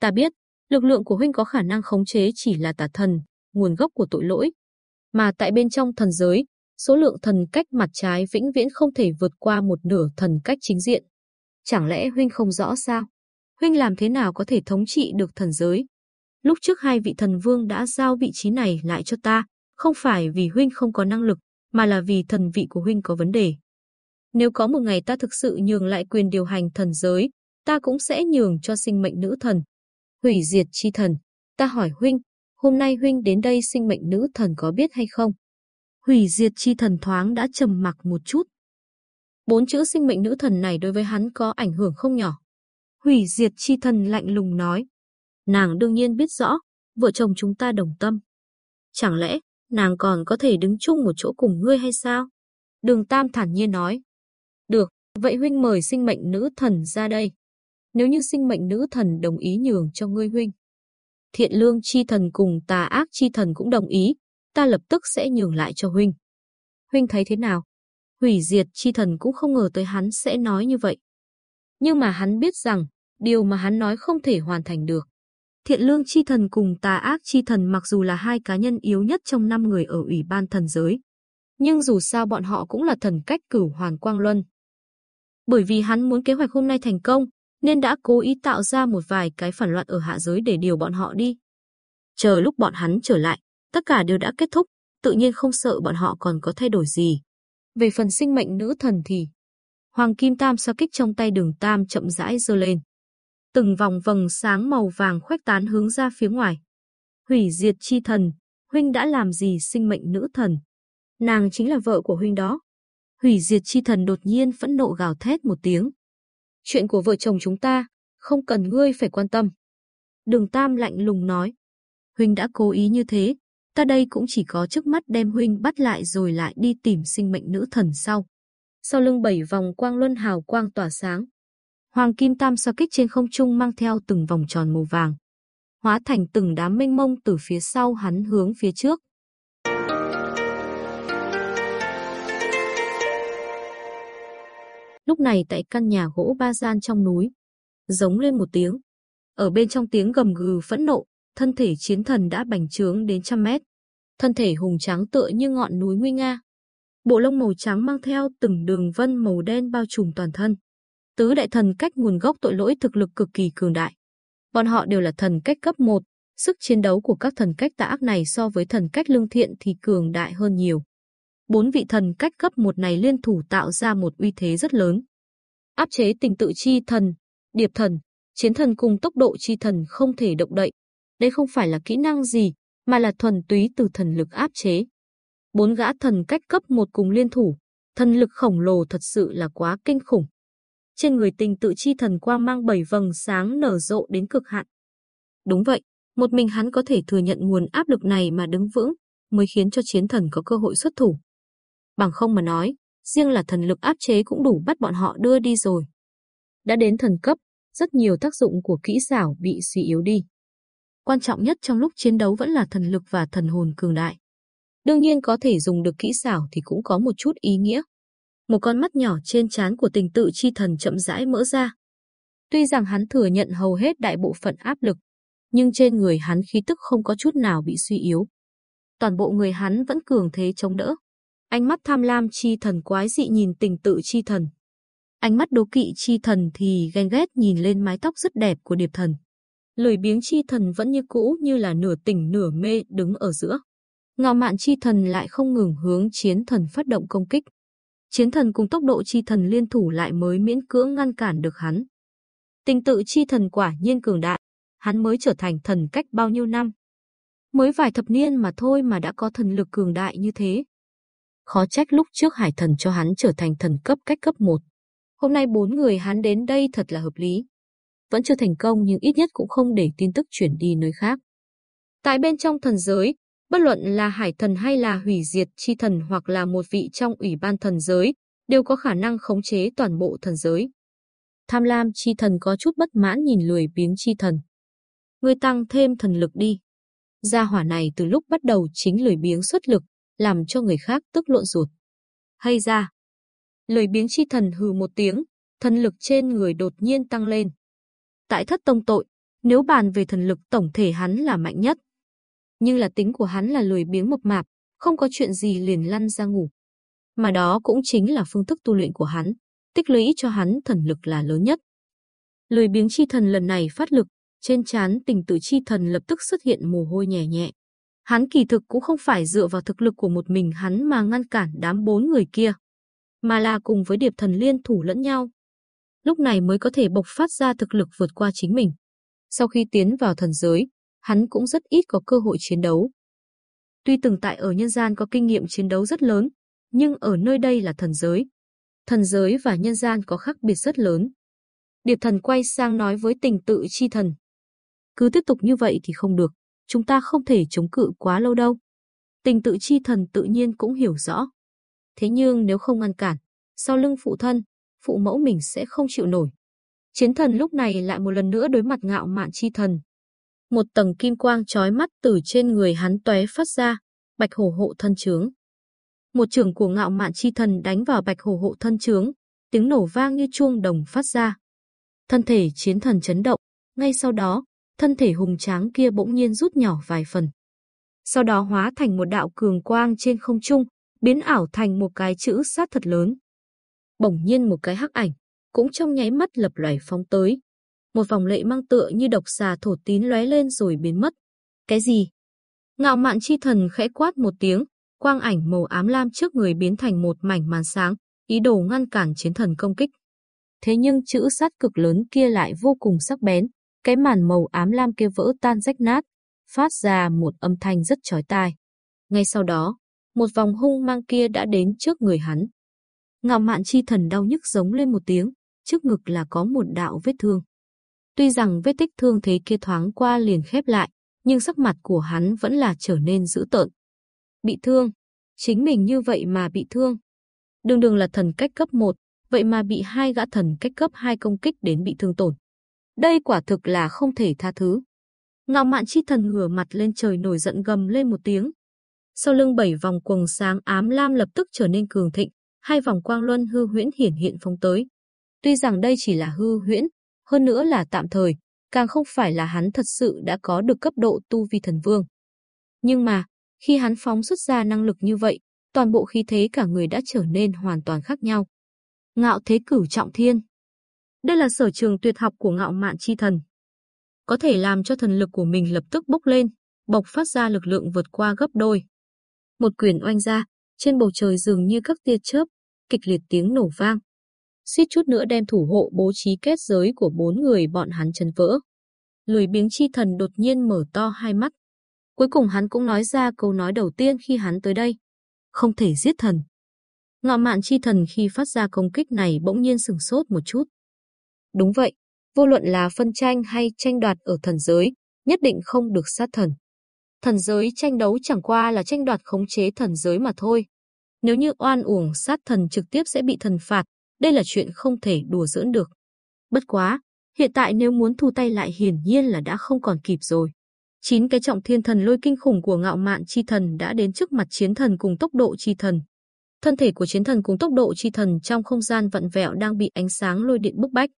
Ta biết, lực lượng của Huynh có khả năng khống chế chỉ là tà thần, nguồn gốc của tội lỗi. Mà tại bên trong thần giới, số lượng thần cách mặt trái vĩnh viễn không thể vượt qua một nửa thần cách chính diện. Chẳng lẽ Huynh không rõ sao? Huynh làm thế nào có thể thống trị được thần giới? Lúc trước hai vị thần vương đã giao vị trí này lại cho ta, không phải vì Huynh không có năng lực, mà là vì thần vị của Huynh có vấn đề. Nếu có một ngày ta thực sự nhường lại quyền điều hành thần giới, ta cũng sẽ nhường cho sinh mệnh nữ thần. Hủy diệt chi thần, ta hỏi Huynh, hôm nay Huynh đến đây sinh mệnh nữ thần có biết hay không? Hủy diệt chi thần thoáng đã trầm mặc một chút. Bốn chữ sinh mệnh nữ thần này đối với hắn có ảnh hưởng không nhỏ. Hủy diệt chi thần lạnh lùng nói. Nàng đương nhiên biết rõ, vợ chồng chúng ta đồng tâm. Chẳng lẽ, nàng còn có thể đứng chung một chỗ cùng ngươi hay sao? Đường Tam thản nhiên nói. Được, vậy huynh mời sinh mệnh nữ thần ra đây. Nếu như sinh mệnh nữ thần đồng ý nhường cho ngươi huynh. Thiện lương chi thần cùng tà ác chi thần cũng đồng ý, ta lập tức sẽ nhường lại cho huynh. Huynh thấy thế nào? Hủy diệt chi thần cũng không ngờ tới hắn sẽ nói như vậy. Nhưng mà hắn biết rằng, điều mà hắn nói không thể hoàn thành được. Thiện lương chi thần cùng tà ác chi thần mặc dù là hai cá nhân yếu nhất trong năm người ở Ủy ban thần giới. Nhưng dù sao bọn họ cũng là thần cách cửu hoàn quang luân. Bởi vì hắn muốn kế hoạch hôm nay thành công, nên đã cố ý tạo ra một vài cái phản loạn ở hạ giới để điều bọn họ đi. Chờ lúc bọn hắn trở lại, tất cả đều đã kết thúc, tự nhiên không sợ bọn họ còn có thay đổi gì. Về phần sinh mệnh nữ thần thì, Hoàng Kim Tam so kích trong tay đường Tam chậm rãi dơ lên. Từng vòng vầng sáng màu vàng khuếch tán hướng ra phía ngoài. Hủy diệt chi thần, huynh đã làm gì sinh mệnh nữ thần? Nàng chính là vợ của huynh đó. Hủy diệt chi thần đột nhiên phẫn nộ gào thét một tiếng. Chuyện của vợ chồng chúng ta, không cần ngươi phải quan tâm. Đường Tam lạnh lùng nói. Huynh đã cố ý như thế, ta đây cũng chỉ có trước mắt đem huynh bắt lại rồi lại đi tìm sinh mệnh nữ thần sau. sau lưng bảy vòng quang luân hào quang tỏa sáng. Hoàng kim tam xoa kích trên không trung mang theo từng vòng tròn màu vàng, hóa thành từng đám mênh mông từ phía sau hắn hướng phía trước. Lúc này tại căn nhà gỗ ba gian trong núi, giống lên một tiếng. Ở bên trong tiếng gầm gừ phẫn nộ, thân thể chiến thần đã bành trướng đến trăm mét. Thân thể hùng tráng tựa như ngọn núi nguy nga. Bộ lông màu trắng mang theo từng đường vân màu đen bao trùm toàn thân. Tứ đại thần cách nguồn gốc tội lỗi thực lực cực kỳ cường đại. Bọn họ đều là thần cách cấp 1, sức chiến đấu của các thần cách tà ác này so với thần cách lương thiện thì cường đại hơn nhiều. Bốn vị thần cách cấp 1 này liên thủ tạo ra một uy thế rất lớn. Áp chế tình tự chi thần, điệp thần, chiến thần cùng tốc độ chi thần không thể động đậy. Đây không phải là kỹ năng gì, mà là thuần túy từ thần lực áp chế. Bốn gã thần cách cấp một cùng liên thủ, thần lực khổng lồ thật sự là quá kinh khủng. Trên người tình tự chi thần quang mang bảy vầng sáng nở rộ đến cực hạn. Đúng vậy, một mình hắn có thể thừa nhận nguồn áp lực này mà đứng vững, mới khiến cho chiến thần có cơ hội xuất thủ. Bằng không mà nói, riêng là thần lực áp chế cũng đủ bắt bọn họ đưa đi rồi. Đã đến thần cấp, rất nhiều tác dụng của kỹ xảo bị suy yếu đi. Quan trọng nhất trong lúc chiến đấu vẫn là thần lực và thần hồn cường đại. Đương nhiên có thể dùng được kỹ xảo thì cũng có một chút ý nghĩa. Một con mắt nhỏ trên trán của tình tự chi thần chậm rãi mở ra. Tuy rằng hắn thừa nhận hầu hết đại bộ phận áp lực, nhưng trên người hắn khí tức không có chút nào bị suy yếu. Toàn bộ người hắn vẫn cường thế chống đỡ. Ánh mắt tham lam chi thần quái dị nhìn tình tự chi thần. Ánh mắt đố kỵ chi thần thì ghen ghét nhìn lên mái tóc rất đẹp của điệp thần. Lười biếng chi thần vẫn như cũ như là nửa tỉnh nửa mê đứng ở giữa. Ngạo mạn chi thần lại không ngừng hướng chiến thần phát động công kích. Chiến thần cùng tốc độ chi thần liên thủ lại mới miễn cưỡng ngăn cản được hắn. Tình tự chi thần quả nhiên cường đại, hắn mới trở thành thần cách bao nhiêu năm. Mới vài thập niên mà thôi mà đã có thần lực cường đại như thế. Khó trách lúc trước hải thần cho hắn trở thành thần cấp cách cấp 1. Hôm nay bốn người hắn đến đây thật là hợp lý. Vẫn chưa thành công nhưng ít nhất cũng không để tin tức chuyển đi nơi khác. Tại bên trong thần giới, bất luận là hải thần hay là hủy diệt chi thần hoặc là một vị trong ủy ban thần giới, đều có khả năng khống chế toàn bộ thần giới. Tham lam chi thần có chút bất mãn nhìn lười biếng chi thần. Người tăng thêm thần lực đi. Gia hỏa này từ lúc bắt đầu chính lười biếng xuất lực, làm cho người khác tức lộn ruột. Hay ra, lười biếng chi thần hừ một tiếng, thần lực trên người đột nhiên tăng lên. Tại thất tông tội, nếu bàn về thần lực tổng thể hắn là mạnh nhất. Nhưng là tính của hắn là lười biếng mập mạp, không có chuyện gì liền lăn ra ngủ. Mà đó cũng chính là phương thức tu luyện của hắn, tích lũy cho hắn thần lực là lớn nhất. Lười biếng chi thần lần này phát lực, trên trán tình tự chi thần lập tức xuất hiện mồ hôi nhẹ nhẹ. Hắn kỳ thực cũng không phải dựa vào thực lực của một mình hắn mà ngăn cản đám bốn người kia mà là cùng với điệp thần liên thủ lẫn nhau. Lúc này mới có thể bộc phát ra thực lực vượt qua chính mình. Sau khi tiến vào thần giới, hắn cũng rất ít có cơ hội chiến đấu. Tuy từng tại ở nhân gian có kinh nghiệm chiến đấu rất lớn, nhưng ở nơi đây là thần giới. Thần giới và nhân gian có khác biệt rất lớn. Điệp thần quay sang nói với tình tự chi thần. Cứ tiếp tục như vậy thì không được, chúng ta không thể chống cự quá lâu đâu. Tình tự chi thần tự nhiên cũng hiểu rõ. Thế nhưng nếu không ngăn cản, sau lưng phụ thân, phụ mẫu mình sẽ không chịu nổi. Chiến thần lúc này lại một lần nữa đối mặt ngạo mạn chi thần. Một tầng kim quang chói mắt từ trên người hắn tóe phát ra, bạch hổ hộ thân trướng. Một trường của ngạo mạn chi thần đánh vào bạch hổ hộ thân trướng, tiếng nổ vang như chuông đồng phát ra. Thân thể chiến thần chấn động, ngay sau đó, thân thể hùng tráng kia bỗng nhiên rút nhỏ vài phần. Sau đó hóa thành một đạo cường quang trên không trung, biến ảo thành một cái chữ sát thật lớn. Bỗng nhiên một cái hắc ảnh, cũng trong nháy mắt lập loài phóng tới. Một vòng lệ mang tựa như độc xà thổ tín lóe lên rồi biến mất. Cái gì? Ngạo mạn chi thần khẽ quát một tiếng, quang ảnh màu ám lam trước người biến thành một mảnh màn sáng, ý đồ ngăn cản chiến thần công kích. Thế nhưng chữ sát cực lớn kia lại vô cùng sắc bén, cái màn màu ám lam kia vỡ tan rách nát, phát ra một âm thanh rất chói tai. Ngay sau đó, một vòng hung mang kia đã đến trước người hắn. Ngạo mạn chi thần đau nhức giống lên một tiếng, trước ngực là có một đạo vết thương. Tuy rằng vết tích thương thế kia thoáng qua liền khép lại, nhưng sắc mặt của hắn vẫn là trở nên dữ tợn. Bị thương, chính mình như vậy mà bị thương. Đường đường là thần cách cấp 1, vậy mà bị hai gã thần cách cấp 2 công kích đến bị thương tổn. Đây quả thực là không thể tha thứ. Ngạo mạn chi thần ngửa mặt lên trời nổi giận gầm lên một tiếng. Sau lưng bảy vòng quầng sáng ám lam lập tức trở nên cường thịnh, hai vòng quang luân hư huyễn hiển hiện phóng tới. Tuy rằng đây chỉ là hư huyễn, hơn nữa là tạm thời, càng không phải là hắn thật sự đã có được cấp độ tu vi thần vương. Nhưng mà, khi hắn phóng xuất ra năng lực như vậy, toàn bộ khí thế cả người đã trở nên hoàn toàn khác nhau. Ngạo thế cửu trọng thiên. Đây là sở trường tuyệt học của ngạo mạn chi thần. Có thể làm cho thần lực của mình lập tức bốc lên, bộc phát ra lực lượng vượt qua gấp đôi. Một quyền oanh ra, trên bầu trời dường như các tia chớp, kịch liệt tiếng nổ vang. Suýt chút nữa đem thủ hộ bố trí kết giới của bốn người bọn hắn chân vỡ. Lười biếng chi thần đột nhiên mở to hai mắt. Cuối cùng hắn cũng nói ra câu nói đầu tiên khi hắn tới đây. Không thể giết thần. Ngọ mạn chi thần khi phát ra công kích này bỗng nhiên sừng sốt một chút. Đúng vậy, vô luận là phân tranh hay tranh đoạt ở thần giới, nhất định không được sát thần. Thần giới tranh đấu chẳng qua là tranh đoạt khống chế thần giới mà thôi. Nếu như oan uổng sát thần trực tiếp sẽ bị thần phạt, đây là chuyện không thể đùa giỡn được. Bất quá, hiện tại nếu muốn thu tay lại hiển nhiên là đã không còn kịp rồi. Chín cái trọng thiên thần lôi kinh khủng của ngạo mạn chi thần đã đến trước mặt chiến thần cùng tốc độ chi thần. Thân thể của chiến thần cùng tốc độ chi thần trong không gian vặn vẹo đang bị ánh sáng lôi điện bức bách.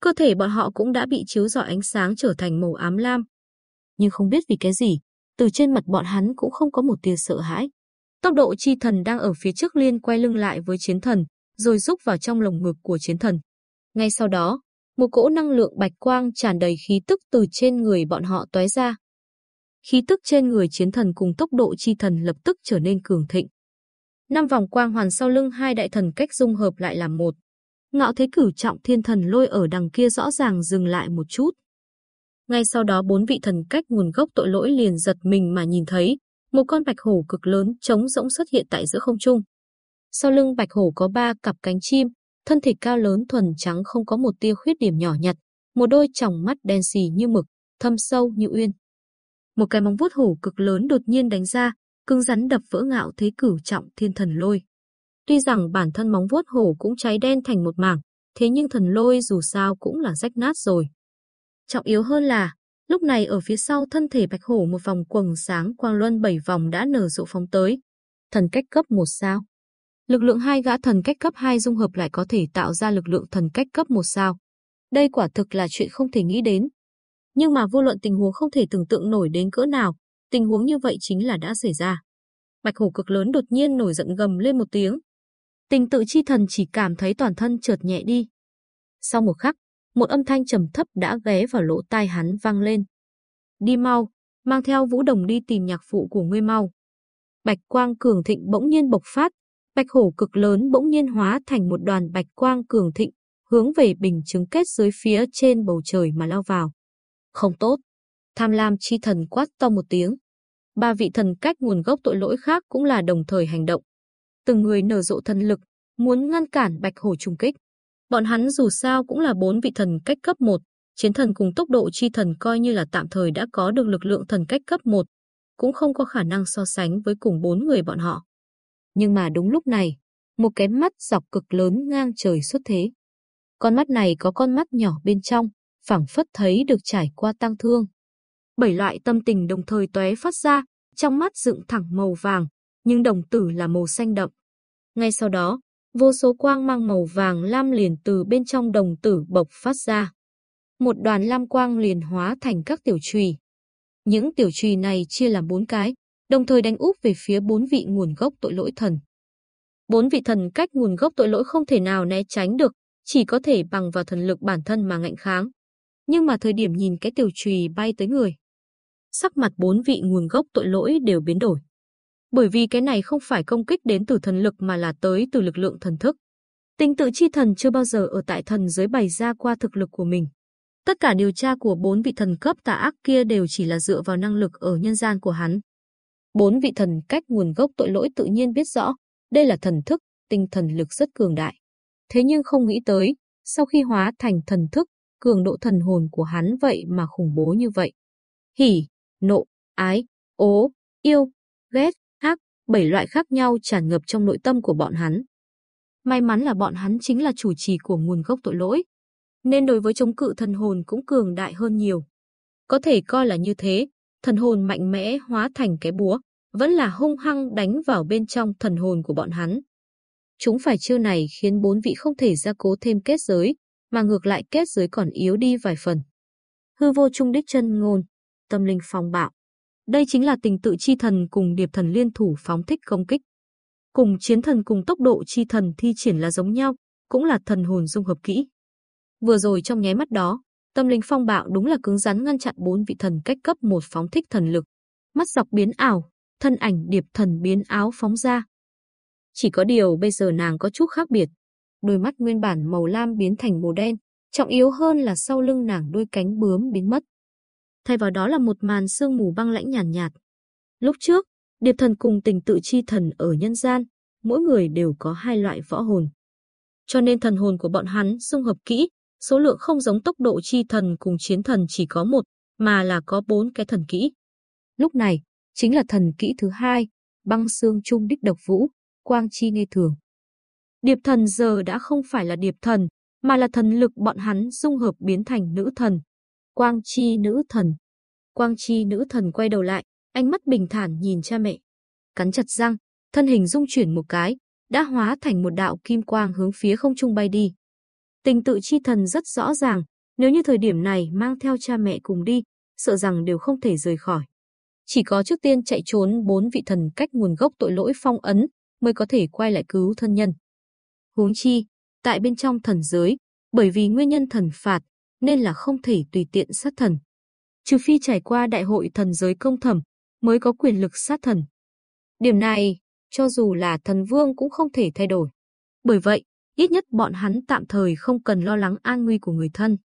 Cơ thể bọn họ cũng đã bị chiếu rọi ánh sáng trở thành màu ám lam. Nhưng không biết vì cái gì, từ trên mặt bọn hắn cũng không có một tia sợ hãi. Tốc độ chi thần đang ở phía trước liên quay lưng lại với chiến thần, rồi rúc vào trong lồng ngực của chiến thần. Ngay sau đó, một cỗ năng lượng bạch quang tràn đầy khí tức từ trên người bọn họ tóe ra. Khí tức trên người chiến thần cùng tốc độ chi thần lập tức trở nên cường thịnh. Năm vòng quang hoàn sau lưng hai đại thần cách dung hợp lại làm một. Ngạo thế cửu trọng thiên thần lôi ở đằng kia rõ ràng dừng lại một chút. Ngay sau đó bốn vị thần cách nguồn gốc tội lỗi liền giật mình mà nhìn thấy, một con bạch hổ cực lớn trống rỗng xuất hiện tại giữa không trung. Sau lưng bạch hổ có ba cặp cánh chim, thân thể cao lớn thuần trắng không có một tia khuyết điểm nhỏ nhặt, một đôi tròng mắt đen xì như mực, thâm sâu như uyên. Một cái móng vuốt hổ cực lớn đột nhiên đánh ra, cứng rắn đập vỡ ngạo thế cửu trọng thiên thần lôi. Tuy rằng bản thân móng vuốt hổ cũng cháy đen thành một mảng, thế nhưng thần lôi dù sao cũng là rách nát rồi. Trọng yếu hơn là, lúc này ở phía sau thân thể bạch hổ một vòng quầng sáng quang luân bảy vòng đã nở rộ phóng tới. Thần cách cấp một sao. Lực lượng hai gã thần cách cấp 2 dung hợp lại có thể tạo ra lực lượng thần cách cấp 1 sao. Đây quả thực là chuyện không thể nghĩ đến. Nhưng mà vô luận tình huống không thể tưởng tượng nổi đến cỡ nào, tình huống như vậy chính là đã xảy ra. Bạch hổ cực lớn đột nhiên nổi giận gầm lên một tiếng. Tình tự chi thần chỉ cảm thấy toàn thân chợt nhẹ đi. Sau một khắc, một âm thanh trầm thấp đã ghé vào lỗ tai hắn vang lên. Đi mau, mang theo vũ đồng đi tìm nhạc phụ của ngươi mau. Bạch quang cường thịnh bỗng nhiên bộc phát, bạch hổ cực lớn bỗng nhiên hóa thành một đoàn bạch quang cường thịnh, hướng về bình chứng kết dưới phía trên bầu trời mà lao vào. Không tốt. Tham lam chi thần quát to một tiếng. Ba vị thần cách nguồn gốc tội lỗi khác cũng là đồng thời hành động. Từng người nở rộ thần lực, muốn ngăn cản bạch hổ trùng kích. Bọn hắn dù sao cũng là bốn vị thần cách cấp 1, chiến thần cùng tốc độ chi thần coi như là tạm thời đã có được lực lượng thần cách cấp 1, cũng không có khả năng so sánh với cùng bốn người bọn họ. Nhưng mà đúng lúc này, một cái mắt dọc cực lớn ngang trời xuất thế. Con mắt này có con mắt nhỏ bên trong, phảng phất thấy được trải qua tăng thương. Bảy loại tâm tình đồng thời tóe phát ra, trong mắt dựng thẳng màu vàng, nhưng đồng tử là màu xanh đậm. Ngay sau đó, vô số quang mang màu vàng lam liền từ bên trong đồng tử bộc phát ra. Một đoàn lam quang liền hóa thành các tiểu trùy. Những tiểu trùy này chia làm bốn cái, đồng thời đánh úp về phía bốn vị nguồn gốc tội lỗi thần. Bốn vị thần cách nguồn gốc tội lỗi không thể nào né tránh được, chỉ có thể bằng vào thần lực bản thân mà ngạnh kháng. Nhưng mà thời điểm nhìn cái tiểu trùy bay tới người, sắc mặt bốn vị nguồn gốc tội lỗi đều biến đổi. Bởi vì cái này không phải công kích đến từ thần lực mà là tới từ lực lượng thần thức. Tinh tự chi thần chưa bao giờ ở tại thần giới bày ra qua thực lực của mình. Tất cả điều tra của bốn vị thần cấp tà ác kia đều chỉ là dựa vào năng lực ở nhân gian của hắn. Bốn vị thần cách nguồn gốc tội lỗi tự nhiên biết rõ, đây là thần thức, tinh thần lực rất cường đại. Thế nhưng không nghĩ tới, sau khi hóa thành thần thức, cường độ thần hồn của hắn vậy mà khủng bố như vậy. Hỉ, nộ, ái, ố, yêu, ghét, hắc, bảy loại khác nhau tràn ngập trong nội tâm của bọn hắn. May mắn là bọn hắn chính là chủ trì của nguồn gốc tội lỗi, nên đối với chống cự thần hồn cũng cường đại hơn nhiều. Có thể coi là như thế, thần hồn mạnh mẽ hóa thành cái búa, vẫn là hung hăng đánh vào bên trong thần hồn của bọn hắn. Chúng phải chiêu này khiến bốn vị không thể gia cố thêm kết giới, mà ngược lại kết giới còn yếu đi vài phần. Hư vô trung đích chân ngôn, tâm linh phong bạo. Đây chính là tình tự chi thần cùng điệp thần liên thủ phóng thích công kích. Cùng chiến thần cùng tốc độ chi thần thi triển là giống nhau, cũng là thần hồn dung hợp kỹ. Vừa rồi trong nháy mắt đó, tâm linh phong bạo đúng là cứng rắn ngăn chặn bốn vị thần cách cấp một phóng thích thần lực. Mắt dọc biến ảo, thân ảnh điệp thần biến áo phóng ra. Chỉ có điều bây giờ nàng có chút khác biệt. Đôi mắt nguyên bản màu lam biến thành màu đen, trọng yếu hơn là sau lưng nàng đôi cánh bướm biến mất. Thay vào đó là một màn sương mù băng lãnh nhàn nhạt, nhạt. Lúc trước, điệp thần cùng tình tự chi thần ở nhân gian, mỗi người đều có hai loại võ hồn. Cho nên thần hồn của bọn hắn dung hợp kỹ, số lượng không giống tốc độ chi thần cùng chiến thần chỉ có một, mà là có bốn cái thần kỹ. Lúc này, chính là thần kỹ thứ hai, băng xương trung đích độc vũ, quang chi nghe thường. Điệp thần giờ đã không phải là điệp thần, mà là thần lực bọn hắn dung hợp biến thành nữ thần. Quang chi nữ thần. Quang chi nữ thần quay đầu lại, ánh mắt bình thản nhìn cha mẹ. Cắn chặt răng, thân hình dung chuyển một cái, đã hóa thành một đạo kim quang hướng phía không trung bay đi. Tình tự chi thần rất rõ ràng, nếu như thời điểm này mang theo cha mẹ cùng đi, sợ rằng đều không thể rời khỏi. Chỉ có trước tiên chạy trốn bốn vị thần cách nguồn gốc tội lỗi phong ấn mới có thể quay lại cứu thân nhân. Huống chi, tại bên trong thần giới, bởi vì nguyên nhân thần phạt, nên là không thể tùy tiện sát thần. Trừ phi trải qua đại hội thần giới công thẩm, mới có quyền lực sát thần. Điểm này, cho dù là thần vương cũng không thể thay đổi. Bởi vậy, ít nhất bọn hắn tạm thời không cần lo lắng an nguy của người thân.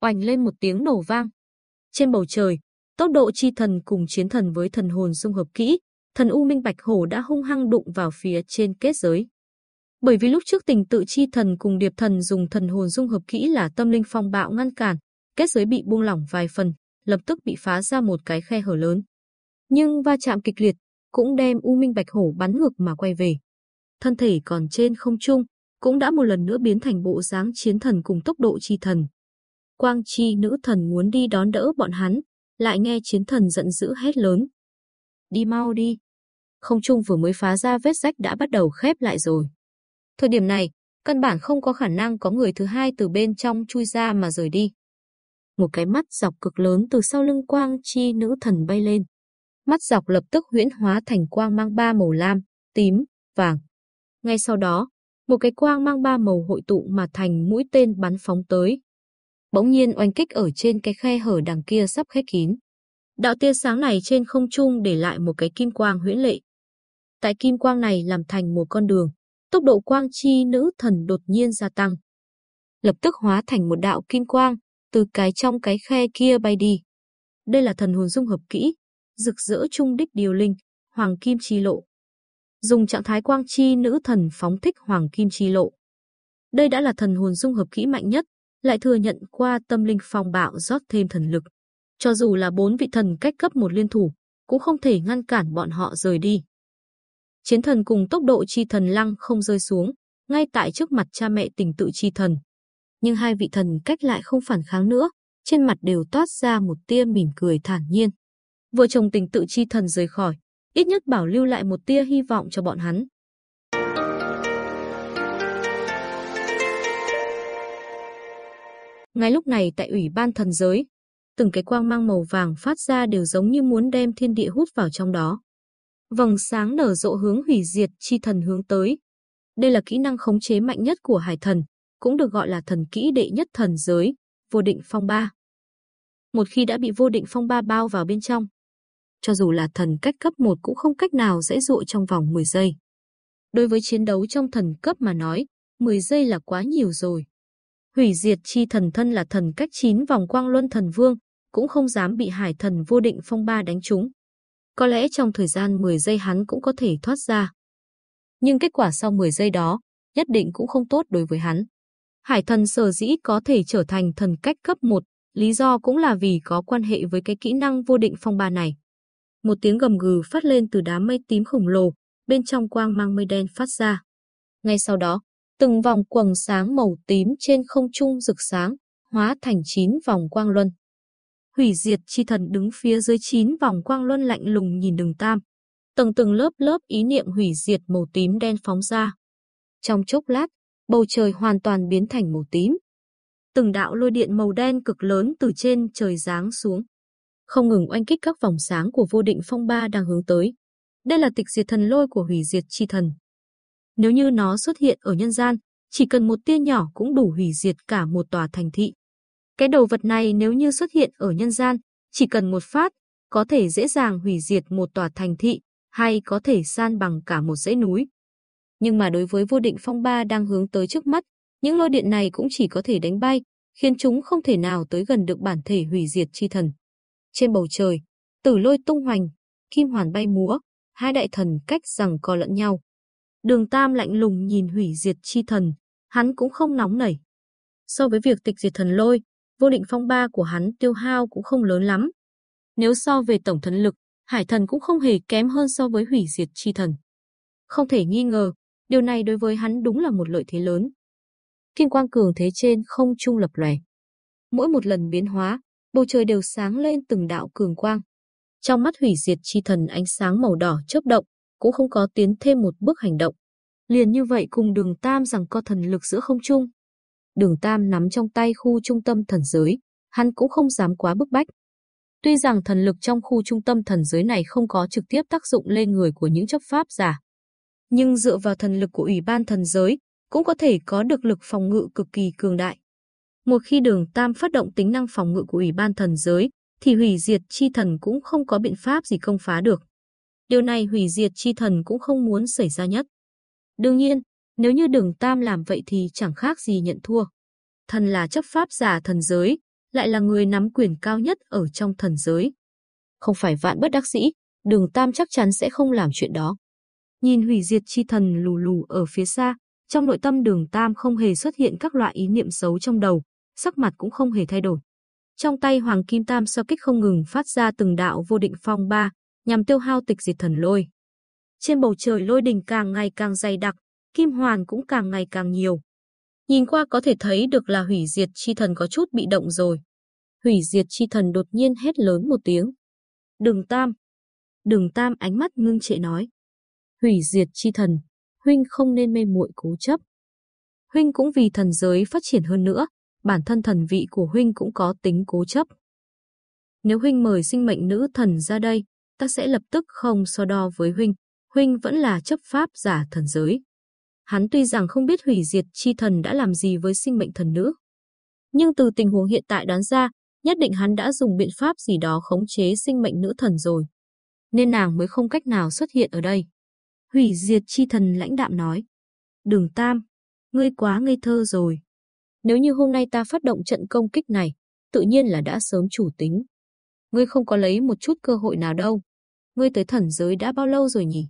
Oanh lên một tiếng nổ vang. Trên bầu trời, tốc độ chi thần cùng chiến thần với thần hồn dung hợp kỹ, thần U Minh Bạch Hổ đã hung hăng đụng vào phía trên kết giới. Bởi vì lúc trước tình tự chi thần cùng điệp thần dùng thần hồn dung hợp kỹ là tâm linh phong bạo ngăn cản, kết giới bị buông lỏng vài phần, lập tức bị phá ra một cái khe hở lớn. Nhưng va chạm kịch liệt cũng đem U Minh Bạch Hổ bắn ngược mà quay về. Thân thể còn trên không trung, cũng đã một lần nữa biến thành bộ dáng chiến thần cùng tốc độ chi thần. Quang chi nữ thần muốn đi đón đỡ bọn hắn, lại nghe chiến thần giận dữ hét lớn. Đi mau đi. Không trung vừa mới phá ra vết rách đã bắt đầu khép lại rồi. Thời điểm này, căn bản không có khả năng có người thứ hai từ bên trong chui ra mà rời đi. Một cái mắt dọc cực lớn từ sau lưng quang chi nữ thần bay lên. Mắt dọc lập tức huyễn hóa thành quang mang ba màu lam, tím, vàng. Ngay sau đó, một cái quang mang ba màu hội tụ mà thành mũi tên bắn phóng tới. Bỗng nhiên oanh kích ở trên cái khe hở đằng kia sắp khép kín. Đạo tia sáng này trên không trung để lại một cái kim quang huyễn lệ. Tại kim quang này làm thành một con đường, tốc độ quang chi nữ thần đột nhiên gia tăng. Lập tức hóa thành một đạo kim quang, từ cái trong cái khe kia bay đi. Đây là thần hồn dung hợp kỹ, rực rỡ trung đích điều linh, hoàng kim chi lộ. Dùng trạng thái quang chi nữ thần phóng thích hoàng kim chi lộ. Đây đã là thần hồn dung hợp kỹ mạnh nhất, lại thừa nhận qua tâm linh phong bạo rót thêm thần lực. Cho dù là bốn vị thần cách cấp một liên thủ, cũng không thể ngăn cản bọn họ rời đi. Chiến thần cùng tốc độ chi thần lăng không rơi xuống, ngay tại trước mặt cha mẹ tình tự chi thần. Nhưng hai vị thần cách lại không phản kháng nữa, trên mặt đều toát ra một tia mỉm cười thản nhiên. Vợ chồng tình tự chi thần rời khỏi, ít nhất bảo lưu lại một tia hy vọng cho bọn hắn. Ngay lúc này tại ủy ban thần giới, từng cái quang mang màu vàng phát ra đều giống như muốn đem thiên địa hút vào trong đó. Vầng sáng nở rộ hướng hủy diệt chi thần hướng tới. Đây là kỹ năng khống chế mạnh nhất của hải thần, cũng được gọi là thần kỹ đệ nhất thần giới, vô định phong ba. Một khi đã bị vô định phong ba bao vào bên trong, cho dù là thần cách cấp 1 cũng không cách nào dễ dụ trong vòng 10 giây. Đối với chiến đấu trong thần cấp mà nói, 10 giây là quá nhiều rồi. Hủy diệt chi thần thân là thần cách 9 vòng quang luân thần vương, cũng không dám bị hải thần vô định phong ba đánh trúng. Có lẽ trong thời gian 10 giây hắn cũng có thể thoát ra. Nhưng kết quả sau 10 giây đó, nhất định cũng không tốt đối với hắn. Hải thần sở dĩ có thể trở thành thần cách cấp 1, lý do cũng là vì có quan hệ với cái kỹ năng vô định phong ba này. Một tiếng gầm gừ phát lên từ đám mây tím khổng lồ, bên trong quang mang mây đen phát ra. Ngay sau đó, Từng vòng quầng sáng màu tím trên không trung rực sáng, hóa thành chín vòng quang luân. Hủy diệt chi thần đứng phía dưới chín vòng quang luân lạnh lùng nhìn đường tam. Từng từng lớp lớp ý niệm hủy diệt màu tím đen phóng ra. Trong chốc lát, bầu trời hoàn toàn biến thành màu tím. Từng đạo lôi điện màu đen cực lớn từ trên trời giáng xuống. Không ngừng oanh kích các vòng sáng của vô định phong ba đang hướng tới. Đây là tịch diệt thần lôi của hủy diệt chi thần. Nếu như nó xuất hiện ở nhân gian, chỉ cần một tia nhỏ cũng đủ hủy diệt cả một tòa thành thị. Cái đồ vật này nếu như xuất hiện ở nhân gian, chỉ cần một phát, có thể dễ dàng hủy diệt một tòa thành thị, hay có thể san bằng cả một dãy núi. Nhưng mà đối với vô định phong ba đang hướng tới trước mắt, những lôi điện này cũng chỉ có thể đánh bay, khiến chúng không thể nào tới gần được bản thể hủy diệt chi thần. Trên bầu trời, tử lôi tung hoành, kim hoàn bay múa, hai đại thần cách rằng co lẫn nhau. Đường Tam lạnh lùng nhìn hủy diệt chi thần, hắn cũng không nóng nảy. So với việc tịch diệt thần lôi, vô định phong ba của hắn tiêu hao cũng không lớn lắm. Nếu so về tổng thần lực, hải thần cũng không hề kém hơn so với hủy diệt chi thần. Không thể nghi ngờ, điều này đối với hắn đúng là một lợi thế lớn. Kim quang cường thế trên không trung lập lòe. Mỗi một lần biến hóa, bầu trời đều sáng lên từng đạo cường quang. Trong mắt hủy diệt chi thần ánh sáng màu đỏ chớp động, cũng không có tiến thêm một bước hành động. Liền như vậy cùng đường Tam rằng co thần lực giữa không trung. Đường Tam nắm trong tay khu trung tâm thần giới, hắn cũng không dám quá bức bách. Tuy rằng thần lực trong khu trung tâm thần giới này không có trực tiếp tác dụng lên người của những chấp pháp giả, nhưng dựa vào thần lực của Ủy ban thần giới, cũng có thể có được lực phòng ngự cực kỳ cường đại. Một khi đường Tam phát động tính năng phòng ngự của Ủy ban thần giới, thì hủy diệt chi thần cũng không có biện pháp gì công phá được. Điều này hủy diệt chi thần cũng không muốn xảy ra nhất. Đương nhiên, nếu như đường Tam làm vậy thì chẳng khác gì nhận thua. Thần là chấp pháp giả thần giới, lại là người nắm quyền cao nhất ở trong thần giới. Không phải vạn bất đắc dĩ, đường Tam chắc chắn sẽ không làm chuyện đó. Nhìn hủy diệt chi thần lù lù ở phía xa, trong nội tâm đường Tam không hề xuất hiện các loại ý niệm xấu trong đầu, sắc mặt cũng không hề thay đổi. Trong tay Hoàng Kim Tam so kích không ngừng phát ra từng đạo vô định phong ba, nhằm tiêu hao tịch diệt thần lôi. Trên bầu trời lôi đình càng ngày càng dày đặc, kim hoàn cũng càng ngày càng nhiều. Nhìn qua có thể thấy được là hủy diệt chi thần có chút bị động rồi. Hủy diệt chi thần đột nhiên hét lớn một tiếng. Đừng tam. Đừng tam ánh mắt ngưng trệ nói. Hủy diệt chi thần, huynh không nên mê muội cố chấp. Huynh cũng vì thần giới phát triển hơn nữa, bản thân thần vị của huynh cũng có tính cố chấp. Nếu huynh mời sinh mệnh nữ thần ra đây, ta sẽ lập tức không so đo với huynh, huynh vẫn là chấp pháp giả thần giới. Hắn tuy rằng không biết hủy diệt chi thần đã làm gì với sinh mệnh thần nữ, nhưng từ tình huống hiện tại đoán ra, nhất định hắn đã dùng biện pháp gì đó khống chế sinh mệnh nữ thần rồi. Nên nàng mới không cách nào xuất hiện ở đây. Hủy diệt chi thần lãnh đạm nói. Đường Tam, ngươi quá ngây thơ rồi. Nếu như hôm nay ta phát động trận công kích này, tự nhiên là đã sớm chủ tính. Ngươi không có lấy một chút cơ hội nào đâu. Ngươi tới thần giới đã bao lâu rồi nhỉ?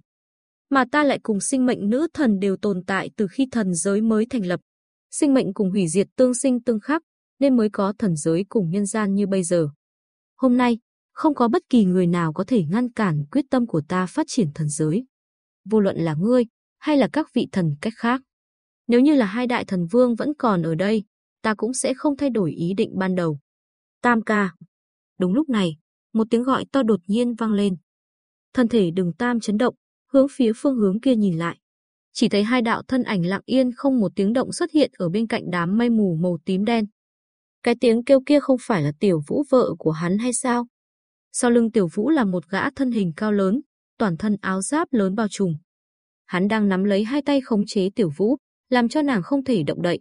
Mà ta lại cùng sinh mệnh nữ thần đều tồn tại từ khi thần giới mới thành lập. Sinh mệnh cùng hủy diệt tương sinh tương khắc, nên mới có thần giới cùng nhân gian như bây giờ. Hôm nay, không có bất kỳ người nào có thể ngăn cản quyết tâm của ta phát triển thần giới. Vô luận là ngươi, hay là các vị thần cách khác. Nếu như là hai đại thần vương vẫn còn ở đây, ta cũng sẽ không thay đổi ý định ban đầu. Tam ca. Đúng lúc này, một tiếng gọi to đột nhiên vang lên. Thân thể đường tam chấn động, hướng phía phương hướng kia nhìn lại. Chỉ thấy hai đạo thân ảnh lặng yên không một tiếng động xuất hiện ở bên cạnh đám mây mù màu tím đen. Cái tiếng kêu kia không phải là tiểu vũ vợ của hắn hay sao? Sau lưng tiểu vũ là một gã thân hình cao lớn, toàn thân áo giáp lớn bao trùm. Hắn đang nắm lấy hai tay khống chế tiểu vũ, làm cho nàng không thể động đậy.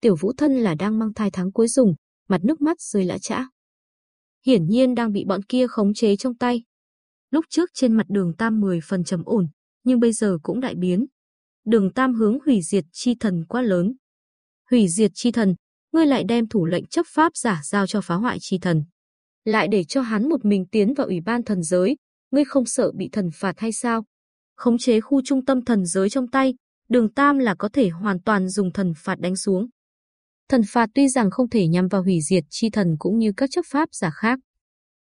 Tiểu vũ thân là đang mang thai tháng cuối dùng, mặt nước mắt rơi lã chã. Hiển nhiên đang bị bọn kia khống chế trong tay. Lúc trước trên mặt đường tam 10 phần trầm ổn, nhưng bây giờ cũng đại biến. Đường tam hướng hủy diệt chi thần quá lớn. Hủy diệt chi thần, ngươi lại đem thủ lệnh chấp pháp giả giao cho phá hoại chi thần. Lại để cho hắn một mình tiến vào ủy ban thần giới, ngươi không sợ bị thần phạt hay sao? Khống chế khu trung tâm thần giới trong tay, đường tam là có thể hoàn toàn dùng thần phạt đánh xuống. Thần phạt tuy rằng không thể nhằm vào hủy diệt chi thần cũng như các chấp pháp giả khác.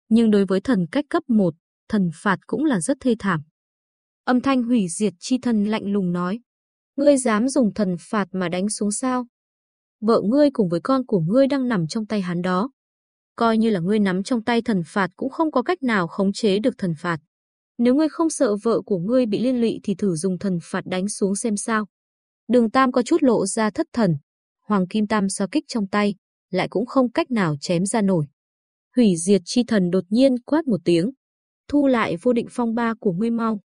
Nhưng đối với thần cách cấp 1, thần phạt cũng là rất thê thảm. Âm thanh hủy diệt chi thần lạnh lùng nói. Ngươi dám dùng thần phạt mà đánh xuống sao? Vợ ngươi cùng với con của ngươi đang nằm trong tay hắn đó. Coi như là ngươi nắm trong tay thần phạt cũng không có cách nào khống chế được thần phạt. Nếu ngươi không sợ vợ của ngươi bị liên lụy thì thử dùng thần phạt đánh xuống xem sao. Đường Tam có chút lộ ra thất thần. Hoàng Kim Tam xoa kích trong tay, lại cũng không cách nào chém ra nổi. Hủy diệt chi thần đột nhiên quát một tiếng. Thu lại vô định phong ba của ngươi mau.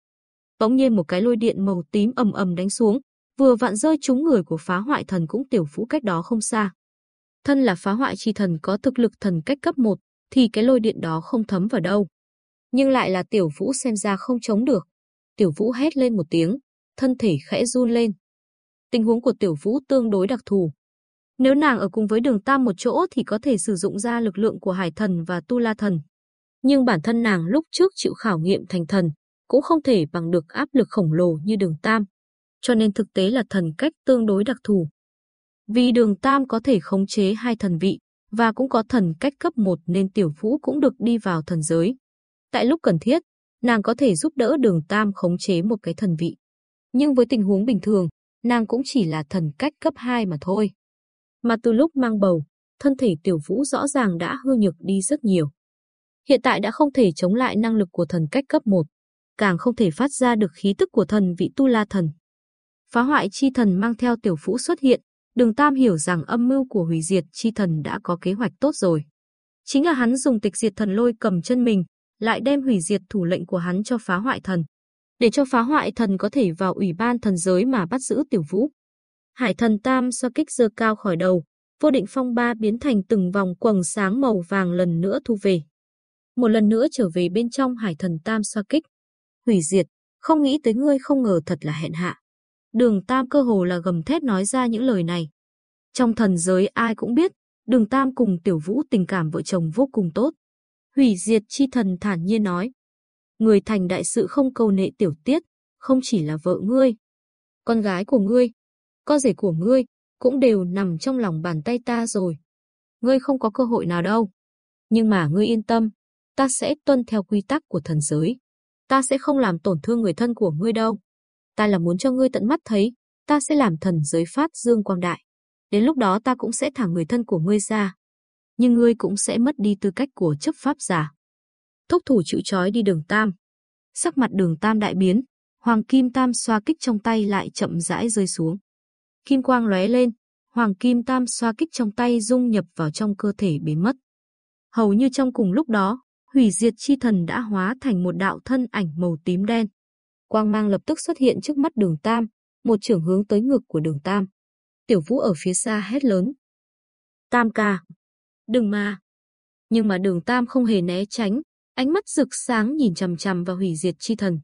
Bỗng nhiên một cái lôi điện màu tím ầm ầm đánh xuống, vừa vặn rơi trúng người của phá hoại thần cũng tiểu vũ cách đó không xa. Thân là phá hoại chi thần có thực lực thần cách cấp 1, thì cái lôi điện đó không thấm vào đâu. Nhưng lại là tiểu vũ xem ra không chống được. Tiểu vũ hét lên một tiếng, thân thể khẽ run lên. Tình huống của tiểu vũ tương đối đặc thù. Nếu nàng ở cùng với đường tam một chỗ thì có thể sử dụng ra lực lượng của hải thần và tu la thần. Nhưng bản thân nàng lúc trước chịu khảo nghiệm thành thần, cũng không thể bằng được áp lực khổng lồ như đường tam. Cho nên thực tế là thần cách tương đối đặc thù. Vì đường tam có thể khống chế hai thần vị, và cũng có thần cách cấp 1 nên tiểu vũ cũng được đi vào thần giới. Tại lúc cần thiết, nàng có thể giúp đỡ đường tam khống chế một cái thần vị. Nhưng với tình huống bình thường, nàng cũng chỉ là thần cách cấp 2 mà thôi. Mà từ lúc mang bầu, thân thể tiểu vũ rõ ràng đã hư nhược đi rất nhiều. Hiện tại đã không thể chống lại năng lực của thần cách cấp 1, càng không thể phát ra được khí tức của thần vị tu la thần. Phá hoại chi thần mang theo tiểu vũ xuất hiện, đường Tam hiểu rằng âm mưu của hủy diệt chi thần đã có kế hoạch tốt rồi. Chính là hắn dùng tịch diệt thần lôi cầm chân mình, lại đem hủy diệt thủ lệnh của hắn cho phá hoại thần. Để cho phá hoại thần có thể vào ủy ban thần giới mà bắt giữ tiểu vũ. Hải thần Tam xoa kích dơ cao khỏi đầu, vô định phong ba biến thành từng vòng quầng sáng màu vàng lần nữa thu về. Một lần nữa trở về bên trong hải thần Tam xoa kích. Hủy diệt, không nghĩ tới ngươi không ngờ thật là hẹn hạ. Đường Tam cơ hồ là gầm thét nói ra những lời này. Trong thần giới ai cũng biết, Đường Tam cùng Tiểu Vũ tình cảm vợ chồng vô cùng tốt. Hủy diệt chi thần thản nhiên nói. Người thành đại sự không cầu nệ tiểu tiết, không chỉ là vợ ngươi. Con gái của ngươi, con rể của ngươi, cũng đều nằm trong lòng bàn tay ta rồi. Ngươi không có cơ hội nào đâu. Nhưng mà ngươi yên tâm, ta sẽ tuân theo quy tắc của thần giới. Ta sẽ không làm tổn thương người thân của ngươi đâu. Ta là muốn cho ngươi tận mắt thấy, ta sẽ làm thần giới phát dương quang đại. Đến lúc đó ta cũng sẽ thả người thân của ngươi ra. Nhưng ngươi cũng sẽ mất đi tư cách của chấp pháp giả. Thúc thủ chịu trói đi đường Tam. Sắc mặt đường Tam đại biến, Hoàng Kim Tam xoa kích trong tay lại chậm rãi rơi xuống. Kim quang lóe lên, Hoàng Kim Tam xoa kích trong tay dung nhập vào trong cơ thể biến mất. Hầu như trong cùng lúc đó, hủy diệt chi thần đã hóa thành một đạo thân ảnh màu tím đen. Quang mang lập tức xuất hiện trước mắt đường Tam, một trưởng hướng tới ngực của đường Tam. Tiểu Vũ ở phía xa hét lớn. Tam ca, đừng mà. Nhưng mà đường Tam không hề né tránh, ánh mắt rực sáng nhìn chằm chằm vào hủy diệt chi thần.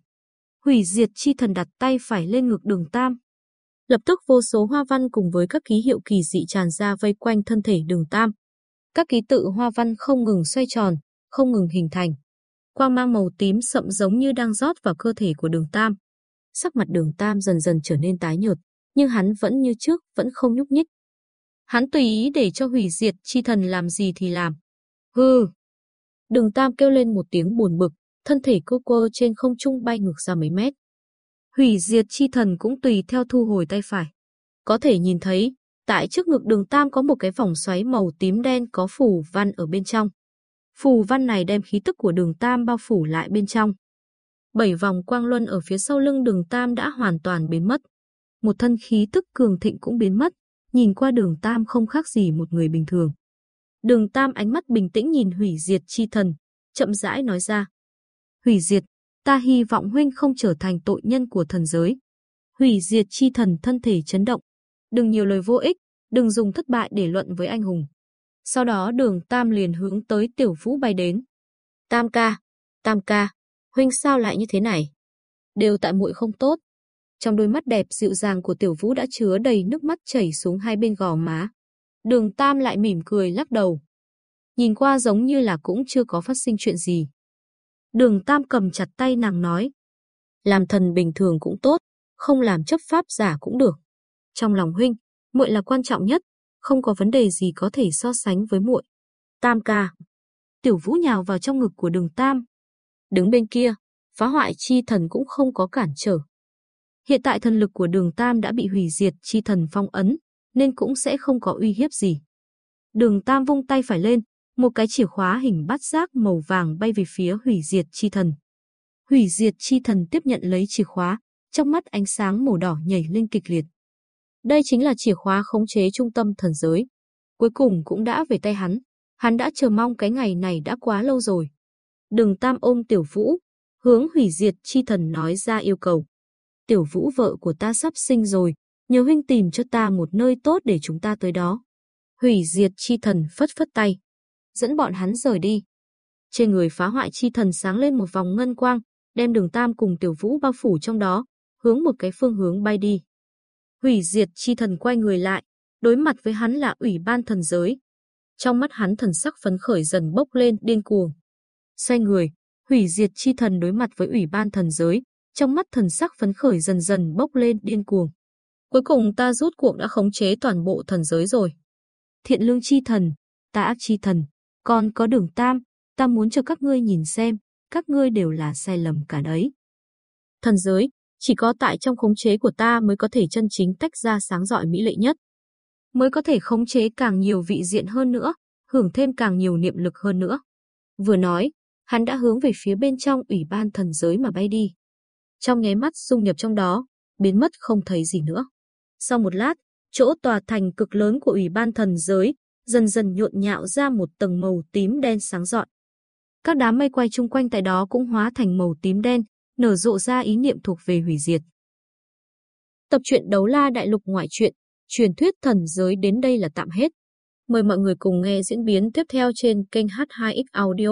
Hủy diệt chi thần đặt tay phải lên ngực đường Tam. Lập tức vô số hoa văn cùng với các ký hiệu kỳ dị tràn ra vây quanh thân thể đường Tam. Các ký tự hoa văn không ngừng xoay tròn, không ngừng hình thành. Quang mang màu tím sậm giống như đang rót vào cơ thể của đường Tam. Sắc mặt đường Tam dần dần trở nên tái nhợt, nhưng hắn vẫn như trước, vẫn không nhúc nhích. Hắn tùy ý để cho hủy diệt chi thần làm gì thì làm. Hừ! Đường Tam kêu lên một tiếng buồn bực, thân thể cô quơ trên không trung bay ngược ra mấy mét. Hủy diệt chi thần cũng tùy theo thu hồi tay phải. Có thể nhìn thấy, tại trước ngực đường Tam có một cái vòng xoáy màu tím đen có phủ văn ở bên trong. Phù văn này đem khí tức của đường Tam bao phủ lại bên trong. Bảy vòng quang luân ở phía sau lưng đường Tam đã hoàn toàn biến mất. Một thân khí tức cường thịnh cũng biến mất, nhìn qua đường Tam không khác gì một người bình thường. Đường Tam ánh mắt bình tĩnh nhìn hủy diệt chi thần, chậm rãi nói ra. Hủy diệt, ta hy vọng huynh không trở thành tội nhân của thần giới. Hủy diệt chi thần thân thể chấn động. Đừng nhiều lời vô ích, đừng dùng thất bại để luận với anh hùng. Sau đó đường Tam liền hướng tới tiểu vũ bay đến. Tam ca, Tam ca, huynh sao lại như thế này? Đều tại muội không tốt. Trong đôi mắt đẹp dịu dàng của tiểu vũ đã chứa đầy nước mắt chảy xuống hai bên gò má. Đường Tam lại mỉm cười lắc đầu. Nhìn qua giống như là cũng chưa có phát sinh chuyện gì. Đường Tam cầm chặt tay nàng nói. Làm thần bình thường cũng tốt, không làm chấp pháp giả cũng được. Trong lòng huynh, muội là quan trọng nhất, không có vấn đề gì có thể so sánh với muội. Tam ca. Tiểu Vũ nhào vào trong ngực của Đường Tam. Đứng bên kia, phá hoại chi thần cũng không có cản trở. Hiện tại thần lực của đường Tam đã bị hủy diệt chi thần phong ấn, nên cũng sẽ không có uy hiếp gì. Đường Tam vung tay phải lên, một cái chìa khóa hình bát giác màu vàng bay về phía hủy diệt chi thần. Hủy diệt chi thần tiếp nhận lấy chìa khóa, trong mắt ánh sáng màu đỏ nhảy lên kịch liệt. Đây chính là chìa khóa khống chế trung tâm thần giới. Cuối cùng cũng đã về tay hắn. Hắn đã chờ mong cái ngày này đã quá lâu rồi. đường tam ôm tiểu vũ, hướng hủy diệt chi thần nói ra yêu cầu. Tiểu vũ vợ của ta sắp sinh rồi, nhờ huynh tìm cho ta một nơi tốt để chúng ta tới đó. Hủy diệt chi thần phất phất tay, dẫn bọn hắn rời đi. Trên người phá hoại chi thần sáng lên một vòng ngân quang, đem đường tam cùng tiểu vũ bao phủ trong đó, hướng một cái phương hướng bay đi. Hủy diệt chi thần quay người lại, đối mặt với hắn là ủy ban thần giới. Trong mắt hắn thần sắc phấn khởi dần bốc lên điên cuồng. Xoay người, hủy diệt chi thần đối mặt với ủy ban thần giới, trong mắt thần sắc phấn khởi dần dần bốc lên điên cuồng. Cuối cùng ta rút cuộc đã khống chế toàn bộ thần giới rồi. Thiện lương chi thần, ta ác chi thần, còn có đường tam, ta muốn cho các ngươi nhìn xem, các ngươi đều là sai lầm cả đấy. Thần giới, chỉ có tại trong khống chế của ta mới có thể chân chính tách ra sáng rọi mỹ lệ nhất. Mới có thể khống chế càng nhiều vị diện hơn nữa, hưởng thêm càng nhiều niệm lực hơn nữa. Vừa nói, hắn đã hướng về phía bên trong ủy ban thần giới mà bay đi. Trong nháy mắt dung nhập trong đó, biến mất không thấy gì nữa. Sau một lát, chỗ tòa thành cực lớn của ủy ban thần giới dần dần nhộn nhạo ra một tầng màu tím đen sáng rọi. Các đám mây quay chung quanh tại đó cũng hóa thành màu tím đen, nở rộ ra ý niệm thuộc về hủy diệt. Tập truyện Đấu La Đại Lục ngoại truyện, truyền thuyết thần giới đến đây là tạm hết. Mời mọi người cùng nghe diễn biến tiếp theo trên kênh H2X Audio.